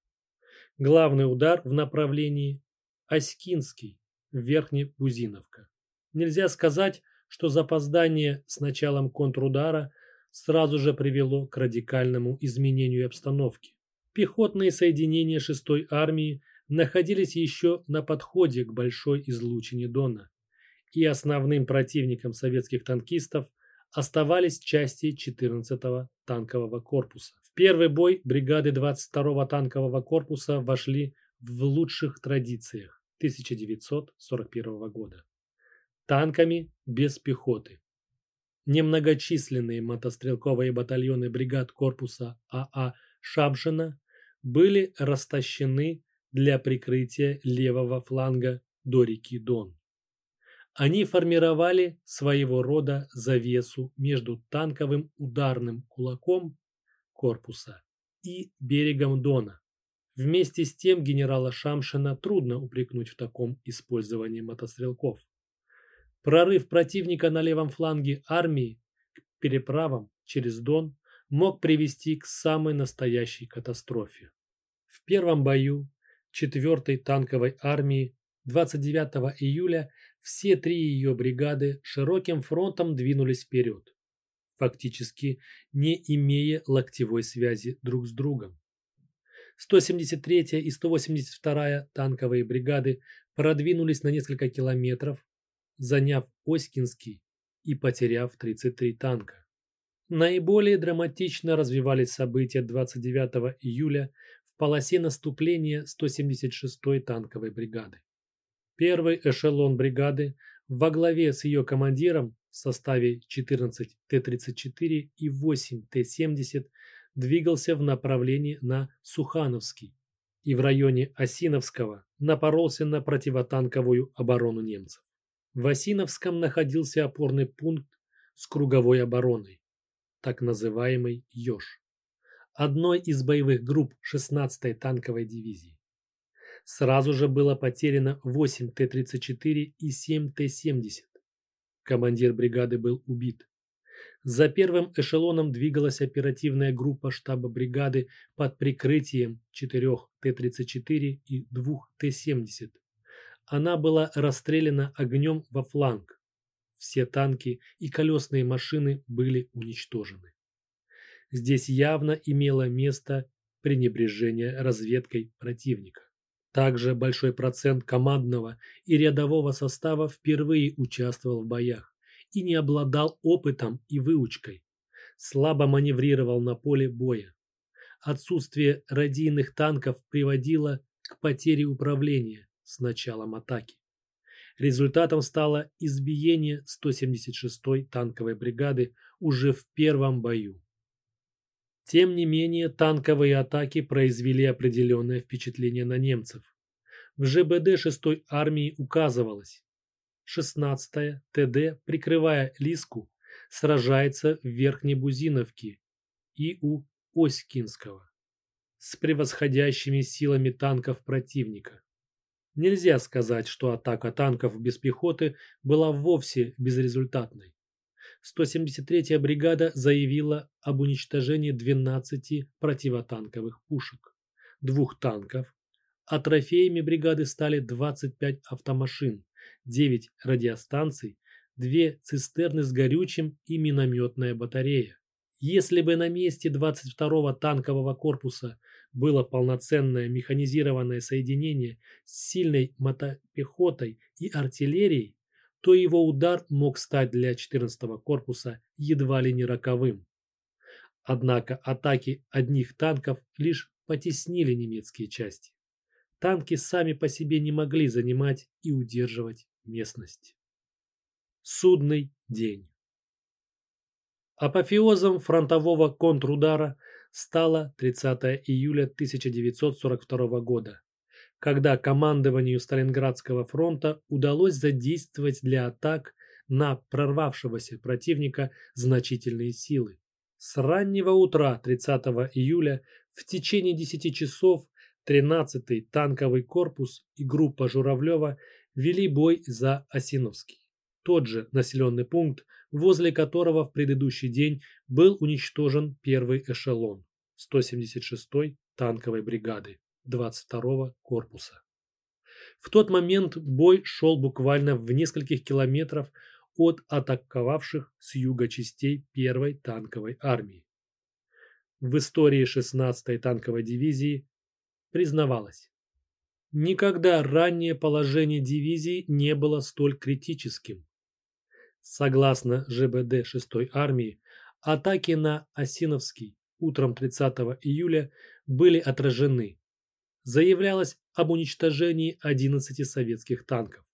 Главный удар в направлении Оськинский, Верхнебузиновка. Нельзя сказать, что запоздание с началом контрудара сразу же привело к радикальному изменению обстановки. Пехотные соединения 6-й армии находились еще на подходе к большой излучине Дона, и основным противником советских танкистов оставались части 14-го танкового корпуса. В первый бой бригады 22-го танкового корпуса вошли в лучших традициях 1941 года. Танками без пехоты. Немногочисленные мотострелковые батальоны бригад корпуса АА а Шамшина были растащены для прикрытия левого фланга до реки Дон. Они формировали своего рода завесу между танковым ударным кулаком корпуса и берегом Дона. Вместе с тем генерала Шамшина трудно упрекнуть в таком использовании мотострелков. Прорыв противника на левом фланге армии к переправам через Дон мог привести к самой настоящей катастрофе. В первом бою 4-й танковой армии 29 июля все три ее бригады широким фронтом двинулись вперед, фактически не имея локтевой связи друг с другом. 173-я и 182-я танковые бригады продвинулись на несколько километров, заняв Оськинский и потеряв 33 танка. Наиболее драматично развивались события 29 июля полосе наступления 176-й танковой бригады. Первый эшелон бригады во главе с ее командиром в составе 14 Т-34 и 8 Т-70 двигался в направлении на Сухановский и в районе Осиновского напоролся на противотанковую оборону немцев. В Осиновском находился опорный пункт с круговой обороной, так называемый Ёж, одной из боевых групп 16-й танковой дивизии. Сразу же было потеряно 8 Т-34 и 7 Т-70. Командир бригады был убит. За первым эшелоном двигалась оперативная группа штаба бригады под прикрытием 4 Т-34 и 2 Т-70. Она была расстреляна огнем во фланг. Все танки и колесные машины были уничтожены. Здесь явно имело место пренебрежение разведкой противника. Также большой процент командного и рядового состава впервые участвовал в боях и не обладал опытом и выучкой. Слабо маневрировал на поле боя. Отсутствие радийных танков приводило к потере управления с началом атаки. Результатом стало избиение 176-й танковой бригады уже в первом бою. Тем не менее, танковые атаки произвели определенное впечатление на немцев. В ЖБД 6-й армии указывалось, 16-я ТД, прикрывая Лиску, сражается в Верхней Бузиновке и у Оськинского с превосходящими силами танков противника. Нельзя сказать, что атака танков без пехоты была вовсе безрезультатной. 173-я бригада заявила об уничтожении 12 противотанковых пушек, двух танков, а трофеями бригады стали 25 автомашин, 9 радиостанций, 2 цистерны с горючим и минометная батарея. Если бы на месте 22-го танкового корпуса было полноценное механизированное соединение с сильной мотопехотой и артиллерией, то его удар мог стать для 14-го корпуса едва ли не роковым. Однако атаки одних танков лишь потеснили немецкие части. Танки сами по себе не могли занимать и удерживать местность. Судный день Апофеозом фронтового контрудара стало 30 июля 1942 года, когда командованию Сталинградского фронта удалось задействовать для атак на прорвавшегося противника значительные силы. С раннего утра 30 июля в течение 10 часов 13-й танковый корпус и группа Журавлева вели бой за Осиновский. Тот же населенный пункт, возле которого в предыдущий день был уничтожен первый эшелон 176-й танковой бригады 22-го корпуса. В тот момент бой шел буквально в нескольких километров от атаковавших с юга частей первой танковой армии. В истории 16-й танковой дивизии признавалось, никогда раннее положение дивизии не было столь критическим. Согласно ЖБД 6-й армии, атаки на Осиновский утром 30 июля были отражены. Заявлялось об уничтожении 11 советских танков.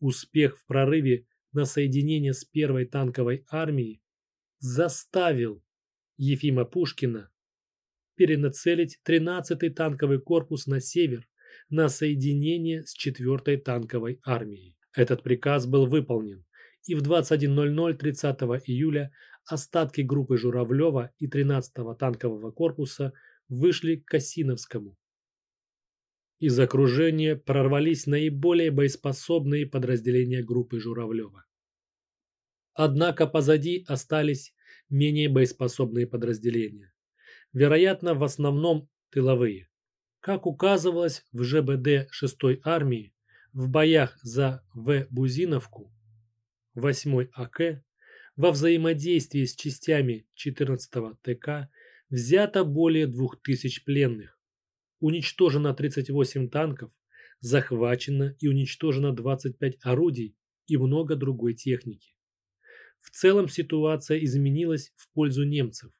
Успех в прорыве на соединение с первой танковой армией заставил Ефима Пушкина перенацелить 13-й танковый корпус на север на соединение с 4-й танковой армией. Этот приказ был выполнен, и в 21.00 30 июля остатки группы Журавлева и 13-го танкового корпуса вышли к Косиновскому. Из окружения прорвались наиболее боеспособные подразделения группы Журавлева. Однако позади остались менее боеспособные подразделения. Вероятно, в основном тыловые. Как указывалось в ЖБД 6-й армии, в боях за В. Бузиновку 8-й АК во взаимодействии с частями 14-го ТК взято более 2000 пленных. Уничтожено 38 танков, захвачено и уничтожено 25 орудий и много другой техники. В целом ситуация изменилась в пользу немцев.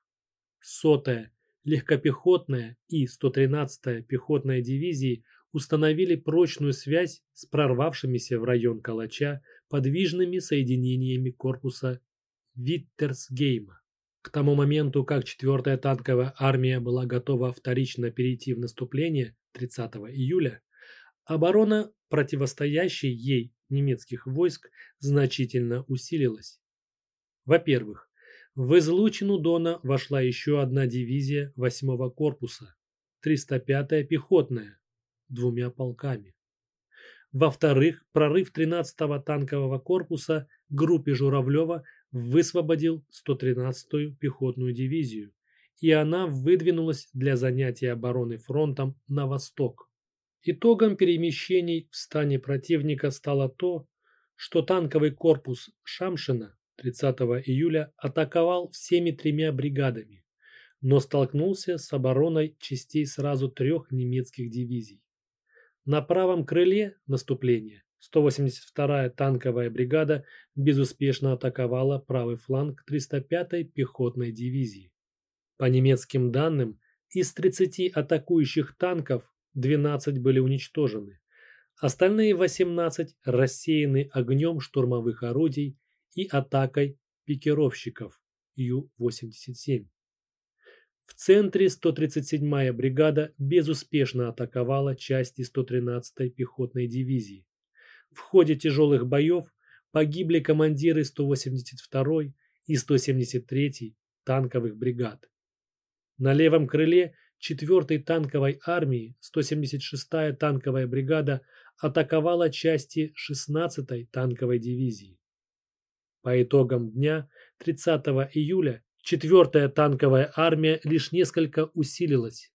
Сотая, легкопехотная и 113-я пехотная дивизии установили прочную связь с прорвавшимися в район Калача подвижными соединениями корпуса Виттерсгейма. К тому моменту, как 4-я танковая армия была готова вторично перейти в наступление 30 июля, оборона противостоящей ей немецких войск значительно усилилась. Во-первых, в излучину Дона вошла еще одна дивизия 8-го корпуса, 305-я пехотная, двумя полками. Во-вторых, прорыв 13-го танкового корпуса группе Журавлева высвободил 113-ю пехотную дивизию, и она выдвинулась для занятия обороны фронтом на восток. Итогом перемещений в стане противника стало то, что танковый корпус Шамшина 30 июля атаковал всеми тремя бригадами, но столкнулся с обороной частей сразу трех немецких дивизий. На правом крыле наступления 182-я танковая бригада безуспешно атаковала правый фланг 305-й пехотной дивизии. По немецким данным, из 30 атакующих танков 12 были уничтожены, остальные 18 рассеяны огнем штурмовых орудий и атакой пикировщиков Ю-87. В центре 137-я бригада безуспешно атаковала части 113-й пехотной дивизии. В ходе тяжелых боев погибли командиры 182-й и 173-й танковых бригад. На левом крыле 4-й танковой армии 176-я танковая бригада атаковала части 16-й танковой дивизии. По итогам дня 30 июля 4-я танковая армия лишь несколько усилилась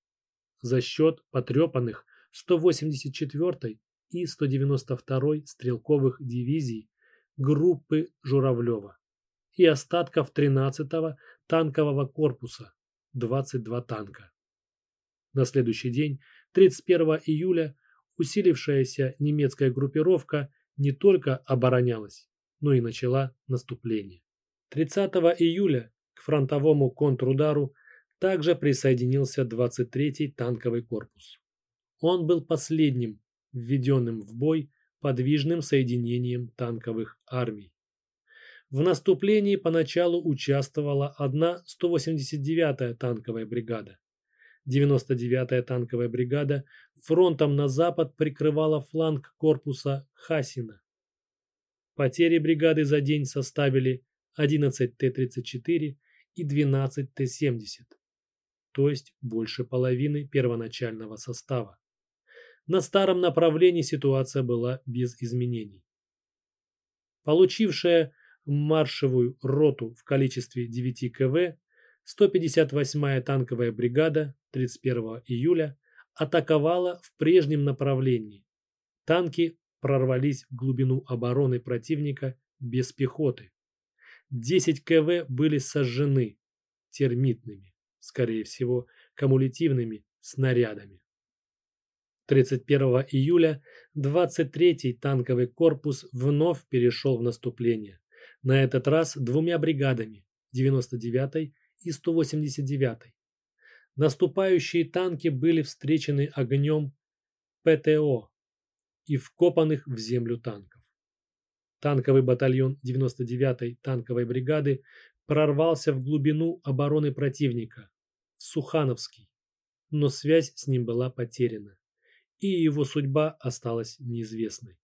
за счет потрепанных 184-й и 192-й стрелковых дивизий группы Журавлева и остатков 13-го танкового корпуса 22 танка. На следующий день, 31 июля, усилившаяся немецкая группировка не только оборонялась, но и начала наступление. 30 июля к фронтовому контрудару также присоединился 23-й танковый корпус. Он был последним введенным в бой подвижным соединением танковых армий. В наступлении поначалу участвовала одна 189-я танковая бригада. 99-я танковая бригада фронтом на запад прикрывала фланг корпуса Хасина. Потери бригады за день составили 11 Т-34 и 12 Т-70, то есть больше половины первоначального состава. На старом направлении ситуация была без изменений. Получившая маршевую роту в количестве 9 КВ, 158-я танковая бригада 31 июля атаковала в прежнем направлении. Танки прорвались в глубину обороны противника без пехоты. 10 КВ были сожжены термитными, скорее всего, кумулятивными снарядами. 31 июля 23-й танковый корпус вновь перешел в наступление, на этот раз двумя бригадами 99-й и 189-й. Наступающие танки были встречены огнем ПТО и вкопанных в землю танков. Танковый батальон 99-й танковой бригады прорвался в глубину обороны противника, Сухановский, но связь с ним была потеряна и его судьба осталась неизвестной.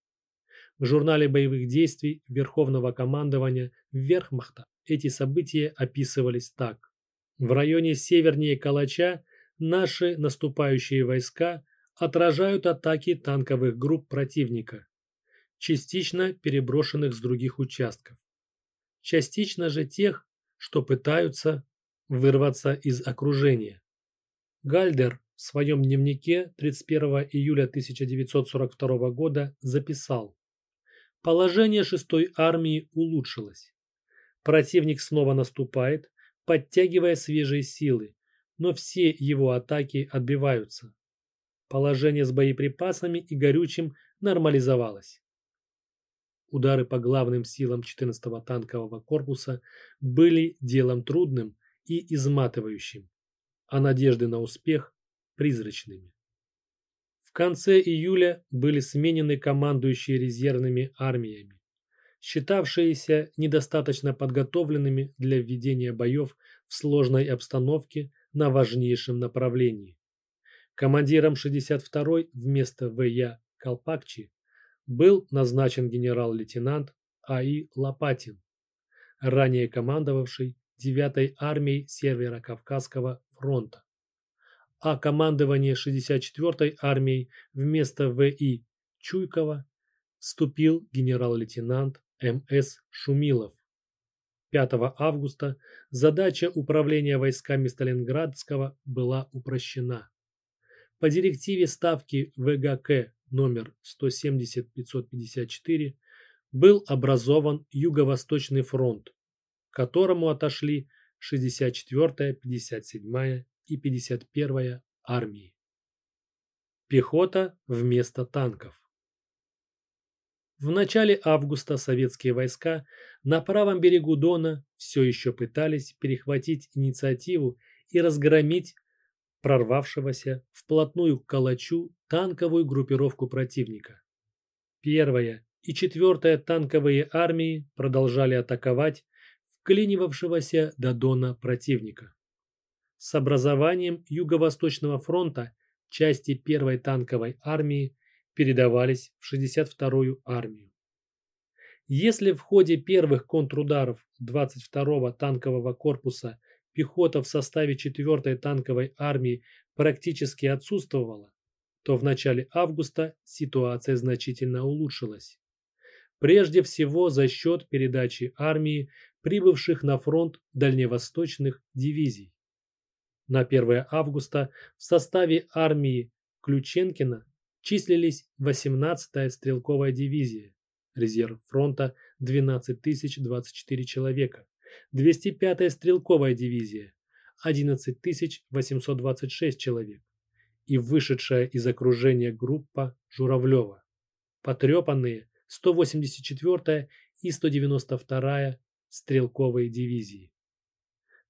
В журнале боевых действий Верховного командования Верхмахта эти события описывались так. В районе севернее Калача наши наступающие войска отражают атаки танковых групп противника, частично переброшенных с других участков, частично же тех, что пытаются вырваться из окружения. Гальдер в своем дневнике 31 июля 1942 года записал Положение 6-й армии улучшилось. Противник снова наступает, подтягивая свежие силы, но все его атаки отбиваются. Положение с боеприпасами и горючим нормализовалось. Удары по главным силам 14-го танкового корпуса были делом трудным и изматывающим, а надежды на успех призрачными. В конце июля были сменены командующие резервными армиями, считавшиеся недостаточно подготовленными для введения боев в сложной обстановке на важнейшем направлении. Командиром 62-й вместо В.Я. Колпакчи был назначен генерал-лейтенант А.И. Лопатин, ранее командовавший 9-й армией Северо-Кавказского фронта а командование 64-й армией вместо В.И. Чуйкова вступил генерал-лейтенант М.С. Шумилов. 5 августа задача управления войсками Сталинградского была упрощена. По директиве ставки ВГК номер 170-554 был образован Юго-Восточный фронт, к которому отошли 64-я, 57-я и 51-я армии. Пехота вместо танков. В начале августа советские войска на правом берегу Дона все еще пытались перехватить инициативу и разгромить прорвавшегося вплотную к Калачу танковую группировку противника. Первая и четвертая танковые армии продолжали атаковать вклинивавшегося до Дона противника. С образованием Юго-Восточного фронта части первой танковой армии передавались в 62-ю армию. Если в ходе первых контрударов 22-го танкового корпуса пехота в составе 4-й танковой армии практически отсутствовала, то в начале августа ситуация значительно улучшилась. Прежде всего за счет передачи армии прибывших на фронт дальневосточных дивизий на 1 августа в составе армии Ключенкина числились 18-я стрелковая дивизия, резерв фронта 12 024 человека, 205-я стрелковая дивизия 11 826 человек и вышедшая из окружения группа Журавлева, потрепанные 184-я и 192-я стрелковые дивизии.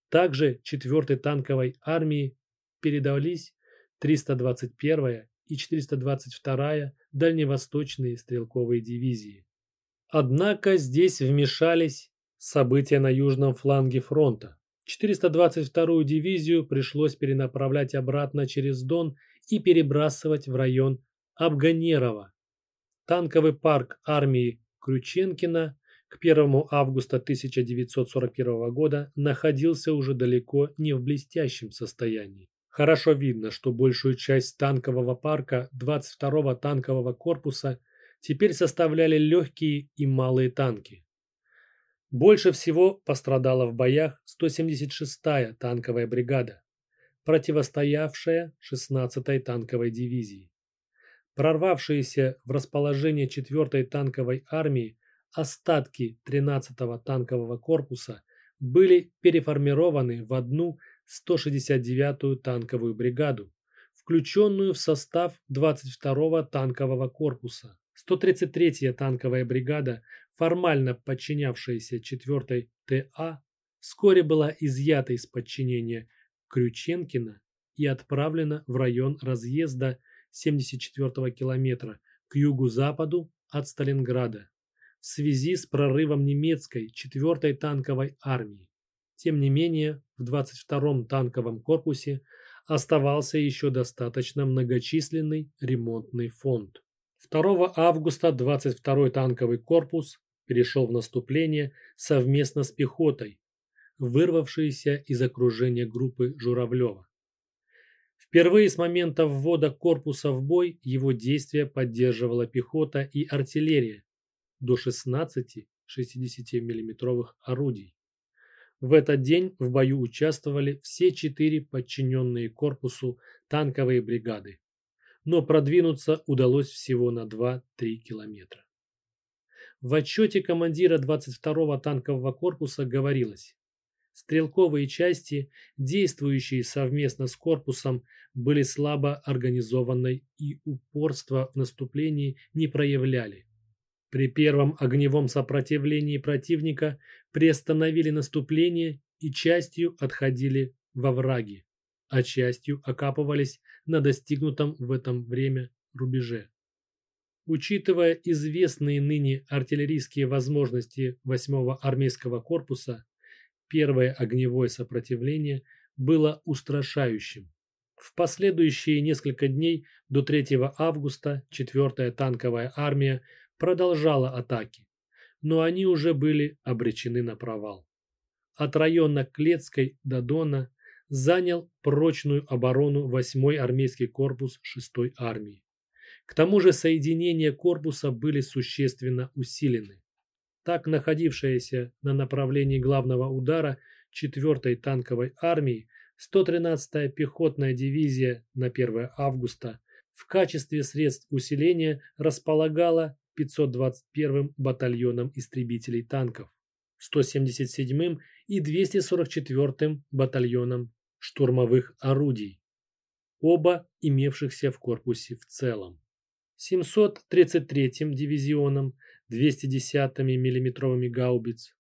Также 4-й танковой армии передались 321-я и 422-я дальневосточные стрелковые дивизии. Однако здесь вмешались события на южном фланге фронта. 422-ю дивизию пришлось перенаправлять обратно через Дон и перебрасывать в район Абганерова. Танковый парк армии Крюченкина к 1 августа 1941 года находился уже далеко не в блестящем состоянии. Хорошо видно, что большую часть танкового парка 22-го танкового корпуса теперь составляли легкие и малые танки. Больше всего пострадала в боях 176-я танковая бригада, противостоявшая 16-й танковой дивизии. Прорвавшиеся в расположение 4-й танковой армии остатки 13-го танкового корпуса были переформированы в одну 169-ю танковую бригаду, включенную в состав 22-го танкового корпуса. 133-я танковая бригада, формально подчинявшаяся 4-й ТА, вскоре была изъята из подчинения Крюченкина и отправлена в район разъезда 74-го километра к югу-западу от Сталинграда в связи с прорывом немецкой 4-й танковой армии. Тем не менее, в 22-м танковом корпусе оставался еще достаточно многочисленный ремонтный фонд. 2 августа 22-й танковый корпус перешел в наступление совместно с пехотой, вырвавшейся из окружения группы Журавлева. Впервые с момента ввода корпуса в бой его действия поддерживала пехота и артиллерия до 16 60 миллиметровых орудий. В этот день в бою участвовали все четыре подчиненные корпусу танковые бригады, но продвинуться удалось всего на 2-3 километра. В отчете командира 22-го танкового корпуса говорилось, стрелковые части, действующие совместно с корпусом, были слабо организованной и упорства в наступлении не проявляли. При первом огневом сопротивлении противника приостановили наступление и частью отходили во враги, а частью окапывались на достигнутом в этом время рубеже. Учитывая известные ныне артиллерийские возможности 8-го армейского корпуса, первое огневое сопротивление было устрашающим. В последующие несколько дней до 3 августа 4-я танковая армия продолжала атаки, но они уже были обречены на провал. От района Клецкой до Дона занял прочную оборону 8-й армейский корпус 6-й армии. К тому же соединения корпуса были существенно усилены. Так находившаяся на направлении главного удара 4-й танковой армии 113-я пехотная дивизия на 1 августа в качестве средств усиления располагала 521-м батальоном истребителей танков, 177-м и 244-м батальоном штурмовых орудий, оба имевшихся в корпусе в целом. 733-м дивизионом 210-ми миллиметровыми гаубиц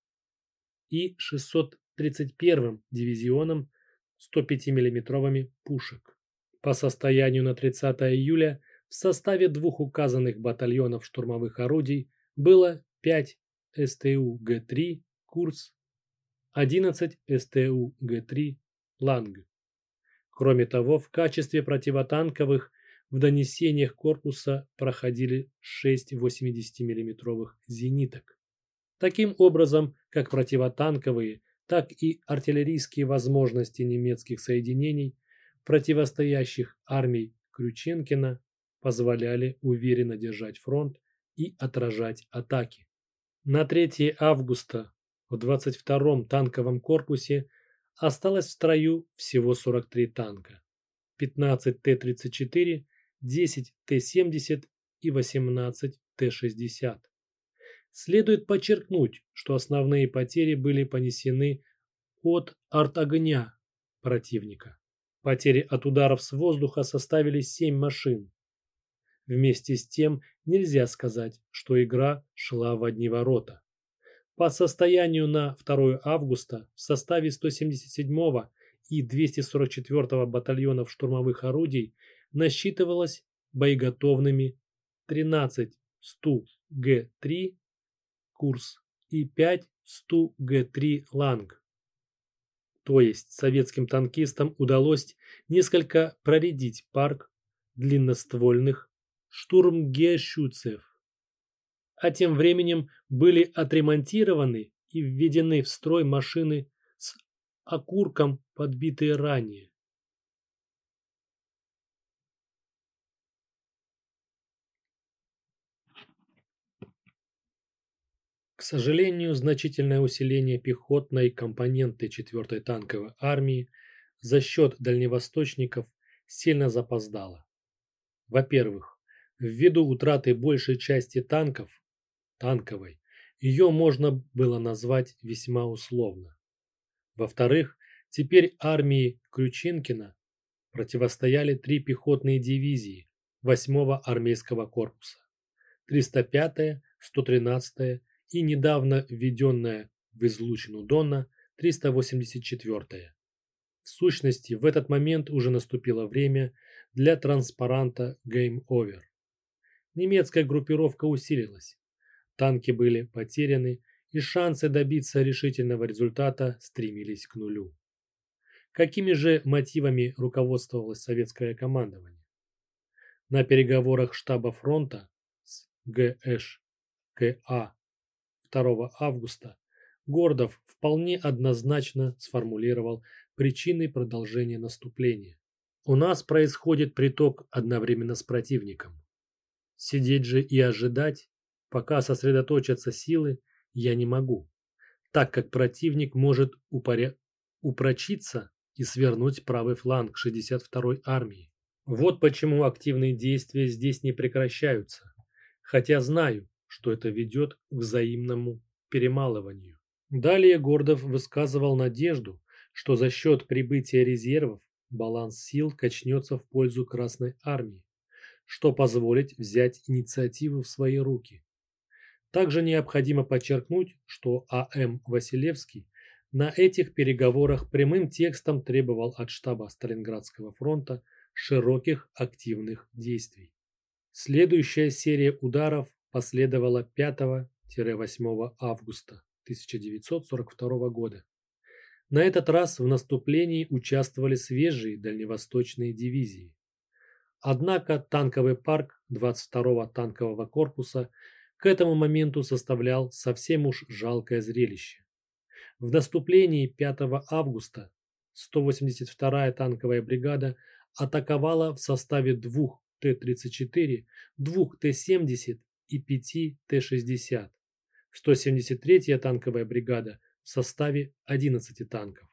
и 631-м дивизионом 105 миллиметровыми пушек. По состоянию на 30 июля в составе двух указанных батальонов штурмовых орудий было 5 СТУ Г-3 «Курс», 11 СТУ Г-3 «Ланг». Кроме того, в качестве противотанковых в донесениях корпуса проходили 6 80 миллиметровых зениток. Таким образом, как противотанковые, так и артиллерийские возможности немецких соединений, противостоящих армии Крюченкина, позволяли уверенно держать фронт и отражать атаки. На 3 августа в 22-м танковом корпусе осталось в строю всего 43 танка, 15 Т-34, 10 Т-70 и 18 Т-60. Следует подчеркнуть, что основные потери были понесены от артогня противника. Потери от ударов с воздуха составили 7 машин, Вместе с тем нельзя сказать, что игра шла в одни ворота. По состоянию на 2 августа в составе 177-го и 244-го батальонов штурмовых орудий насчитывалось боеготовными 13 СТУ Г-3 курс и 5 СТУ Г-3 Ланг. То есть советским танкистам удалось несколько проредить парк длинноствольных штурмгешützев. а тем временем были отремонтированы и введены в строй машины с окурком, подбитые ранее. К сожалению, значительное усиление пехотной компоненты 4-й танковой армии за счет дальневосточников сильно запоздало. Во-первых, ввиду утраты большей части танков, танковой, ее можно было назвать весьма условно. Во-вторых, теперь армии Крючинкина противостояли три пехотные дивизии 8-го армейского корпуса, 305-я, 113-я и недавно введенная в излучину Дона 384-я. В сущности, в этот момент уже наступило время для транспаранта Game Over. Немецкая группировка усилилась. Танки были потеряны, и шансы добиться решительного результата стремились к нулю. Какими же мотивами руководствовалось советское командование? На переговорах штаба фронта с ГШКА 2 августа Гордов вполне однозначно сформулировал причины продолжения наступления. У нас происходит приток одновременно с противником. Сидеть же и ожидать, пока сосредоточатся силы, я не могу, так как противник может упоря... упрочиться и свернуть правый фланг 62-й армии. Вот почему активные действия здесь не прекращаются, хотя знаю, что это ведет к взаимному перемалыванию. Далее Гордов высказывал надежду, что за счет прибытия резервов баланс сил качнется в пользу Красной Армии, что позволит взять инициативу в свои руки. Также необходимо подчеркнуть, что А.М. Василевский на этих переговорах прямым текстом требовал от штаба Сталинградского фронта широких активных действий. Следующая серия ударов последовала 5-8 августа 1942 года. На этот раз в наступлении участвовали свежие дальневосточные дивизии. Однако танковый парк 22-го танкового корпуса к этому моменту составлял совсем уж жалкое зрелище. В наступлении 5 августа 182-я танковая бригада атаковала в составе двух Т-34, двух Т-70 и 5 Т-60. 173-я танковая бригада в составе 11 танков.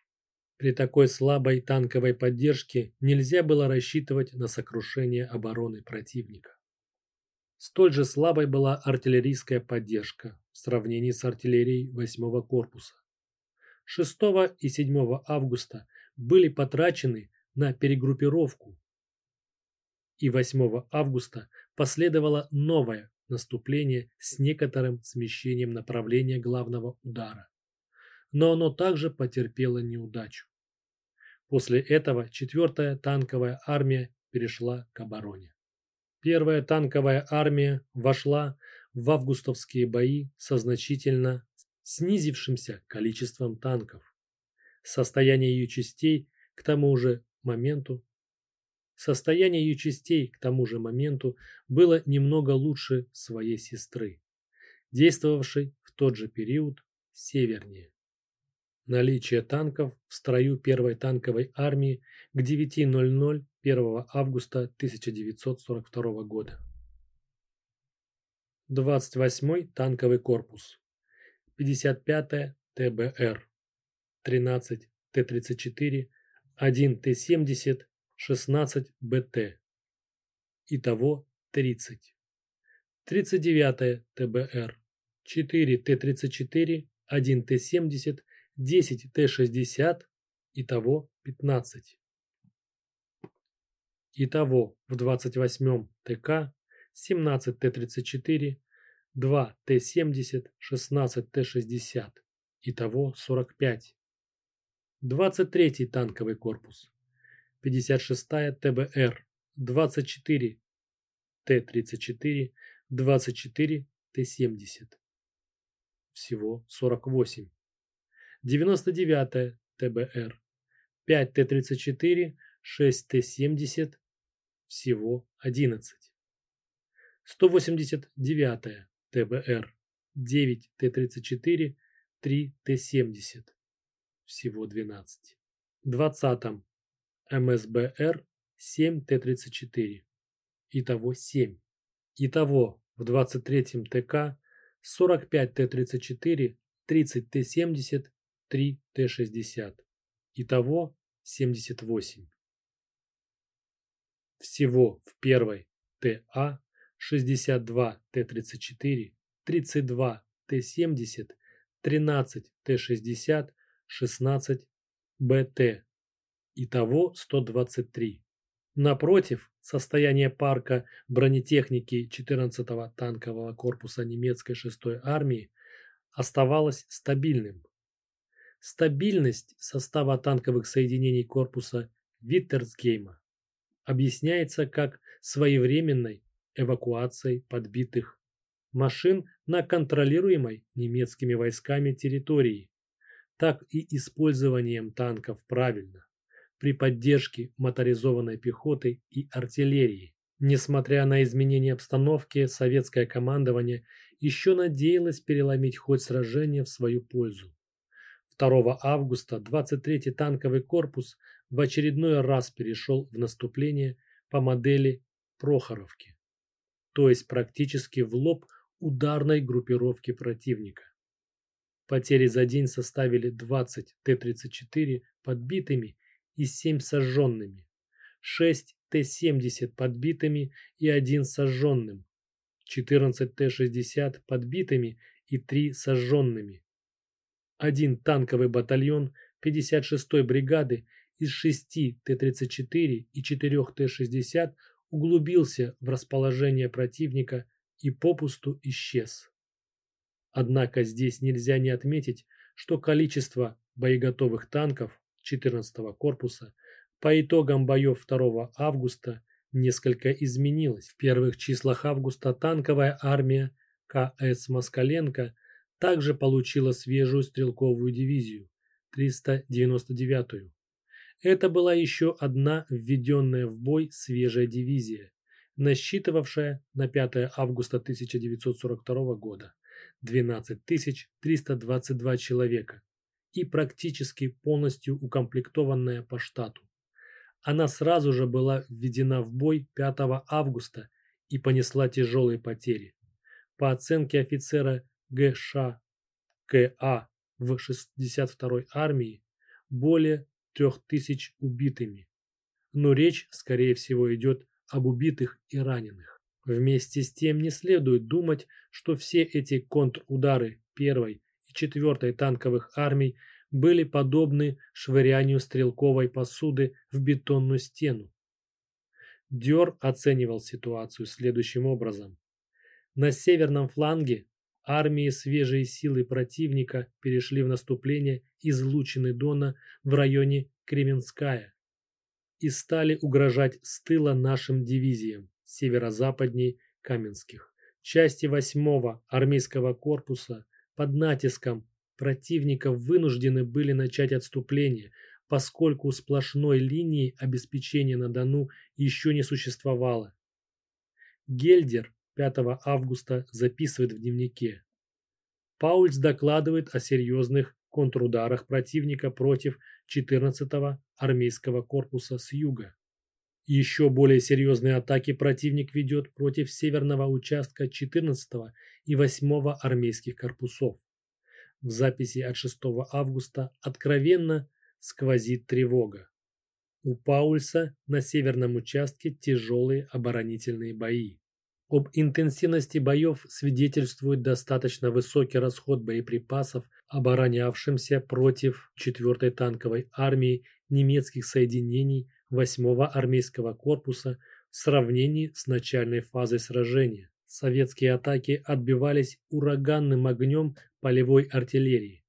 При такой слабой танковой поддержке нельзя было рассчитывать на сокрушение обороны противника. Столь же слабой была артиллерийская поддержка в сравнении с артиллерией 8-го корпуса. 6 и 7 августа были потрачены на перегруппировку, и 8 августа последовало новое наступление с некоторым смещением направления главного удара. Но оно также потерпело неудачу. После этого 4-я танковая армия перешла к обороне. Первая танковая армия вошла в августовские бои со значительно снизившимся количеством танков. Состояние ее частей к тому же моменту Состояние ее частей к тому же моменту было немного лучше своей сестры, действовавшей в тот же период севернее. Наличие танков в строю первой танковой армии к 9.00 1 августа 1942 года. 28-й танковый корпус, 55-я ТБР, 13 Т-34, 1 Т-70, 16 БТ. Итого 30. 39 ТБР, 4 Т-34, 1 Т-70, 10 Т-60, итого 15. Итого в 28 ТК 17 Т-34, 2 Т-70, 16 Т-60, итого 45. 23 танковый корпус 56-я ТБР, 24 Т-34, 24 Т-70. Всего 48. 99-я ТБР, 5 Т-34, 6 Т-70, всего 11. 189-я ТБР, 9 Т-34, 3 Т-70. Всего 12. В 20 МСБР 7 Т-34. Итого 7. Итого в 23-м ТК 45 Т-34, 30 Т-70, 3 Т-60. Итого 78. Всего в первой ТА 62 Т-34, 32 Т-70, 13 Т-60, 16 БТ. Итого 123. Напротив, состояние парка бронетехники 14-го танкового корпуса немецкой 6-й армии оставалось стабильным. Стабильность состава танковых соединений корпуса Виттерсгейма объясняется как своевременной эвакуацией подбитых машин на контролируемой немецкими войсками территории, так и использованием танков правильно при поддержке моторизованной пехоты и артиллерии. Несмотря на изменение обстановки, советское командование еще надеялось переломить ход сражения в свою пользу. 2 августа 23-й танковый корпус в очередной раз перешел в наступление по модели Прохоровки, то есть практически в лоб ударной группировки противника. Потери за день составили 20 Т-34 подбитыми и 7 сожженными, 6 Т-70 подбитыми и 1 сожженным, 14 Т-60 подбитыми и 3 сожженными. Один танковый батальон 56-й бригады из 6 Т-34 и 4 Т-60 углубился в расположение противника и попусту исчез. Однако здесь нельзя не отметить, что количество боеготовых танков 14-го корпуса по итогам боев 2 августа несколько изменилось. В первых числах августа танковая армия КС Москаленко также получила свежую стрелковую дивизию 399-ю. Это была еще одна введенная в бой свежая дивизия, насчитывавшая на 5 августа 1942 года 12 322 человека, и практически полностью укомплектованная по штату. Она сразу же была введена в бой 5 августа и понесла тяжелые потери. По оценке офицера ГШ КА в 62-й армии более 3000 убитыми. Но речь, скорее всего, идет об убитых и раненых. Вместе с тем не следует думать, что все эти контрудары первой четвертой танковых армий были подобны швырянию стрелковой посуды в бетонную стену. Дёр оценивал ситуацию следующим образом. На северном фланге армии свежие силы противника перешли в наступление из Лучины Дона в районе Кременская и стали угрожать с тыла нашим дивизиям северо-западней Каменских. Части 8-го армейского корпуса под натиском противника вынуждены были начать отступление, поскольку сплошной линии обеспечения на Дону еще не существовало. Гельдер 5 августа записывает в дневнике. Паульс докладывает о серьезных контрударах противника против 14-го армейского корпуса с юга. Еще более серьезные атаки противник ведет против северного участка 14 и 8 армейских корпусов. В записи от 6 августа откровенно сквозит тревога. У Паульса на северном участке тяжелые оборонительные бои. Об интенсивности боев свидетельствует достаточно высокий расход боеприпасов оборонявшимся против 4-й танковой армии немецких соединений 8-го армейского корпуса в сравнении с начальной фазой сражения. Советские атаки отбивались ураганным огнем полевой артиллерии.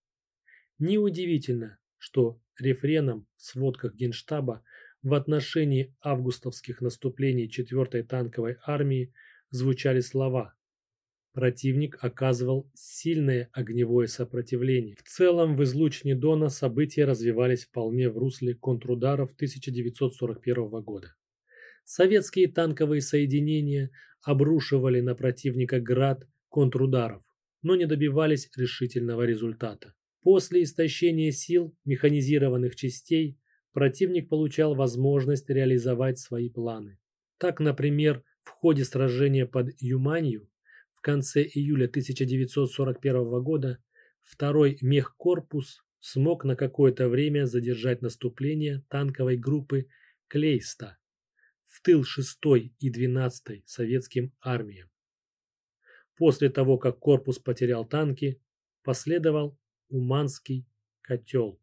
Неудивительно, что рефреном в сводках Генштаба в отношении августовских наступлений 4-й танковой армии звучали слова Противник оказывал сильное огневое сопротивление. В целом в излучине Дона события развивались вполне в русле контрударов 1941 года. Советские танковые соединения обрушивали на противника град контрударов, но не добивались решительного результата. После истощения сил механизированных частей противник получал возможность реализовать свои планы. Так, например, в ходе сражения под Юманью в конце июля 1941 года второй мехкорпус смог на какое-то время задержать наступление танковой группы Клейста в тыл 6 и 12 советским армиям. После того, как корпус потерял танки, последовал Уманский котел.